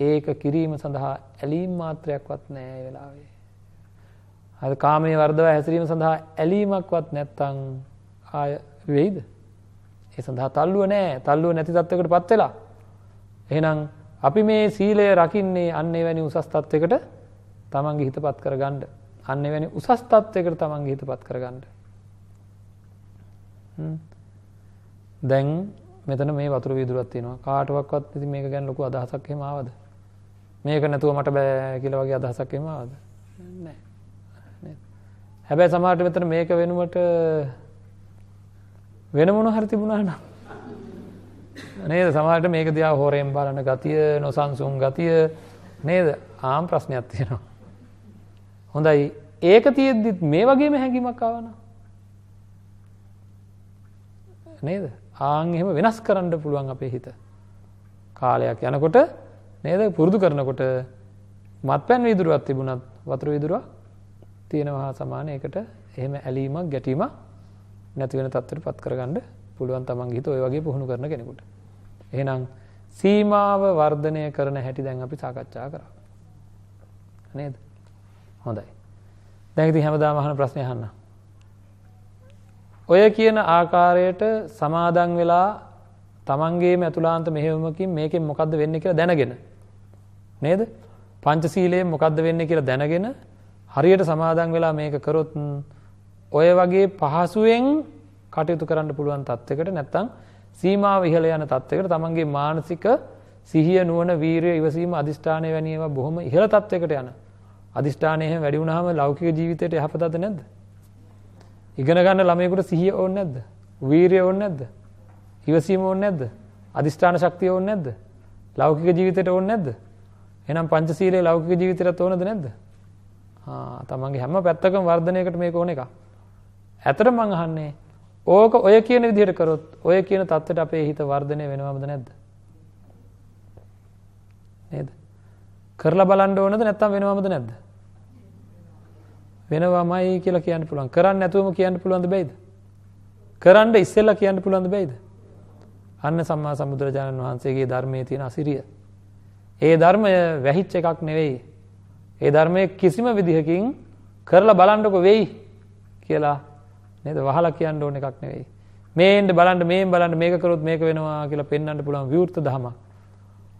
ඒක කිරීම සඳහා ඇලීම් මාත්‍රයක්වත් නෑ වෙලාවේ. අද කාමය වර්දව හැසිරීම සඳහා ඇලීමක්වත් නැත්තං ආය වෙයිද. ඒ සඳහා තල්ලුව නෑ. තල්ලුව නැති තත්වකට පත්වෙලා. එහෙනම් අපි මේ සීලය රකින්නේ අන්නේ වැනි උසස්තත්වකට තමන්ගේ හිත පත් කර ගණ්ඩ අන්න වැනි උසස්තත්වයකට තමන්ගේ හිත පත් කර ගණ්ඩ. දැන් මෙතන මේ වතුර විදුරත්තිනවා කාටවක්වත් ඉති මේක ගැන ලොකු අදහසක් හෙමාවද මේක නැතුව මට බෑ කියල වගේ අදහසක් හෙමාවද හැබැයි සමාට මෙතන මේක වෙනුවට වෙන මොන හරි තිබුණා නම්. නේද? සමහරට මේක දිහා හොරෙන් බලන ගතිය නොසන්සුන් ගතිය. නේද? ආම් ප්‍රශ්නයක් තියෙනවා. හොඳයි. ඒක තියෙද්දිත් මේ වගේම හැඟීමක් ආවන නේද? ආං එහෙම වෙනස් කරන්න පුළුවන් අපේ හිත. කාලයක් යනකොට නේද? පුරුදු කරනකොට මත් පැන් විදුරුවත් තිබුණත් වතුර විදුරුවක් තියෙනවා සමාන එකට එහෙම ඇලීමක් ගැටීමක් නැති වෙන තත්වට පත් කරගන්න පුළුවන් තමන් හිත ඔය වගේ පුහුණු කරන කෙනෙකුට. එහෙනම් සීමාව වර්ධනය කරන හැටි දැන් අපි සාකච්ඡා කර. නේද හොඳයි. දැඟති හැමදා මහන ප්‍රශ්නය හන්න. ඔය කියන ආකාරයට සමාදන් වෙලා තමන්ගේ ඇතුලාන්ත මෙහෙවමකින් මේකෙන් මොකක්ද වෙන්න කියලා දැනගෙන. නේද පංචසීලයේ මොකක්ද වෙන්න කියලා දැනගෙන හරියට සමාදන් වෙලා මේක කරොත් ඔය වගේ පහසුවෙන් කටයුතු කරන්න පුළුවන් තත්වකට නැත්තං සීමාව ඉහල යන තත්වකට තමන්ගේ මානසික සිහිය නුවණ වීරිය ඉවසීම අදිෂ්ඨානය වැනි ඒවා බොහොම ඉහළ තත්වයකට යන. අදිෂ්ඨානය එහෙම වැඩි වුණාම ලෞකික ජීවිතයට යහපතද නැද්ද? ඉගෙන ගන්න ළමයෙකුට සිහිය ඕනේ නැද්ද? වීරිය ඕනේ නැද්ද? ඉවසීම ඕනේ නැද්ද? අදිෂ්ඨාන ශක්තිය ඕනේ නැද්ද? ලෞකික ජීවිතයට ඕනේ නැද්ද? එහෙනම් පංචශීලයේ ලෞකික ජීවිතයටත් ඕනද නැද්ද? ආ තමන්ගේ හැම පැත්තකම වර්ධනයකට මේක ඕන එකක්. ඇතට මං අහන්නේ ඕක ඔය කියන විදිහට කරොත් ඔය කියන තත්ත්වයට අපේ හිත වර්ධනය වෙනවමද නැද්ද? නේද? කරලා බලන්න ඕනද නැත්නම් වෙනවමද නැද්ද? වෙනවමයි කියලා කියන්න පුළුවන්. කරන්න නැතුවම කියන්න පුළුවන්ද බැයිද? කරන්න ඉස්සෙල්ලා කියන්න පුළුවන්ද බැයිද? අන්න සම්මා සම්බුදුරජාණන් වහන්සේගේ ධර්මයේ තියෙන අසිරිය. ඒ ධර්මය වැහිච්ච එකක් නෙවෙයි. ඒ ධර්මය කිසිම විදිහකින් කරලා බලන්නකො වෙයි කියලා නේද වහලා කියන්න ඕන එකක් නෙවෙයි. මේෙන්ද බලන්න මේ බලන්න මේක කරොත් මේක වෙනවා කියලා පෙන්වන්න පුළුවන් විවෘත දහමක්.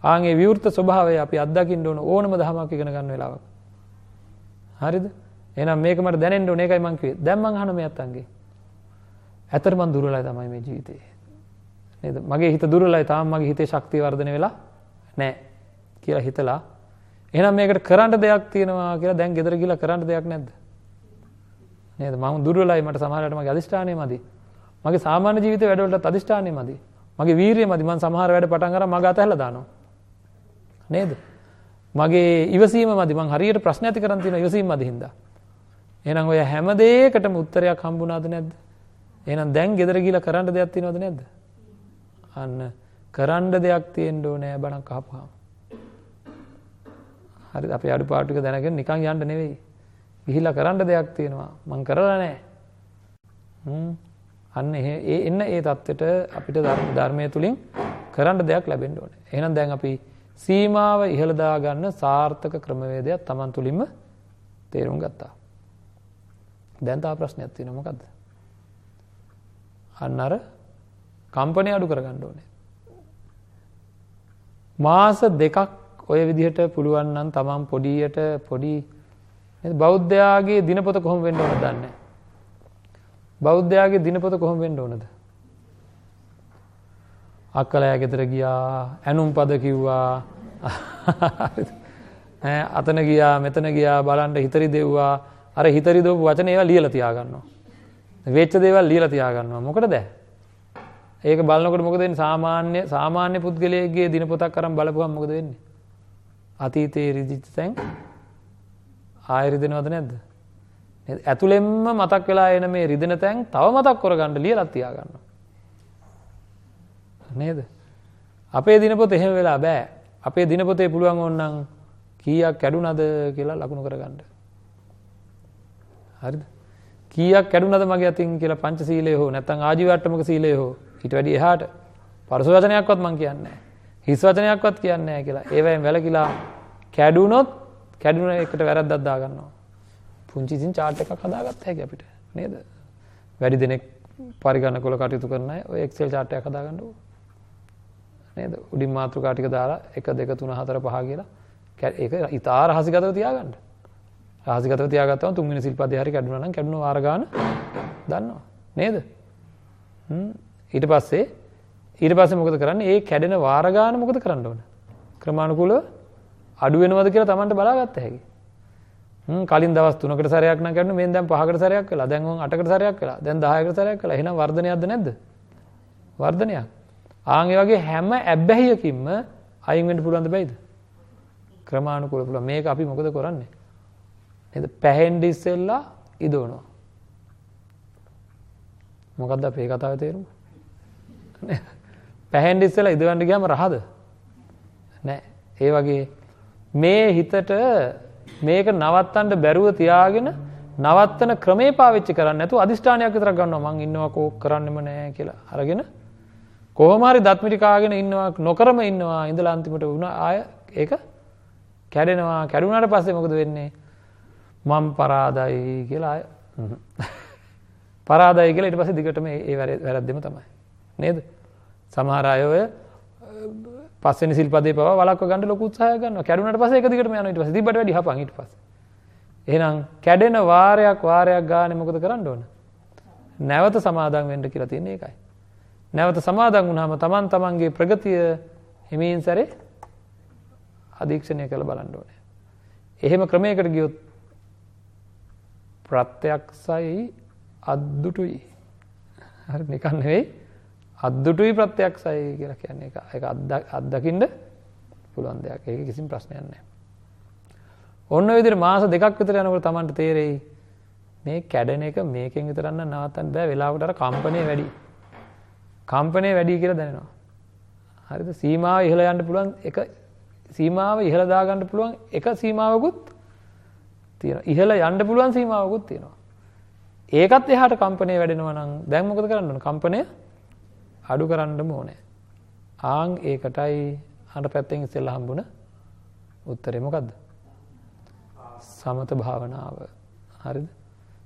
ආන්ගේ විවෘත ස්වභාවය අපි අත්දකින්න ඕන ඕනම දහමක් ඉගෙන ගන්න වෙලාවක. හරිද? එහෙනම් මේක මට දැනෙන්න ඕන ඒකයි මං කිව්වේ. දැන් මං අහන මේ අත්තන්ගේ. ඇතර මං දුර්වලයි තමයි මේ ජීවිතේ. නේද? මගේ හිත දුර්වලයි තාම මගේ හිතේ ශක්තිය වර්ධනය වෙලා නැහැ කියලා හිතලා එහෙනම් මේකට කරන්න දෙයක් තියෙනවා කියලා දැන් ගෙදර ගිහලා කරන්න දෙයක් නැද්ද? නේද? මම දුර්වලයි මට සමහරවිට මගේ අදිෂ්ඨානය මදි. මගේ සාමාන්‍ය ජීවිත වැඩවලට අදිෂ්ඨානය මදි. මගේ වීරිය මදි. මම සමහර වැඩ පටන් අරන් මග අතහැරලා දානවා. නේද? මගේ ඉවසීම මදි. මං හරියට ප්‍රශ්න ඇති කරන් තියෙන ඉවසීම මදි හින්දා. එහෙනම් ඔය හැම දෙයකටම උත්තරයක් හම්බුණාද නැද්ද? එහෙනම් දැන් ගෙදර ගිහලා කරන්න දෙයක් තියෙනවද නැද්ද? අන්න කරන්න දෙයක් තියෙන්න ඕනේ බණක් අහපුවාම. හරි අපි අඩුපාඩු ටික දැනගෙන නිකන් යන්න නෙවෙයි. ගිහිල්ලා කරන්න දෙයක් තියෙනවා. මං කරලා නැහැ. අන්න ඒ එන්න ඒ தත්වෙට අපිට ධර්මයේ තුලින් කරන්න දෙයක් ලැබෙන්න ඕනේ. එහෙනම් දැන් අපි සීමාව ඉහළ දාගන්න සාර්ථක ක්‍රමවේදයක් Taman තුලින්ම තේරුම් ගත්තා. දැන් තා ප්‍රශ්නයක් තියෙනවා මොකද්ද? අන්න අර කම්පණය අඩු කරගන්න ඕනේ. මාස දෙකක් ඔය විදිහට පුළුවන් නම් Taman පොඩියට පොඩි බෞද්ධයාගේ දිනපොත කොහොම වෙන්න ඕනද දන්නේ නැහැ. බෞද්ධයාගේ දිනපොත කොහොම වෙන්න ඕනද? අක්කලයා ගෙදර ගියා ඇනුම් පද කිව්වා අතන ගියා මෙතන ගියා බලන්ට හිතරි දෙව්වා අර හිතරි දෝපු වචන ඒවා ලියලා තියාගන්නවා. වෙච්ච දේවල් ලියලා තියාගන්නවා. මොකටද? ඒක බලනකොට මොකද වෙන්නේ? සාමාන්‍ය සාමාන්‍ය පුද්ගලයෙක්ගේ දිනපොතක් අරන් බලපුවම මොකද වෙන්නේ? අතීතයේ රිදිච්ච තැන් ආයෙ රිදෙනවද නැද්ද? ඇතුළෙන්ම මතක් වෙලා එන මේ රිදෙන තැන් තව මතක් කරගන්න ලියලා තියාගන්නවා. නේද? අපේ දිනපොත එහෙම වෙලා බෑ. අපේ දිනපොතේ පුළුවන් ඕනනම් කීයක් කැඩුනද කියලා ලකුණු කරගන්න. හරිද? කීයක් කැඩුනද මගේ අතින් කියලා පංචශීලයේ හෝ නැත්නම් ආජීවට්ටමක සීලයේ හෝ ඊට වැඩි එහාට පරස වචනයක්වත් මම කියන්නේ නැහැ. හිස් වචනයක්වත් කියන්නේ නැහැ කියලා. ඒවෙන් වැළකීලා කැඩුනොත් කැඩුන එකට වැරද්දක් දාගන්නවා. පුංචි ඉතින් chart එකක් හදාගත්ත හැකි අපිට නේද? වැඩි දෙනෙක් පරිගණක වල කටයුතු කරන අය ඔය Excel chart එකක් හදාගන්න ඕනේ. නේද උඩින් මාතෘකා ටික දාලා 1 2 3 4 5 කියලා ඒක ඉතා රහසිගතව තියාගන්න. රහසිගතව තියාගත්තම තුන්වෙනි සිල්පදේ හරි කැඩුනා නම් කැඩුන වාර ගන්න දන්නවා. නේද? හ්ම් ඊට පස්සේ ඊට පස්සේ මොකද කරන්නේ? ඒ කැඩෙන වාර ගන්න මොකද කරන්න ඕන? ක්‍රමානුකූලව අඩු වෙනවද කියලා Tamanට බලාගත්ත හැකි. හ්ම් කලින් දවස් 3කට සැරයක් නම් කැඩුණා. මෙන් දැන් 5කට සැරයක් වෙලා. දැන් උන් 8කට සැරයක් වෙලා. දැන් 10කට සැරයක් වෙලා. එහෙනම් වර්ධනයක්ද නැද්ද? වර්ධනයක්. ආන්ගේ වගේ හැම ඇබ්බැහියකින්ම අයින් වෙන්න පුළුවන්ද බැයිද? ක්‍රමානුකූල පුළුවන්. මේක අපි මොකද කරන්නේ? නේද? පැහෙන්න ඉස්සෙල්ලා ඉදවනවා. මොකද්ද අපේ කතාවේ තේරුම? *laughs* පැහෙන්න ඉස්සෙල්ලා ඉදවන්න ගියාම රහද? නෑ. ඒ වගේ මේ හිතට මේක නවත්තන්න බැරුව තියාගෙන නවත්තන ක්‍රමේ පාවිච්චි කරන්නේ නැතුව අදිෂ්ඨානයක් විතරක් ගන්නවා. මං ඉන්නවා කෝක් කරන්නෙම නෑ කියලා අරගෙන කොහොමහරි දත්මිටිකාගෙන ඉන්නවා නොකරම ඉන්නවා ඉඳලා අන්තිමට වුණ ආය ඒක කැඩෙනවා. කැඩුනට පස්සේ මොකද වෙන්නේ? මම පරාදයි කියලා ආය පරාදයි කියලා ඊට පස්සේ දිගටම ඒ වැරද්දෙම තමයි. නේද? සමහර අය ඔය පස්වෙනි සිල්පදේ පවා වළක්ව ගන්න ලොකු උත්සාහයක් ගන්නවා. කැඩුනට පස්සේ ඒක දිගටම යනවා ඊට පස්සේ. තිබ්බට වැඩි හපන් ඊට පස්සේ. එහෙනම් කැඩෙන වාරයක් වාරයක් ගානේ මොකද කරන්න ඕන? නැවත සමාදම් වෙන්න කියලා තියෙන්නේ ඒකයි. නැවත සමාදන් වුණාම තමන් තමන්ගේ ප්‍රගතිය හිමීන් සැරේ අධීක්ෂණය කළ බලන්න ඕනේ. එහෙම ක්‍රමයකට ගියොත් ප්‍රත්‍යක්ෂයි අද්දුටුයි. හරි නිකන් නෙවෙයි. අද්දුටුයි ප්‍රත්‍යක්ෂයි කියලා කියන්නේ එක. ඒක අත්දකින්න පුළුවන් දෙයක්. ඒක කිසිම ප්‍රශ්නයක් නැහැ. ඔන්න ඔය විදිහට මාස දෙකක් විතර යනකොට Tamanට තේරෙයි මේ කැඩෙන එක මේකෙන් විතරක් නවත්තන්න බෑ. වෙලාවකට අර කම්පණය වැඩි. කම්පණය වැඩි කියලා දැනෙනවා. හරිද? සීමාව ඉහළ යන්න පුළුවන් එක සීමාව ඉහළ දාගන්න පුළුවන් එක සීමාවකුත් තියෙනවා. ඉහළ යන්න පුළුවන් සීමාවකුත් තියෙනවා. ඒකත් එහාට කම්පණය වැඩෙනවා නම් දැන් මොකද කරන්න ඕන? කම්පණය අඩු කරන්නම ඕනේ. ආන් ඒකටයි අර පැත්තෙන් ඉස්සෙල්ලා හම්බුණ උත්තරේ මොකද්ද? සමත භාවනාව. හරිද?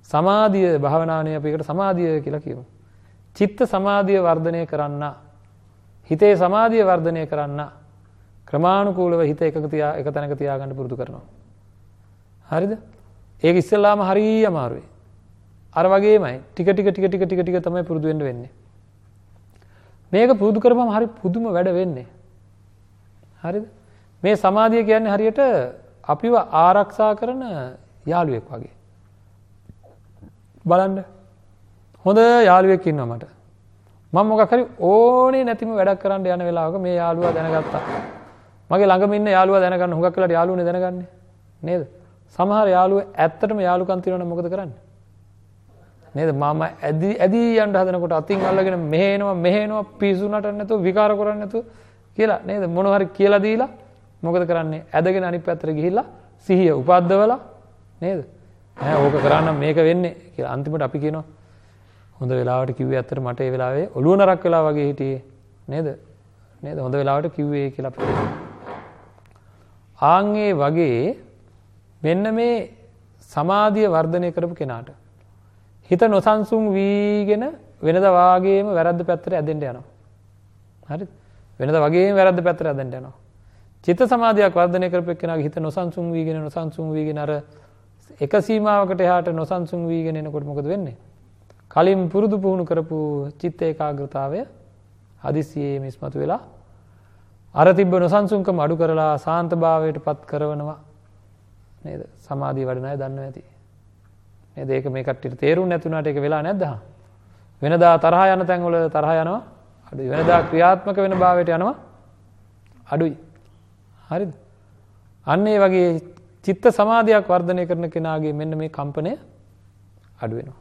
සමාධිය භාවනාවනේ අපි ඒකට සමාධිය කියලා කියමු. චිත්ත සමාධිය වර්ධනය කරන්න හිතේ සමාධිය වර්ධනය කරන්න ක්‍රමානුකූලව හිත එකක තියා එක තැනක තියාගන්න පුරුදු කරනවා. හරිද? ඒක ඉස්සෙල්ලාම හරිය අමාරුයි. අර වගේමයි ටික ටික ටික ටික ටික ටික තමයි පුරුදු වෙන්න වෙන්නේ. මේක පුරුදු කරපුවම හරි පුදුම වැඩ වෙන්නේ. හරිද? මේ සමාධිය කියන්නේ හරියට අපිව ආරක්ෂා කරන යාළුවෙක් වගේ. බලන්න. හොඳ යාළුවෙක් ඉන්නවා මට. මම මොකක් හරි ඕනේ නැතිම වැඩක් කරන්න යන වෙලාවක මේ යාළුවා දැනගත්තා. මගේ ළඟම ඉන්න යාළුවා දැනගන්න හුඟක් වෙලාට යාළුවනේ දැනගන්නේ. නේද? සමහර යාළුවෝ ඇත්තටම යාළුකම් තියනවනම් මොකද කරන්නේ? නේද? මම ඇදී ඇදී යන්න හදනකොට අතින් අල්ලගෙන මෙහෙනවා මෙහෙනවා පිසු නටන්න නැතුව විකාර කරන්න නැතුව කියලා නේද? මොන හරි කියලා දීලා මොකද කරන්නේ? ඇදගෙන අනිත් පැත්තට ගිහිල්ලා සිහිය උපද්දවලා නේද? ඈ ඕක කරන්න මේක වෙන්නේ කියලා අන්තිමට අපි කියනවා. හොඳ වෙලාවට කිව්වේ ඇත්තට මට ඒ වෙලාවේ ඔළුව නරක් වෙලා වගේ හිටියේ නේද? නේද? හොඳ වෙලාවට කිව්වේ කියලා අපිට ආන්ගේ වගේ මෙන්න මේ සමාධිය වර්ධනය කරපු කෙනාට හිත නොසන්සුන් වීගෙන වෙනද වාගේම වැරද්ද පැත්තට ඇදෙන්ට යනවා. හරි වෙනද වගේ වැරද්ද පැත්තර ඇදෙන්ට යනවා. චිත සමාධයක් වර්ධනය කරපෙක් කෙනගේ හිත නොසන්සුන් වීගෙන නොසන්සුන් වීගෙන අර එක සීමාවකට එහාට නොසන්සුන් වීගෙන එනකොට මොකද වෙන්නේ. කලින් පුරුදු පුහුණු කරපු චිත්ත ඒකාග්‍රතාවය හදිසියේ මිස්මතු වෙලා අර තිබ්බ නොසන්සුන්කම අඩු කරලා සාන්ත භාවයට පත් කරවනවා නේද සමාධී වඩනය දන්න ඇති. නේද ඒක මේ කට්ටියට තේරුම් නැතුණාට ඒක වෙලා නැද්ද? වෙනදා තරහ යන තැන්වල තරහ යනවා අඩුයි. වෙනදා ක්‍රියාත්මක වෙන භාවයට යනවා අඩුයි. හරිද? අන්න ඒ වගේ චිත්ත සමාධියක් වර්ධනය කරන කෙනාගේ මෙන්න මේ කම්පනය අඩු වෙනවා.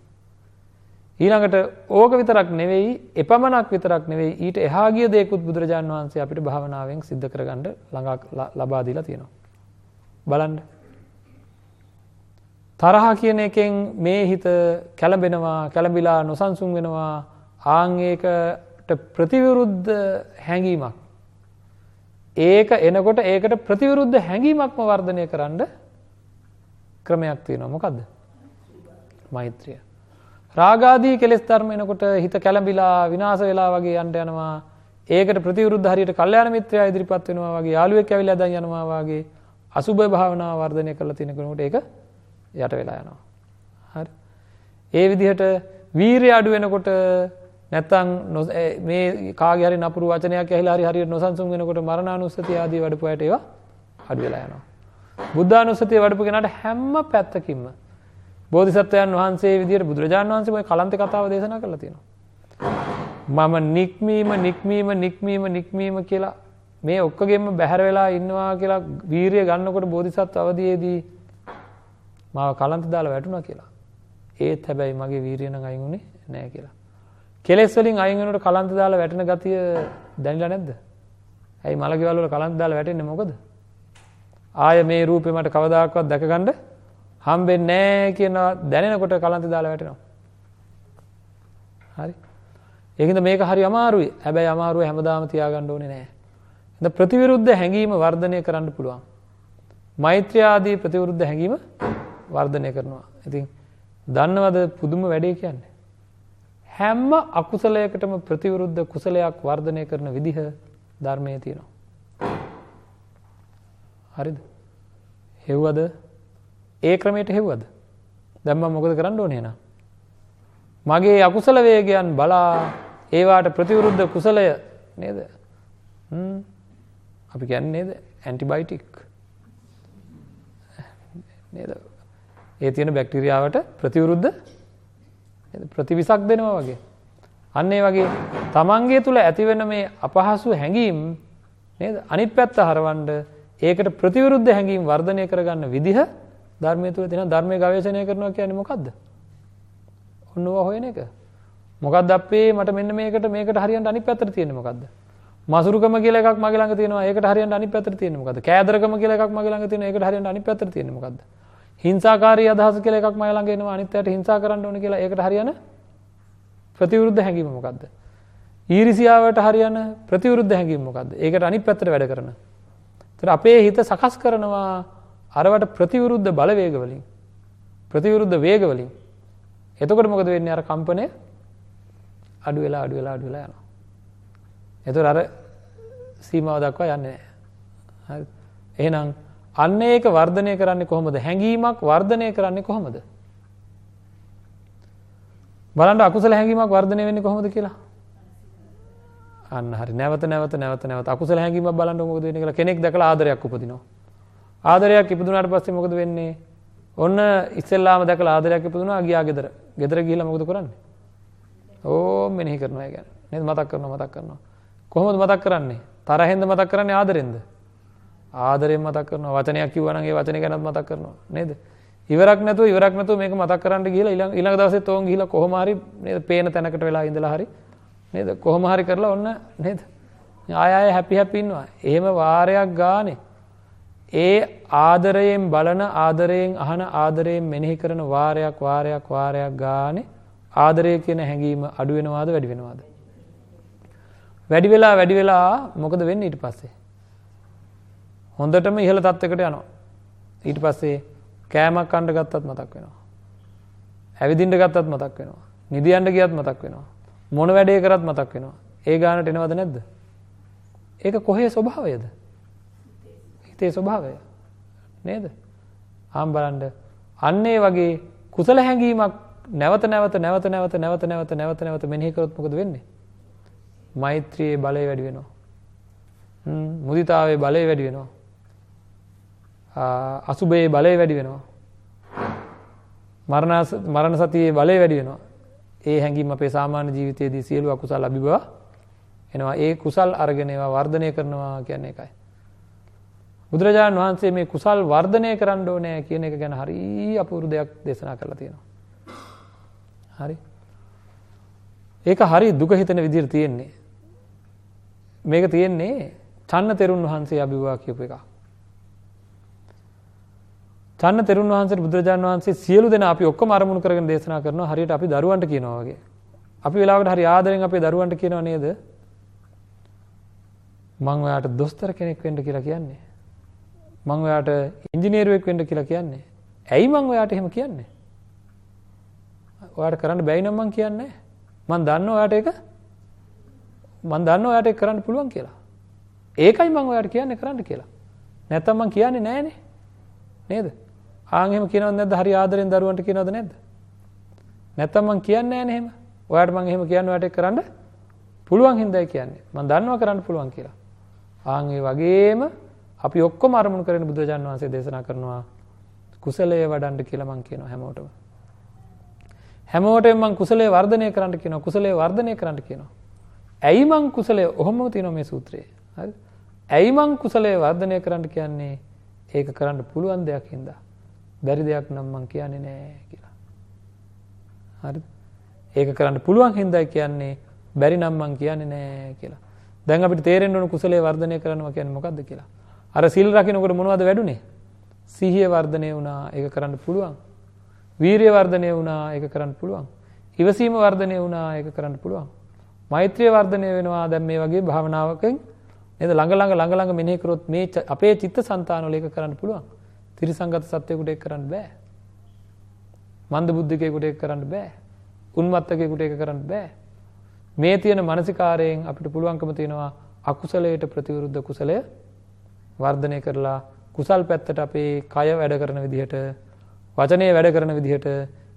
ඊළඟට ඕක විතරක් නෙවෙයි එපමණක් විතරක් නෙවෙයි ඊට එහා ගිය දේකුත් බුදුරජාණන් වහන්සේ අපිට භාවනාවෙන් සිද්ධ කරගන්න ළඟා ලබා දීලා තියෙනවා. බලන්න. තරහ කියන එකෙන් මේ හිත කැළඹෙනවා කැළඹිලා නොසන්සුන් වෙනවා. ආන් ඒකට ප්‍රතිවිරුද්ධ හැඟීමක්. ඒක එනකොට ඒකට ප්‍රතිවිරුද්ධ හැඟීමක්ම වර්ධනය කරන්න ක්‍රමයක් තියෙනවා. මොකක්ද මෛත්‍රිය. රාගාදී කෙලෙස් ධර්ම එනකොට හිත කැළඹිලා විනාශ වෙලා වගේ යන්න යනවා. ඒකට ප්‍රතිවිරුද්ධ හරියට කල්යාණ මිත්‍රයා ඉදිරිපත් වෙනවා වගේ යාළුවෙක් ඇවිල්ලා දැන් යනවා වගේ අසුභ භාවනාව වර්ධනය කරලා තිනකොට ඒක යට වෙලා යනවා. හරි. ඒ විදිහට වීරය අඩු වෙනකොට නැත්තං මේ කාගරි නපුරු වචනයක් ඇහිලා හරි හරියට නොසන්සුන් වෙනකොට මරණානුස්සතිය ආදී වඩපු අයට ඒවා අඩු වෙලා යනවා. බුද්ධානුස්සතිය වඩපු කෙනාට හැම පැත්තකින්ම බෝධිසත්වයන් වහන්සේ විදිහට බුදුරජාණන් වහන්සේ මේ කලන්ත කතාව දේශනා කරලා තියෙනවා. මම නික්මීම නික්මීම නික්මීම නික්මීම කියලා මේ ඔක්කොගෙම බැහැර වෙලා ඉන්නවා කියලා වීරිය ගන්නකොට බෝධිසත්ව අවදයේදී මාව කලන්ත දාලා වැටුණා කියලා. ඒත් හැබැයි මගේ වීරියන අයිුණේ නෑ කියලා. කෙලෙස් වලින් අයිගෙනට කලන්ත දාලා වැටෙන ගතිය දැනිලා නැද්ද. ඇයි මළගෙවල්ල කලන්ත දාලා වැටෙන්නේ මොකද. ආය මේ රූපෙ මට කවදාක්වත් දැකගණ්ඩ හම්බෙන් නෑ කියන දැනෙනකොට කලන්ත දාලා වැටෙනවා. හරි. ඒකද මේක හරි අමාරුයි හැබැයි අමාරුව හැමදාම තියාගණ්ඩ ඕනේ නෑ. ද ප්‍රතිවිරුද්ධ හැඟීම වර්ධනය කරන්න පුළුවන්. මෛත්‍රයාදී ප්‍රතිවරුද්ධ හැඟීම වර්ධනය කරනවා. ඉතින් දන්නවද පුදුම වැඩේ කියන්නේ. හැම්ම අකුසලයකටම ප්‍රතිවරුද්ධ කුසලයක් වර්ධනය කරන විදිහ ධර්මය තියෙනවා. හරිද. හෙව්වද ඒ ක්‍රමයට හෙව්වද. දැම්ම මොකද කරන්න ඕනේන. මගේ අකුසල වේගයන් බලා ඒවාට ප්‍රතිවරුද්ධ කුසලය නේද. අපි කියන්නේ නේද ඇන්ටිබයොටික් නේද ඒ තියෙන බැක්ටීරියාවට ප්‍රතිවිරුද්ධ ප්‍රතිවිසක් දෙනවා වගේ අන්න ඒ වගේ තමන්ගේ තුල ඇතිවෙන මේ අපහසු හැඟීම් නේද අනිත් පැත්ත හරවන්න ඒකට ප්‍රතිවිරුද්ධ හැඟීම් වර්ධනය කරගන්න විදිහ ධර්මය තුල තියෙන ධර්මයේ ගවේෂණය කරනවා කියන්නේ මොකද්ද? ඔන්න ඕවා හොයන එක. මොකද්ද අපේ මට මෙන්න මේකට මේකට හරියන්න අනිත් පැත්තට තියෙන්නේ මොකද්ද? මසුරුකම කියලා එකක් මගේ ළඟ තියෙනවා ඒකට හරියන්න අනිත් පැත්තට තියෙන්නේ මොකද්ද? කෑදරකම කියලා එකක් මගේ ළඟ තියෙනවා ඒකට හරියන්න අනිත් පැත්තට තියෙන්නේ මොකද්ද? හිංසාකාරී අදහස කියලා එකක් මගේ ළඟ එනවා අනිත් පැයට හිංසා කරන්න ඕනේ කියලා ඒකට හරියන ප්‍රතිවිරුද්ධ හැඟීම මොකද්ද? ඊරිසියාවට හරියන ප්‍රතිවිරුද්ධ හැඟීම මොකද්ද? ඒකට අනිත් පැත්තට වැඩ කරන. ඒතර අපේ හිත සකස් කරනවා අරවට ප්‍රතිවිරුද්ධ බලවේග වලින්. ප්‍රතිවිරුද්ධ වේග වලින්. එතකොට මොකද වෙන්නේ අර කම්පනය අඩු වෙලා අඩු වෙලා අඩු වෙලා යනවා. එතකොට අර සීමාව දක්වා යන්නේ නැහැ. හරි. එහෙනම් අන්න ඒක වර්ධනය කරන්නේ කොහොමද? හැඟීමක් වර්ධනය කරන්නේ කොහොමද? බලන්න අකුසල හැඟීමක් වර්ධනය වෙන්නේ කොහොමද කියලා. අන්න හරි නැවත නැවත නැවත නැවත අකුසල හැඟීමක් බලන්න මොකද වෙන්නේ කියලා කෙනෙක් දැකලා ආදරයක් උපදිනවා. ආදරයක් ඉපදුනාට පස්සේ මොකද වෙන්නේ? ඔන්න ඉස්සෙල්ලාම දැකලා ආදරයක් ඉපදුනා ගියා ගෙදර. ගෙදර ගිහිල්ලා මොකද කරන්නේ? ඕම් මෙනෙහි කරනවා ඒ කියන්නේ. නේද මතක් කරනවා මතක් කරනවා. කොහොමද මතක් කරන්නේ? තරහෙන්ද මතක් කරන්නේ ආදරෙන්ද? ආදරයෙන් මතක් කරනවා. වචනයක් කිව්වා නම් ඒ වචනේ ගැනත් මතක් කරනවා. නේද? ඉවරක් නැතුව ඉවරක් නැතුව මේක මතක් කරන්න ගිහලා ඊළඟ ඊළඟ දවසෙත් ඕන් ගිහලා කොහොම හරි නේද පේන තැනකට වෙලා ඉඳලා හරි නේද කොහොම හරි කරලා ඔන්න නේද ආය ආය හැපි හැපි ඉන්නවා එහෙම වාරයක් ගානේ ඒ ආදරයෙන් බලන ආදරයෙන් අහන ආදරයෙන් මෙනෙහි කරන වාරයක් වාරයක් වාරයක් ගානේ ආදරය කියන හැඟීම අඩු වෙනවාද වැඩි වෙනවාද වැඩි වෙලා වැඩි වෙලා මොකද වෙන්නේ ඊට පස්සේ හොඳටම ඉහළ තත්යකට යනවා ඊට පස්සේ කෑමක් කණ්ඩ ගත්තත් මතක් වෙනවා. ඇවිදින්ට ගත්තත් මතක් වෙනවා. නිදියන්ට ගියත් මතක් වෙනවා. මොන වැඩේ කරත් මතක් වෙනවා. ඒ ගානට එනවද නැද්ද. ඒක කොහේ ස්වභාවයද. හිතේ ස්වභාවය නේද. ආම් බලන්ඩ අන්නේ වගේ කුසල හැඟීමක් නැවත නැවත නැවත නැවත නැවත නැවත නැවත නැවත මෙහිකරොත් මොකද වෙන්නේ. මෛත්‍රයේ බලය වැඩි වෙනවා. මුදිතාවේ බලය වැඩි වෙනවා. අසුබයේ බලය වැඩි වෙනවා. මරණ සතියේ බලය වැඩි වෙනවා. ඒ හැඟීම අපේ සාමාන්‍ය ජීවිතයේදී සියලු අකුසල් අභිබව එනවා. ඒ කුසල් අරගෙන ඒවා වර්ධනය කරනවා කියන්නේ එකයි. බුදුරජාණන් වහන්සේ මේ කුසල් වර්ධනය කරන්න ඕනෑ කියන එක ගැන හරි අපූරු දෙයක් දේශනා කරලා තියෙනවා. හරි. ඒක හරි දුක හිතන විදිහට තියෙන්නේ. මේක තියෙන්නේ චන්න තෙරුන් වහන්සේ අභිවා කියපු එකක්. චන්න තෙරුන් වහන්සේ බුදුරජාණන් වහන්සේ සියලු දෙනා අපි ඔක්කොම අරමුණු කරගෙන දේශනා කරනවා හරියට අපි දරුවන්ට කියනවා වගේ. අපි වෙලාවකට හරි ආදරෙන් අපේ දරුවන්ට කියනවා නේද? මං ඔයාට දොස්තර කෙනෙක් වෙන්න කියලා කියන්නේ. මං ඔයාට ඉංජිනේරුවෙක් වෙන්න කියලා කියන්නේ. ඇයි මං ඔයාට එහෙම කියන්නේ? ඔයාට කරන්න බැයි නම් මං කියන්නේ මං දන්නවා ඔයාට ඒක මං දන්නවා ඔයාට ඒක කරන්න පුළුවන් කියලා. ඒකයි මං ඔයාට කියන්නේ කරන්න කියලා. නැත්තම් මං කියන්නේ නෑනේ. නේද? ආංහෙම කියනවද නැද්ද හරි ආදරෙන් දරුවන්ට කියනවද නැද්ද? නැත්තම් මං කියන්නේ නැහැ එහෙම. ඔයාට මං එහෙම කියන්න ඔයාට කරන්න පුළුවන් හින්දායි කියන්නේ. මං දන්නවා කරන්න පුළුවන් කියලා. ආන් ඒ වගේම අපි ඔක්කොම අරමුණු කරගෙන බුදුරජාණන් වහන්සේ දේශනා කරනවා කුසලයේ වඩන්න කියලා මං කියනවා හැමෝටම. හැමෝටම මං කුසලයේ වර්ධනය කරන්න කියනවා කුසලයේ වර්ධනය කරන්න කියනවා. ඇයි මං කුසලයේ ඔහොම තියෙනවා මේ සූත්‍රයේ. හරි? ඇයි මං කුසලයේ වර්ධනය කරන්න කියන්නේ ඒක කරන්න පුළුවන් දෙයක් හින්දා. බැරි දෙයක් නම් මං කියන්නේ නෑ කියලා. හරි ඒක කරන්න පුළුවන් හින්දයි කියන්නේ බැරි නම් මං කියන්නේ නෑ කියලා. දැන් අපිට තේරෙන්න ඕන කුසලයේ වර්ධනය කරනවා කියන්නේ මොකද්ද කියලා. අර සිල් රකින්නකොට මොනවද වැඩුණේ? සිහිය වර්ධනය වුණා ඒක කරන්න පුළුවන්. වීරිය වර්ධනය වුණා ඒක කරන්න පුළුවන්. ඉවසීම වර්ධනය වුණා ඒක කරන්න පුළුවන්. මෛත්‍රිය වර්ධනය වෙනවා දැන් මේ වගේ භාවනාවකින් නේද ළඟ ළඟ ළඟ ළඟ මෙනෙහි කරොත් මේ අපේ චිත්ත સંතානවල ඒක කරන්න පුළුවන්. තිරිසංගත සත්වයකුට ඒක කරන්න බෑ. මන්ද බුද්ධිකයෙකුට ඒක කරන්න බෑ. උන්මත්තකයෙකුට ඒක කරන්න බෑ. මේ තියෙන මානසිකාරයෙන් අපිට පුළුවන්කම තියෙනවා අකුසලයට ප්‍රතිවිරුද්ධ කුසලය වර්ධනය කරලා කුසල් පැත්තට අපේ කය වැඩ කරන විදිහට වචනය වැඩ කරන විදිහට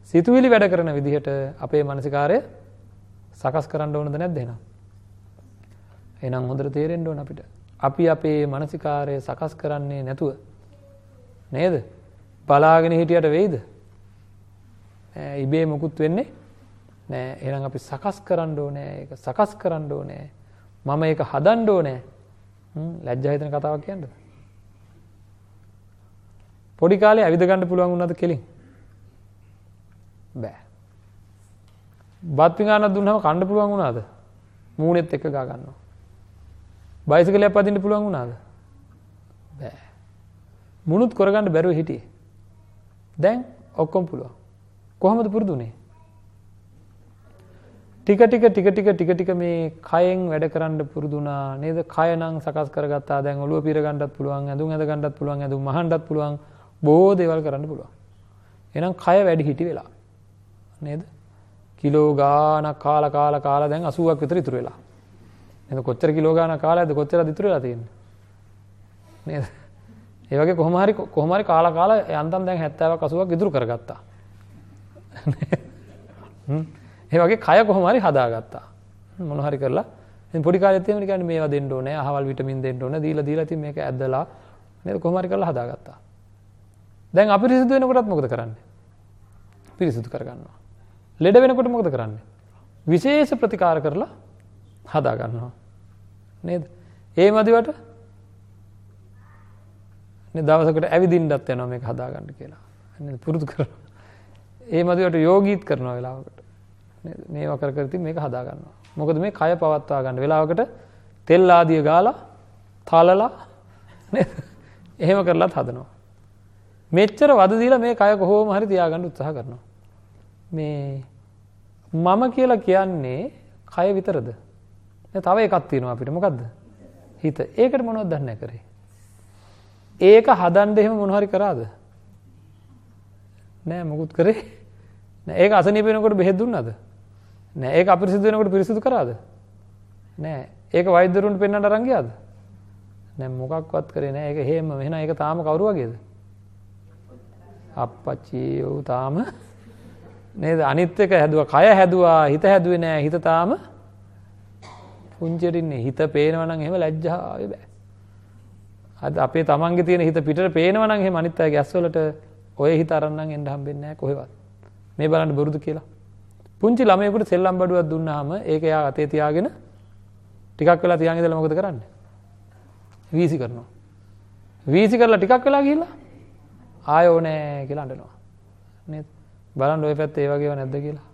සිතුවිලි වැඩ කරන විදිහට අපේ මානසිකාරය සකස් කරන්න ඕනද නැද්ද එහෙනම්? එහෙනම් හොඳට තේරෙන්න ඕන අපිට. අපි අපේ මානසිකාරය සකස් කරන්නේ නැතුව නේද? බලාගෙන හිටියට වෙයිද? ඉබේ මුකුත් වෙන්නේ නෑ. එහෙනම් අපි සකස් කරන්න ඕනේ. ඒක සකස් කරන්න ඕනේ. මම ඒක හදන්න ඕනේ. ලැජ්ජා හිතෙන කතාවක් කියන්නද? පොඩි කාලේ ඇවිද ගන්න පුළුවන් වුණාද කෙලින්? බෑ. බත් පිඟානක් දුන්නම කන්න පුළුවන් වුණාද? මූණෙත් එක්ක ගා ගන්නවා. බයිසිකලයක් පදින්න පුළුවන් වුණාද? බෑ. මුණුත් කරගන්න බැරුව හිටියේ. දැන් ඔක්කොම පුළුවන්. කොහොමද පුරුදුනේ? ටික ටික ටික ටික ටික ටික මේ කයෙන් වැඩ කරන්න පුරුදුනා නේද? කය නම් සකස් කරගත්තා. දැන් ඔළුව පීර ගන්නත් පුළුවන්, ඇඳුම් ඇඳ ගන්නත් පුළුවන්, ඇඳුම් මහන්නත් පුළුවන්. බොහෝ දේවල් කරන්න පුළුවන්. එහෙනම් කය වැඩි හිටි වෙලා. නේද? කිලෝ ගානක් කාලා කාලා කාලා දැන් 80ක් විතර ඉතුරු වෙලා. නේද? කොච්චර කිලෝ ගානක් කාලාද කොච්චරද ඉතුරු වෙලා තියෙන්නේ? නේද? ඒ වගේ කොහොම හරි කොහොම හරි කාලා කාලා යන්තම් දැන් 70ක් 80ක් ඉතුරු කරගත්තා. ඒ වගේ කය කොහොම හරි හදාගත්තා. මොන හරි කරලා ඉතින් පොඩි කාලෙත් එහෙම කියන්නේ මේවා දෙන්න ඕනේ, අහවල් විටමින් දෙන්න ඕනේ, දීලා දීලා ඉතින් මේක ඇද්දලා නේද කොහොම හරි කරලා හදාගත්තා. දැන් අපිරිසිදු වෙනකොටත් මොකද කරන්නේ? පිරිසිදු කරගන්නවා. ලෙඩ වෙනකොට මොකද කරන්නේ? විශේෂ ප්‍රතිකාර කරලා හදා ගන්නවා. නේද? ඒ මදිවට නේ දවසකට ඇවිදින්නත් යනවා මේක හදා ගන්න කියලා. නේද? පුරුදු කරනවා. ඒ මදිවට යෝගීත් කරනවා වෙලාවකට. නේද? මේවා කර කර ඉතින් මේක හදා ගන්නවා. මොකද මේ කය පවත්වා ගන්න වෙලාවකට තෙල් ආදිය ගාලා තලලා නේද? එහෙම කරලත් හදනවා. මෙච්චර වද දීලා මේ කය කොහොම හරි තියාගන්න උත්සාහ කරනවා. මේ මම කියලා කියන්නේ කය විතරද? තව එකක් තියෙනවා අපිට. මොකද්ද? හිත. ඒකට මොනවද දන්නේ කරේ? ඒක හදන්න එහෙම මොන හරි කරාද? නෑ මොකුත් කරේ නෑ. ඒක අසනීප වෙනකොට බෙහෙත් දුන්නාද? නෑ. ඒක අපිරිසිදු වෙනකොට පිරිසිදු කරාද? නෑ. ඒක වෛද්‍යවරුන්ට පෙන්වන්න අරන් ගියාද? නෑ මොකක්වත් කරේ නෑ. ඒක හේම එහෙනම් ඒක තාම කවුරු වගේද? අප්පච්චි ඔව් තාම නේද අනිත් එක හැදුවා කය හැදුවා හිත හැදුවේ නෑ හිත තාම පුංචිට ඉන්නේ හිත පේනවා නම් එහෙම ලැජ්ජාවේ බෑ අද අපේ තමන්ගේ තියෙන හිත පිටට පේනවා නම් එහෙම අනිත් අයගේ ඇස්වලට ඔය හිත අරන් නම් එන්න හම්බෙන්නේ නෑ කොහෙවත් මේ බලන්න බොරුද කියලා පුංචි ළමයෙකුට සෙල්ලම් බඩුවක් දුන්නාම ඒක එයා අතේ තියාගෙන ටිකක් වෙලා තියාගෙන ඉඳලා මොකද කරන්නේ වීසි කරනවා වීසි කරලා ටිකක් වෙලා ගිහිල්ලා ආය ඕනෑ කියලා අඬනවා නේද බලන්න ඔය පැත්ත ඒ වගේව නැද්ද කියලා.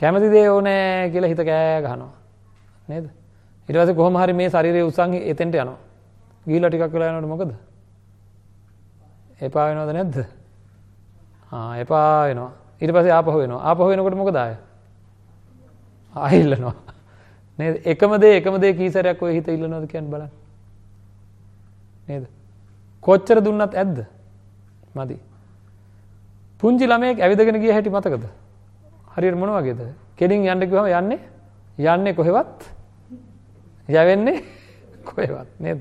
කැමති දේ ඕනෑ කියලා හිත කෑ ගහනවා. නේද? ඊට පස්සේ කොහොම හරි මේ ශරීරය උසන් එතෙන්ට යනවා. ගිහිල්ලා ටිකක් වෙලා යනකොට මොකද? එපා වෙනවද නැද්ද? ආ එපා වෙනවා. ඊට පස්සේ ආපහු වෙනවා. ආපහු වෙනකොට මොකද ආය? ආයෙ ඉල්ලනවා. නේද? එකම දේ එකම දේ කී සැරයක් ඔය හිත ඉල්ලනවද කියන්න බලන්න. නේද? කොච්චර දුන්නත් ඇද්ද? මදි. පුංචි ළමයෙක් ඇවිදගෙන ගිය හැටි මතකද? හරියට මොන වගේද? කෙලින් යන්න කිව්වම යන්නේ යන්නේ කොහෙවත්? යවෙන්නේ *laughs* කොහෙවත් නේද?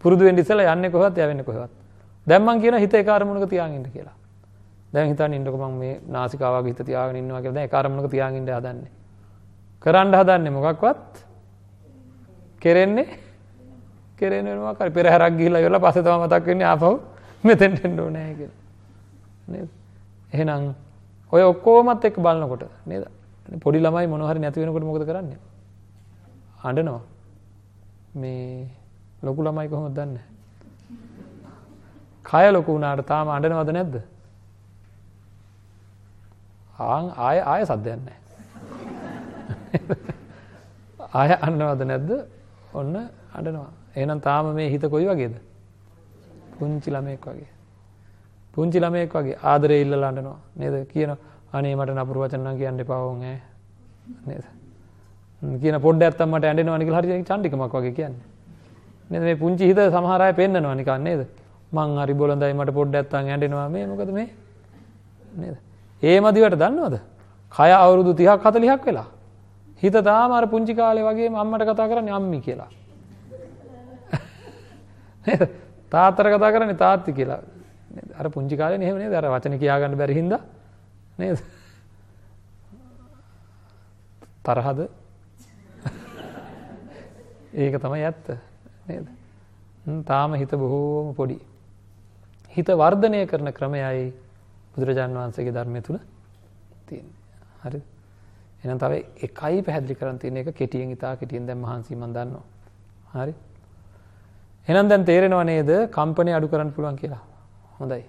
පුරුදු වෙන්න ඉස්සෙල්ලා යන්නේ කොහෙවත් යවෙන්නේ කොහෙවත්. දැන් මං කියන හිත එක අරමුණක තියාගෙන ඉන්න කියලා. දැන් හිතන්න ඉන්නකො මම මේ නාසිකාවගේ හිත තියාගෙන ඉන්නවා කියලා දැන් එක අරමුණක තියාගෙන ඉන්න හදන්නේ. කරන්න හදන්නේ මොකක්වත් කෙරෙන්නේ කෙරෙන්නේ මොකක් හරි පෙරහැරක් ගිහිල්ලා ඉවරලා පස්සේ තමයි මතක් වෙන්නේ ආපහු මෙතෙන්ට එන්න ඕනේ කියලා. නේද? එහෙනම් ඔය ඔක්කොමත් එක්ක බලනකොට නේද? පොඩි ළමයි මොන හරි නැති වෙනකොට මොකද කරන්නේ? අඬනවා. මේ ලොකු ළමයි කොහොමද දන්නේ? කය ලොකු වුණාට තාම අඬනවද නැද්ද? ආන් ආය ආය සද්දයක් නැහැ. *laughs* ආය අඬනවද නැද්ද? ඔන්න අඬනවා. එහෙනම් තාම මේ හිත කොයි වගේද? පුංචි ළමයෙක් වගේ. පුංචි ළමයෙක් වගේ ආදරේ ඉල්ලලා අඬනවා නේද කියන අනේ මට නපුරු වචන නම් කියන්න එපා වොන් ඈ නේද කියන පොඩ්ඩක් නැත්තම් මට ඇඬෙනවා කියලා හරි චණ්ඩිකමක් වගේ කියන්නේ. නේද? මේ පුංචි හිත සමහර අය පෙන්නනවා නිකන් නේද? මං හරි බොළඳයි මට පොඩ්ඩක් නැත්තම් ඇඬෙනවා මේ මොකද මේ? නේද? ඒ මදිවට දන්නවද? කය අවුරුදු 30ක් 40ක් වෙලා. හිත තාම අර පුංචි කාලේ වගේම අම්මට කතා කරන්නේ අම්මි කියලා. *laughs* නේද? තාත්තට කතා කරන්නේ තාත්ති කියලා. අර පුංචි කාලේ එහෙම නේද? අර වචන කියා ගන්න බැරි හින්දා. නේද? තරහද? ඒක තමයි ඇත්ත නේද? තාම හිත බොහෝම පොඩි. හිත වර්ධනය කරන ක්‍රමයයි බුදුරජාන් වහන්සේගේ ධර්මය තුළ තියෙන්නේ. හරිද? එහෙනම් තව එකයි පැහැදිලි කරන් තියෙන එක කෙටියෙන් ඉතා කෙටියෙන් දැන් මහන්සි මන් දන්නවා. හරි? එහෙනම් දැන් තේරෙනව නේද කම්පණය අඩු කරන්න පුළුවන් කියලා. හොඳයි.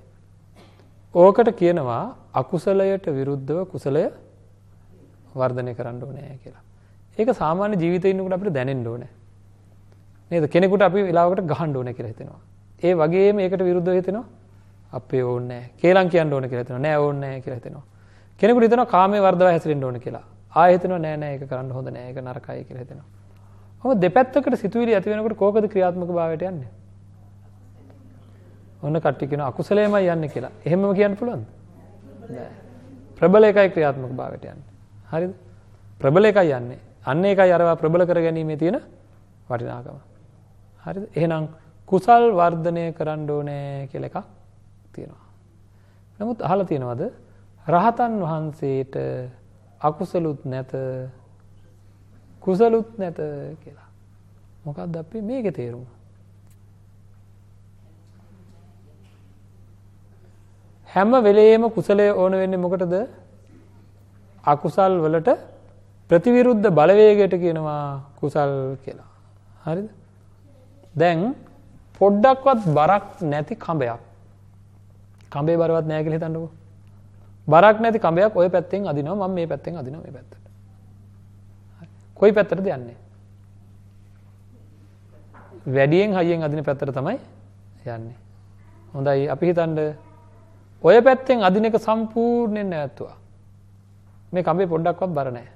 ඕකට කියනවා අකුසලයට විරුද්ධව කුසලය වර්ධනය කරන්න ඕනේ කියලා. ඒක සාමාන්‍ය ජීවිතේ ඉන්නකොට අපිට දැනෙන්න ඕනේ. නේද? කෙනෙකුට අපි වෙලාවකට ගහන්න ඕනේ කියලා හිතෙනවා. ඒ වගේම ඒකට විරුද්ධව හිතෙනවා අපේ ඕනේ නැහැ. කේලම් කියන්න ඕනේ කියලා හිතෙනවා. නෑ ඕනේ නැහැ කියලා හිතෙනවා. කෙනෙකුට හිතෙනවා කාමයේ වර්ධව හැසිරෙන්න ඕනේ කියලා. ආයෙ හිතෙනවා නෑ නෑ ඒක කරන්න හොඳ නෑ. ඒක නරකයි කියලා හිතෙනවා. ඔහොම දෙපැත්තකට සිතුවිලි ඇති වෙනකොට කෝකද ක්‍රියාත්මක භාවයට යන්නේ? ඔන්න කට්ටිය කියන අකුසලයමයි යන්නේ කියලා. එහෙමම කියන්න පුළුවන්ද? නෑ. ප්‍රබල එකයි ක්‍රියාත්මක භාවයට යන්නේ. හරිද? ප්‍රබල එකයි යන්නේ. අන්න ඒකයි අරවා ප්‍රබල කර ගැනීමේ තියෙන වටිනාකම. හරිද? එහෙනම් කුසල් වර්ධනය කරන්න ඕනේ කියලා එකක් තියෙනවා. නමුත් අහලා තියෙනවද? රහතන් වහන්සේට අකුසලුත් නැත කුසලුත් නැත කියලා. මොකක්ද අපි මේකේ තේරුම? හැම වෙලේම කුසලය ඕන වෙන්නේ මොකටද? අකුසල් වලට ප්‍රතිවිරුද්ධ බලවේගයට කියනවා කුසල් කියලා. හරිද? දැන් පොඩ්ඩක්වත් බරක් නැති කඹයක්. කඹේ බරවත් නැහැ කියලා හිතන්නකෝ. බරක් නැති කඹයක් ওই පැත්තෙන් අදිනවා මම මේ පැත්තෙන් අදිනවා මේ පැත්තට. කොයි පැත්තටද යන්නේ? වැඩියෙන් හයියෙන් අදින පැත්තට තමයි යන්නේ. හොඳයි අපි හිතන්න ඔය පැත්තෙන් අදින එක සම්පූර්ණයෙන් නැවතුවා. මේ කඹේ පොඩ්ඩක්වත් බර නැහැ.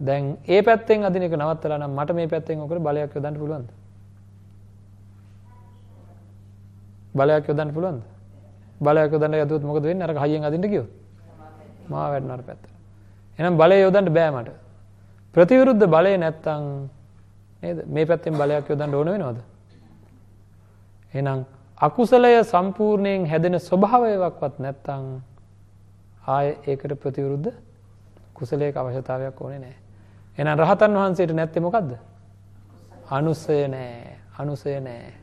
දැන් ඒ පැත්තෙන් අදින එක නවත්තලා නම් මට මේ පැත්තෙන් ඔකට බලයක් යොදන්න පුළුවන්ද? බලයක් යොදන්න පුළුවන්ද? බලයක් යොදන්න යදුවොත් මොකද වෙන්නේ? අර හයියෙන් අදින්න ගියොත්. මා වැටෙනවා අර පැත්තට. එහෙනම් බලය යොදන්න බෑ මට. ප්‍රතිවිරුද්ධ බලය නැත්තම් නේද? මේ පැත්තෙන් බලයක් යොදන්න ඕන වෙනවද? එහෙනම් අකුසලය සම්පූර්ණයෙන් හැදෙන ස්වභාවයක්වත් නැත්තම් ආය ඒකට ප්‍රතිවිරුද්ධ කුසලයක අවශ්‍යතාවයක් ඕනේ නැහැ. එහෙනම් රහතන් වහන්සේට නැත්තේ මොකද්ද? අනුසය නෑ. අනුසය නෑ.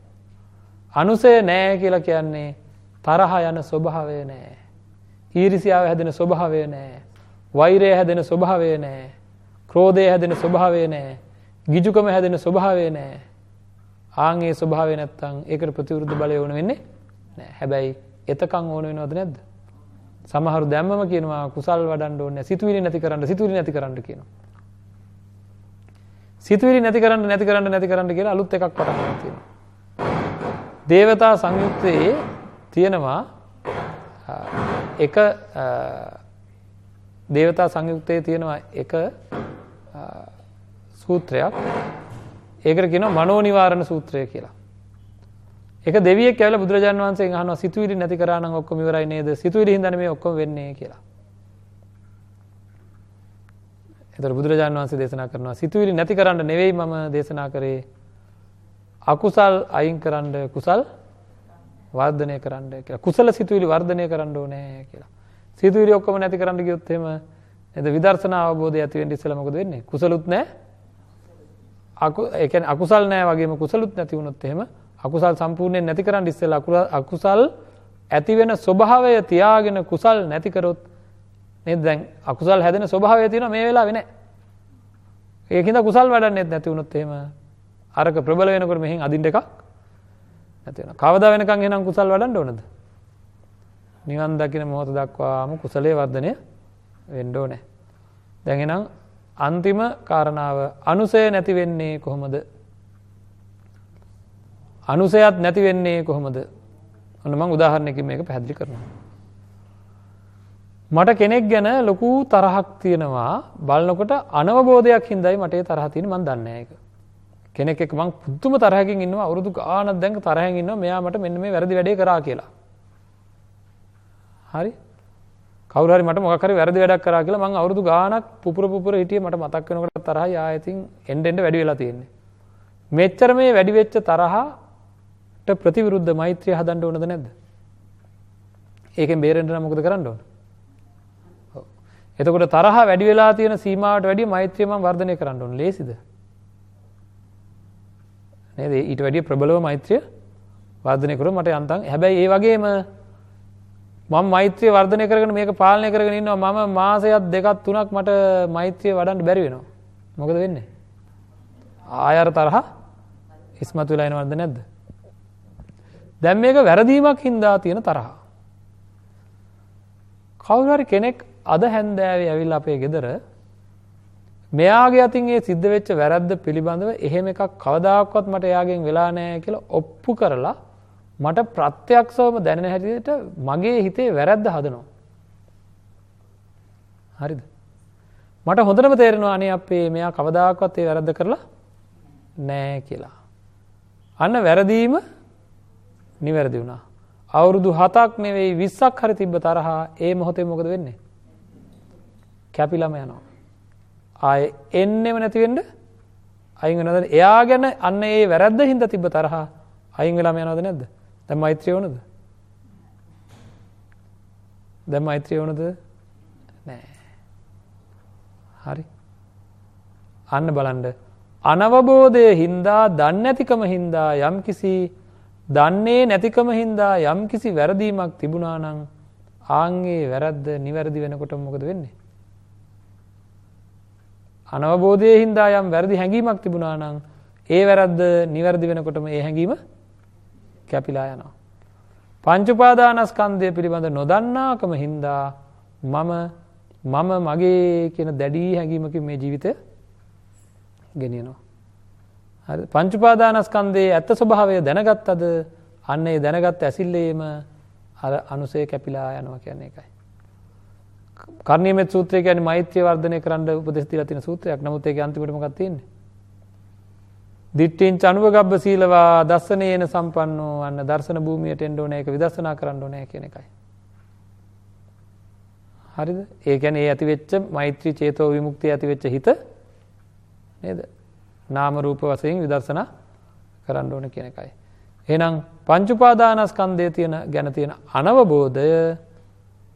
අනුසය නෑ කියලා කියන්නේ තරහ යන ස්වභාවය නෑ. ඊරිසියාව හැදෙන ස්වභාවය නෑ. වෛරය හැදෙන ස්වභාවය නෑ. ක්‍රෝධය හැදෙන ස්වභාවය නෑ. ගිජුකම හැදෙන ස්වභාවය නෑ. ආන්ගේ ස්වභාවය නැත්තම් ඒකට ප්‍රතිවිරුද්ධ බලය ඕන වෙන්නේ නෑ. හැබැයි එතකන් ඕන වෙනවද නැද්ද? සමහරු දැම්මම කියනවා කුසල් වඩන්න ඕනේ සිතුවිලි නැති කරන්න සිතුවිලි නැති කරන්න කියනවා. සිතුවිලි නැති කරන්න නැති කරන්න නැති කරන්න කියලා අලුත් එකක් පටන් ගන්න තියෙනවා. දේවතා සංයුත්තේ තියෙනවා එක දේවතා සංයුක්තයේ තියෙනවා එක සූත්‍රයක් ඒකට කියනවා මනෝනිවාරණ සූත්‍රය කියලා. එක දෙවියෙක් ඇවිල්ලා බුදුරජාණන් වහන්සේගෙන් අහනවා සිතුවිලි නැති කරා නම් ඔක්කොම ඉවරයි නේද? සිතුවිලි හින්දානේ මේ ඔක්කොම වෙන්නේ කියලා. එතකොට බුදුරජාණන් වහන්සේ දේශනා කරනවා සිතුවිලි නැති කරන්න නෙවෙයි මම දේශනා කරේ අකුසල් අයින් කරන්න කුසල් වර්ධනය කරන්න කියලා. කුසල සිතුවිලි වර්ධනය කරන්න ඕනේ කියලා. සිතුවිලි ඔක්කොම නැති කරන්න ගියොත් එහෙම නේද විදර්ශනා අවබෝධය ඇති වෙන්න ඉස්සෙල්ලා මොකද වෙන්නේ? කුසලුත් නැහැ. අකු ඒ කියන්නේ අකුසල් නැහැ වගේම කුසලුත් නැති වුණොත් එහෙම අකුසල් සම්පූර්ණයෙන් නැති කරන්න ඉස්සෙල්ලා අකුසල් ඇති වෙන ස්වභාවය තියාගෙන කුසල් නැති කරොත් නේද දැන් අකුසල් හැදෙන ස්වභාවය තියෙනවා මේ වෙලාවේ නැහැ. ඒකින්ද කුසල් වඩන්නෙත් නැති වුණොත් එහෙම අරක ප්‍රබල වෙනකොට මෙහෙන් අදින්න එකක් නැති වෙනවා. කවදා වෙනකන් එහෙනම් කුසල් වඩන්න ඕනද? නිවන් දකින මොහොත දක්වාම කුසලයේ වර්ධනය වෙන්න ඕනේ. දැන් එහෙනම් අන්තිම කාරණාව අනුසය නැති වෙන්නේ කොහොමද? අනුසයත් නැති වෙන්නේ කොහොමද? ඔන්න මම උදාහරණයකින් මේක පැහැදිලි කරනවා. මට කෙනෙක් ගැන ලොකු තරහක් තියෙනවා බලනකොට අනවබෝධයක් හින්දායි මට ඒ තරහ තියෙන්නේ මම දන්නේ නැහැ ඒක. කෙනෙක් එක්ක මං පුදුම තරහකින් ඉන්නවා අවුරුදු ගාණක් දැන් තරහෙන් ඉන්නවා මෙයා මට මෙන්න මේ වැරදි වැඩේ කරා කියලා. හරි? කවුරු හරි මට මොකක් හරි වැරදි වැඩක් කරා කියලා මං අවුරුදු ගාණක් පුපුර පුපුර හිටියේ මට මතක් වෙනකොට තරහයි ආයෙතින් එන්න එන්න වැඩි වෙලා තියෙන්නේ. මෙච්චර මේ වැඩි වෙච්ච තරහට ප්‍රතිවිරුද්ධ මෛත්‍රිය හදන්න ඕනද නැද්ද? ඒකෙන් බේරෙන්න නම් මොකද කරන්න ඕන? එතකොට තරහ වැඩි වෙලා තියෙන සීමාවට වැඩිය මෛත්‍රිය මම වර්ධනය කරන්න ඕන. ලේසිද? නේද? ඊට වැඩිය ප්‍රබලව මෛත්‍රිය වර්ධනය කරුවොත් මට යන්තම් හැබැයි ඒ වගේම මම මෛත්‍රිය වර්ධනය කරගෙන මේක පාලනය කරගෙන ඉන්නවා මම මාසයක් දෙකක් තුනක් මට මෛත්‍රිය වඩන්න බැරි වෙනවා. මොකද වෙන්නේ? ආයර තරහ ඉස්මතු වෙලා එනවද නැද්ද? දැන් මේක වැරදීමක් හින්දා තියෙන තරහ. කවුරු හරි කෙනෙක් අද හැන්දෑවේ ඇවිල්ලා අපේ ගෙදර මෙයාගේ අතින් ඒ සිද්ධ වෙච්ච වැරද්ද පිළිබඳව එහෙම එකක් කවදාකවත් මට එයාගෙන් වෙලා නැහැ කියලා ඔප්පු කරලා මට ප්‍රත්‍යක්ෂවම දැනෙන හැටියට මගේ හිතේ වැරද්ද හදනවා. හරිද? මට හොඳටම තේරෙනවා අනේ අපේ මෙයා කවදාකවත් ඒ වැරද්ද කරලා නැහැ කියලා. අන්න වැරදීම නිවැරදි වුණා. අවුරුදු හතක් නෙවෙයි විස්සක් හරි තිබ්බ තරහා ඒ මොහොතේ මොකද වෙන්නේ. කැපිලම යනවා. ආය එන්නෙම නැතිවෙන්ඩ අයිග නොද එයා ගැන අන්න ඒ වැරද්ද හින්ද තිබ තරහා අයිං වෙලාම යනවද නැද්ද? දැ මෛත්‍රය වනද දැ මෛත්‍රය වනද නෑ. හරි. අන්න බලන්ඩ අනවබෝධය හින්දා දන්න ඇතිකම හින්දා යම් කිසි දන්නේ නැතිකම හින්දා යම් කිසි වැරදීමක් තිබුණානං ආන්ගේ වැරද්ද නිවැරදි වෙනකොට මොකද වෙන්නේ? අනවබෝධය හින්දා යම් වැරදි හැඟීමක් තිබුණා නං ඒ වැරද්ද නිවැරදි වෙනකොටම ඒ හැඟීම කැපිලා යනවා. පංචුපාදානස්කන්දය පිළිබඳ නොදන්නාකම හින්දා මම මම මගේ කියන දැඩී හැඟීමකින් මේ ජීවිතය ගෙනියනවා. පංචුපාදානස්කන්දේ ඇත්ත ස්වභාවය දැනගත්තද අන්න ඒ දැනගත් ඇසිල්ලේම අර අනුසේ කැපිලා යනවා කියන්නේ එකයි. කර්ණීමෙත් සූත්‍රය කියන්නේ මෛත්‍රිය වර්ධනය කරන්න උපදෙස් දීලා තියෙන සූත්‍රයක්. නමුත් ඒකේ අන්තිමට මොකක්ද තියෙන්නේ? දිට්ඨින් චනුවගබ්බ සීලවා දස්සනේන සම්පන්නෝ අන්න දර්ශන භූමියට එන්න ඕනේ ඒක විදර්ශනා කරන්න ඕනේ කියන එකයි. හරිද? ඒ කියන්නේ ඒ ඇතිවෙච්ච මෛත්‍රී චේතෝ විමුක්තිය ඇතිවෙච්ච හිත නේද? නාම රූප වශයෙන් විදර්ශනා කරන්න ඕනේ කියන එකයි. එහෙනම් පංච උපාදානස්කන්ධයේ තියෙන ගැන තියෙන අනවබෝධය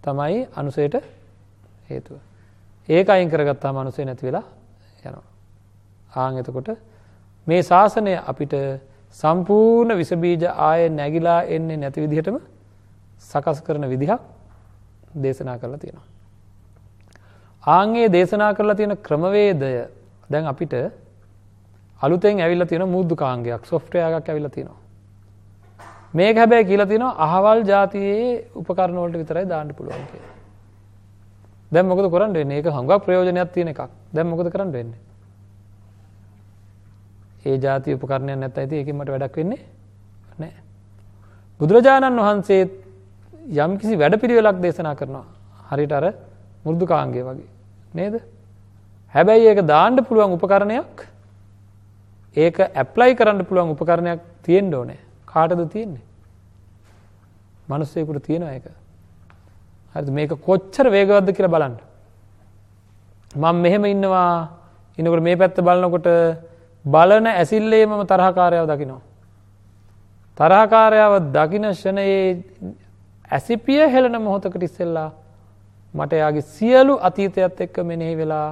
තමයි අනුසයට හේතුව. ඒක අයින් කරගත්තා මනුසේ නැති වෙලා යනවා. ආං එතකොට මේ ශාසනය අපිට සම්පූර්ණ විසබීජ ආය නැගිලා එන්නේ නැති විදිහටම සකස් කරන විදිහක් දේශනා කරලා තියෙනවා. ආංගේ දේශනා කරලා තියෙන ක්‍රමවේදය දැන් අපිට අලුතෙන් ඇවිල්ලා තියෙන මුද්දු කාංගයක් සොෆ්ට්වෙයාර් එකක් ඇවිල්ලා තියෙනවා. මේක හැබැයි කියලා තියෙනවා අහවල් ජාතියේ උපකරණ වලට විතරයි දාන්න පුළුවන් කියලා. දැන් මොකද කරන්න වෙන්නේ? ඒක හුඟක් ප්‍රයෝජනයක් තියෙන එකක්. දැන් මොකද කරන්න වෙන්නේ? ඒ જાති උපකරණයක් නැත්නම් ඉතින් ඒකෙන් මට වැඩක් වෙන්නේ නැහැ. බුදුරජාණන් වහන්සේ යම්කිසි වැඩපිළිවෙලක් දේශනා කරනවා. හරියට අර මෘදු කාංගය වගේ. නේද? හැබැයි ඒක දාන්න පුළුවන් උපකරණයක් ඒක ඇප්ලයි කරන්න පුළුවන් උපකරණයක් තියෙන්න ඕනේ. කාටද තියෙන්නේ? මිනිස්සෙකුට තියෙනවා ඒක. හරි මේක කොච්චර වේගවත්ද කියලා බලන්න. මම මෙහෙම ඉන්නවා ඉන්නකොට මේ පැත්ත බලනකොට බලන ඇසිල්ලේ මම තරහකාරයාව දකිනවා. තරහකාරයාව දකින ෂණයේ ඇසිපිය හෙළන මොහොතකට ඉස්සෙල්ලා මට යාගේ සියලු අතීතයත් එක්ක මෙනෙහි වෙලා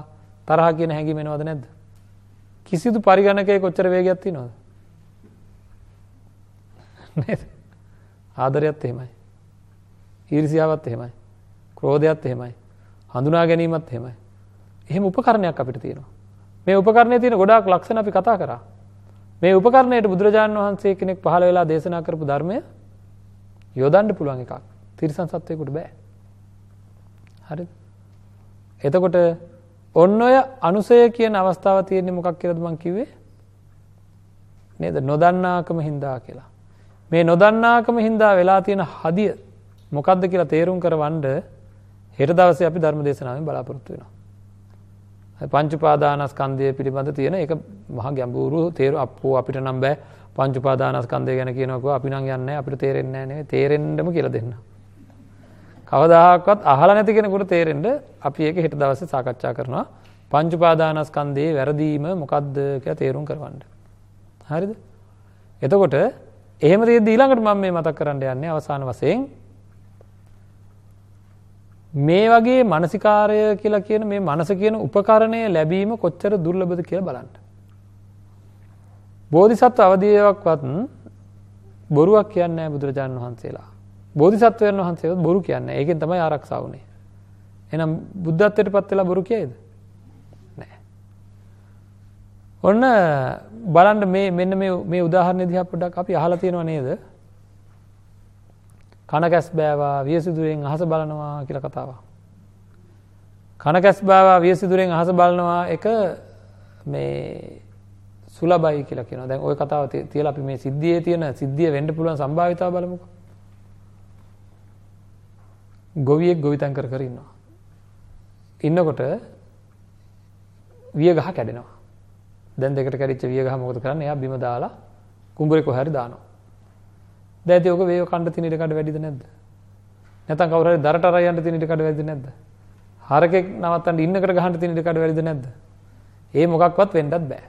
තරහ කියන හැඟිමෙනවද නැද්ද. කිසිදු පරිගණකය කොච්චර වේගත්ති නොද. ආදරයත් එහෙමයි. ඊරිසියාවත් එහෙමයි. ක්‍රෝධයක්ත් එහෙමයි. හඳුනා ගැනීමත් එහෙමයි. එහෙම උපකරණයක් අපිට තියෙනවා. මේ උපකරණය තියෙන ගොඩාක් ලක්ෂණ අපි කතා කරා. මේ උපකරණයට බුදුරජාණන් වහන්සේ කෙනෙක් පහළ වෙලා දේශනා කරපු ධර්මය යොදන්න පුළුවන් එකක්. තිරිසන් සත්වයකුට බෑ. හරි. එතකොට ඔන්න ඔය අනුසය කියන අවස්ථාව තියෙන්නේ මොකක් කියලාද මං කිව්වේ? නේද? නොදන්නාකම හින්දා කියලා. මේ නොදන්නාකම හින්දා වෙලා තියෙන හදිය මොකක්ද කියලා තේරුම් කරවන්න හෙට දවසේ අපි ධර්ම දේශනාවෙන් බලාපොරොත්තු වෙනවා. පංචුපාදානස්කන්දය පිළිබඳ තියෙන එක මහ ගැඹුරු තේරු අපෝ අපිට නම් බෑ පංචුපාදානස්කන්දය ගැන කියනක අපි නම් යන්න අපිට තේරෙන්නේ නේ තේරෙන්ඩම කියල දෙන්න. කවදාහක්වත් අහල නැති කෙනෙකුට තේරෙන්ඩ අපි ඒක හෙට දවස සාකච්ඡා කරනවා පංචුපාදානස්කන්දයේ වැරදීම මොකක්ද කිය තේරුම් කරවන්න. හරිද. එතකොට එහෙම දීලාඟට මම මේ මතක් කරන්න යන්නේ අවසාන වසයෙන් මේ වගේ මනසිකාරය කියලා කියන මේ මනස කියන උපකරණය ලැබීම කොච්චර දුර්ලබද කියලා බලන්න. බෝධිසත්ව අවදීවක්වත් බොරුවක් කියන්නේ බුදුරජාණන් වහන්සේලා. බෝධිසත්වයන් වහන්සේවත් බොරු කියන්නේ ඒකෙන් තමයි ආරක්ෂා වුණේ. එහෙනම් බුද්ධත්වයට පත් වෙලා බොරු කියයිද? නෑ. ඔන්න බලන්න මේ මෙන්න මේ මේ උදාහරණ දිහා පොඩ්ඩක් අපි අහලා තියෙනව නේද? කන කැස් බෑවා වියසිදුරෙන් අහස බලනවා කියලා කතාවක්. කන කැස් බෑවා වියසිදුරෙන් අහස බලනවා එක මේ සුලබයි කියලා කියන දැන් ඔය කතාව තියලා අපි මේ සිද්ධියේ තියෙන සිද්ධිය වෙන්න පුළුවන් සම්භාවිතාව බලමුකෝ. ගොවියෙක් ගොවිතැන් කර කර ඉන්නවා. ඉන්නකොට විය ගහ කැඩෙනවා. දැන් දෙකට කැඩිච්ච විය ගහ මොකද කරන්නේ? එයා බිම දාලා කුඹුරේ කොහේ හරි දානවා. දැන් ඉතින් ඔක වේව කණ්ඩ තින ඉඩ කඩ වැඩිද නැද්ද? නැත්නම් කවුරු හරි දරට අරන් යන්න තින ඉඩ කඩ වැඩිද නැද්ද? හරකෙක් නවත්තන්න ඉන්නකට ගහන්න තින ඉඩ කඩ වැඩිද නැද්ද? ඒ මොකක්වත් වෙන්නත් බෑ.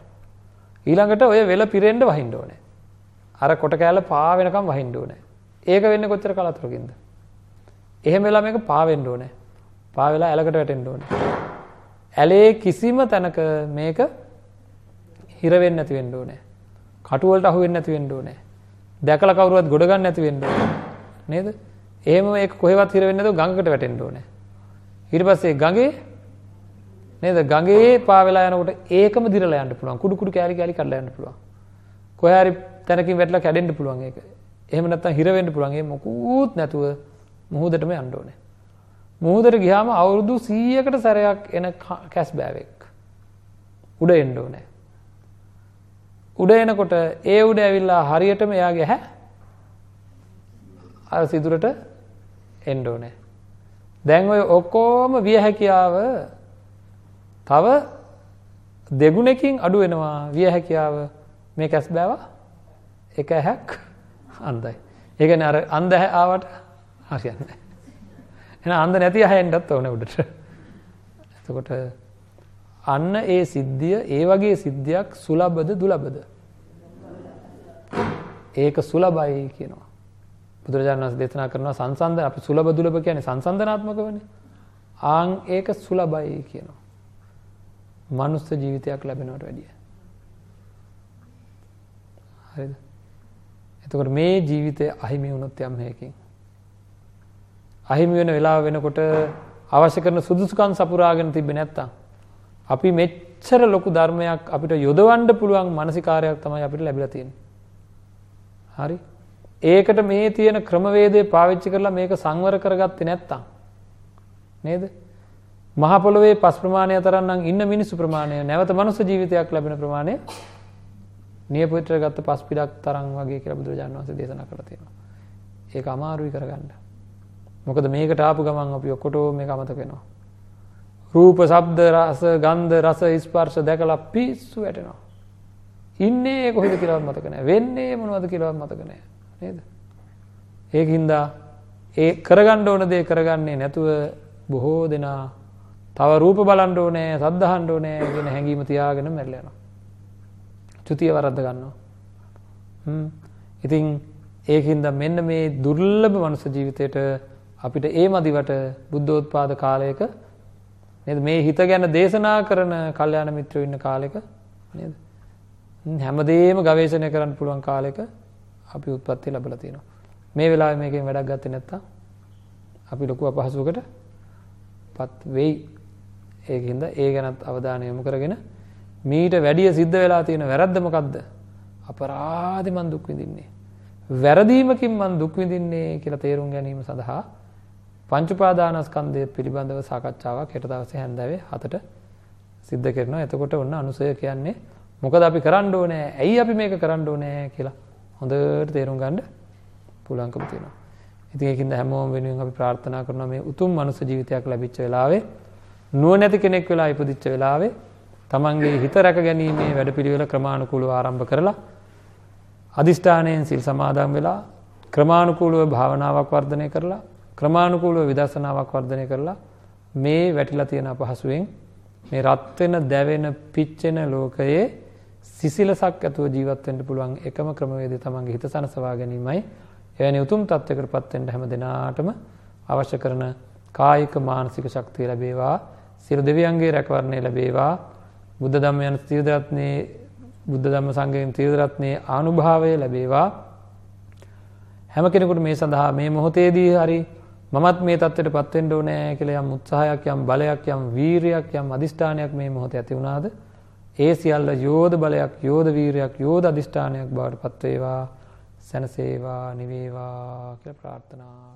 ඊළඟට ඔය වෙල පිරෙන්න වහින්න ඕනේ. අර කොට කෑල්ල පා වෙනකම් වහින්න ඕනේ. ඒක වෙන්නේ කොච්චර කලතුරකින්ද? එහෙම වෙලා මේක පා වෙන්න ඕනේ. පා වෙලා ඇලකට වැටෙන්න ඕනේ. ඇලේ කිසිම තැනක මේක හිර වෙන්නේ නැති වෙන්න ඕනේ. කටු වලට අහු වෙන්නේ නැති වෙන්න ඕනේ. දැකලා කවුරුවත් ගොඩ ගන්න නැති වෙන්න ඕනේ. නේද? එහෙම මේක කොහෙවත් හිර වෙන්නේ නැතුව ගඟකට වැටෙන්න ඕනේ. ඊට පස්සේ ගඟේ නේද ගඟේ පා වෙලා යනකොට ඒකම දිරලා යන්න පුළුවන්. කුඩු කුඩු කෑලි කෑලි කඩලා යන්න පුළුවන්. කොහේ හරි තැනකින් වැටලා කැඩෙන්න පුළුවන් ඒක. එහෙම නැත්නම් හිර වෙන්න පුළුවන්. ඒ මොකුත් නැතුව මුහුදටම යන්න ඕනේ. මුහුදට ගියාම අවුරුදු 100කට සැරයක් එන කැස් බෑවෙක්. උඩ එන්න ඕනේ. උඩ එනකොට ඒ උඩ ඇවිල්ලා හරියටම එයාගේ හැ අර සිදුරට එන්න ඕනේ. දැන් ඔය ඔක්කොම විය හැකියාව තව දෙගුණකින් අඩු වෙනවා විය හැකියාව මේ කැස් බෑවා එක ඇහැක් අන්දයි. ඒ කියන්නේ අර අන්ධ ආවට හරියන්නේ නැහැ. එහෙනම් අන්ධ නැති අහෙන්නත් ඕනේ උඩට. එතකොට අන්න ඒ සිද්ධිය ඒ වගේ සිද්ධියක් සුලබද දුලබද? ඒක සුලබයි කියනවා. බුදුරජාණන් වහන්සේ දේශනා කරනවා සංසන්දන අපි සුලබ දුලබ කියන්නේ සංසන්දනාත්මකවනේ. ආන් ඒක සුලබයි කියනවා. මනුස්ස ජීවිතයක් ලැබෙනවට වැඩිය. හරිද? එතකොට මේ ජීවිතය අහිමි වුණොත් යම් හේකින් අහිමි වෙන වෙලාව වෙනකොට අවශ්‍ය කරන සුදුසුකම් සපුරාගෙන තිබෙන්නේ නැත්තම් අපි මෙච්චර ලොකු ධර්මයක් අපිට යොදවන්න පුළුවන් මානසිකාරයක් තමයි අපිට ලැබිලා තියෙන්නේ. හරි? ඒකට මේ තියෙන ක්‍රමවේදය පාවිච්චි කරලා මේක සංවර කරගත්තේ නැත්තම් නේද? මහ පොළොවේ පස් ප්‍රමාණය තරන්නම් ඉන්න මිනිස්සු ප්‍රමාණය නැවත මනුස්ස ජීවිතයක් ලැබෙන ප්‍රමාණය නියපොත්‍ර ගත්ත පස් පිඩක් තරම් වගේ කියලා බුදුරජාණන් වහන්සේ දේශනා කරලා තියෙනවා. ඒක අමාරුයි කරගන්න. මොකද මේකට ආපු ගමන් අපි ඔක්කොටෝ මේක අමතක වෙනවා. රූප, ශබ්ද, රස, ගන්ධ, රස, ස්පර්ශ දැකලා පිස්සු වැටෙනවා. ඉන්නේ කොහෙද කියලාවත් මතක නැහැ. වෙන්නේ මොනවද කියලාවත් මතක නැහැ. නේද? ඒකින්ද ඒ කරගන්න ඕන දේ කරගන්නේ නැතුව බොහෝ දෙනා තව රූප බලන්න ඕනේ, සද්ද අහන්න ඕනේ කියන හැඟීම තියාගෙන මැරලා යනවා. චුතිය වරද්ද ගන්නවා. හ්ම්. ඉතින් ඒකින්ද මෙන්න මේ දුර්ලභ මනුස්ස ජීවිතේට අපිට ඒ මදිවට බුද්ධෝත්පාද කාලයක නේද මේ හිත ගැන දේශනා කරන කල්යාණ මිත්‍රයෝ ඉන්න කාලෙක නේද හැමදේම ගවේෂණය කරන්න පුළුවන් කාලෙක අපි උත්පත්ති ලැබලා තියෙනවා. මේ වෙලාවේ මේකෙන් වැඩක් ගත්තේ නැත්තම් අපි ලොකු අපහසුවකට පත් වෙයි. ඒකින්ද ඒ ගැනත් අවධානය යොමු කරගෙන මීට වැඩිය සිද්ධ වෙලා තියෙන වැරද්ද මොකද්ද? අපරාධි මන් දුක් විඳින්නේ. වැරදීමකින් මන් දුක් විඳින්නේ කියලා තේරුම් ගැනීම සඳහා පංචුපාදානස්කන්ධය පිළිබඳව සාකච්ඡාවක් හෙට දවසේ හැන්දෑවේ හතට සිද්ධ කරනවා. එතකොට ඔන්න අනුසය කියන්නේ මොකද අපි කරන්න ඕනේ? ඇයි අපි මේක කරන්න ඕනේ කියලා හොඳට තේරුම් ගන්න පුළුවන්කම තියෙනවා. ඉතින් ඒකින්ද හැමෝම වෙනුවෙන් අපි ප්‍රාර්ථනා කරනවා මේ උතුම් මනුස්ස ජීවිතයක් ලැබිච්ච වෙලාවේ නුවණැති කෙනෙක් වෙලා ඉපදිච්ච වෙලාවේ තමන්ගේ හිත රැක ගැනීමේ වැඩපිළිවෙල ක්‍රමානුකූලව ආරම්භ කරලා අදිෂ්ඨානයෙන් සිල් සමාදන් වෙලා ක්‍රමානුකූලව භාවනාවක් වර්ධනය කරලා ක්‍රමානුකූලව විදර්ශනාවක් වර්ධනය කරලා මේ වැටිලා තියෙන අපහසුවෙන් මේ රත් වෙන දැවෙන පිච්චෙන ලෝකයේ සිසිලසක් ඇතුව ජීවත් වෙන්න පුළුවන් එකම ක්‍රමවේදය තමන්ගේ හිත සනසවා ගැනීමයි. එවැනි උතුම් තත්වයකටපත් වෙන්න හැම දිනාටම අවශ්‍ය කරන කායික මානසික ශක්තිය ලැබේවා. සියලු දෙවියන්ගේ රැකවරණය ලැබේවා. බුද්ධ ධම්ම යන තීර්ථ රත්නේ බුද්ධ ධම්ම සංඝයෙන් තීර්ථ රත්නේ ආනුභාවය ලැබේවා. හැම කෙනෙකුට මේ සඳහා මේ මොහොතේදී හරි මමත් මේ தත්ත්වයටපත් වෙන්න ඕනේ කියලා යම් උත්සාහයක් යම් බලයක් යම් වීරියක් යම් අදිෂ්ඨානයක් මේ මොහොතේ ඇති වුණාද? ඒ සියල්ල යෝධ බලයක් යෝධ වීරයක් යෝධ අදිෂ්ඨානයක් බවට පත් වේවා සැනසේවා නිවේවා කියලා ප්‍රාර්ථනා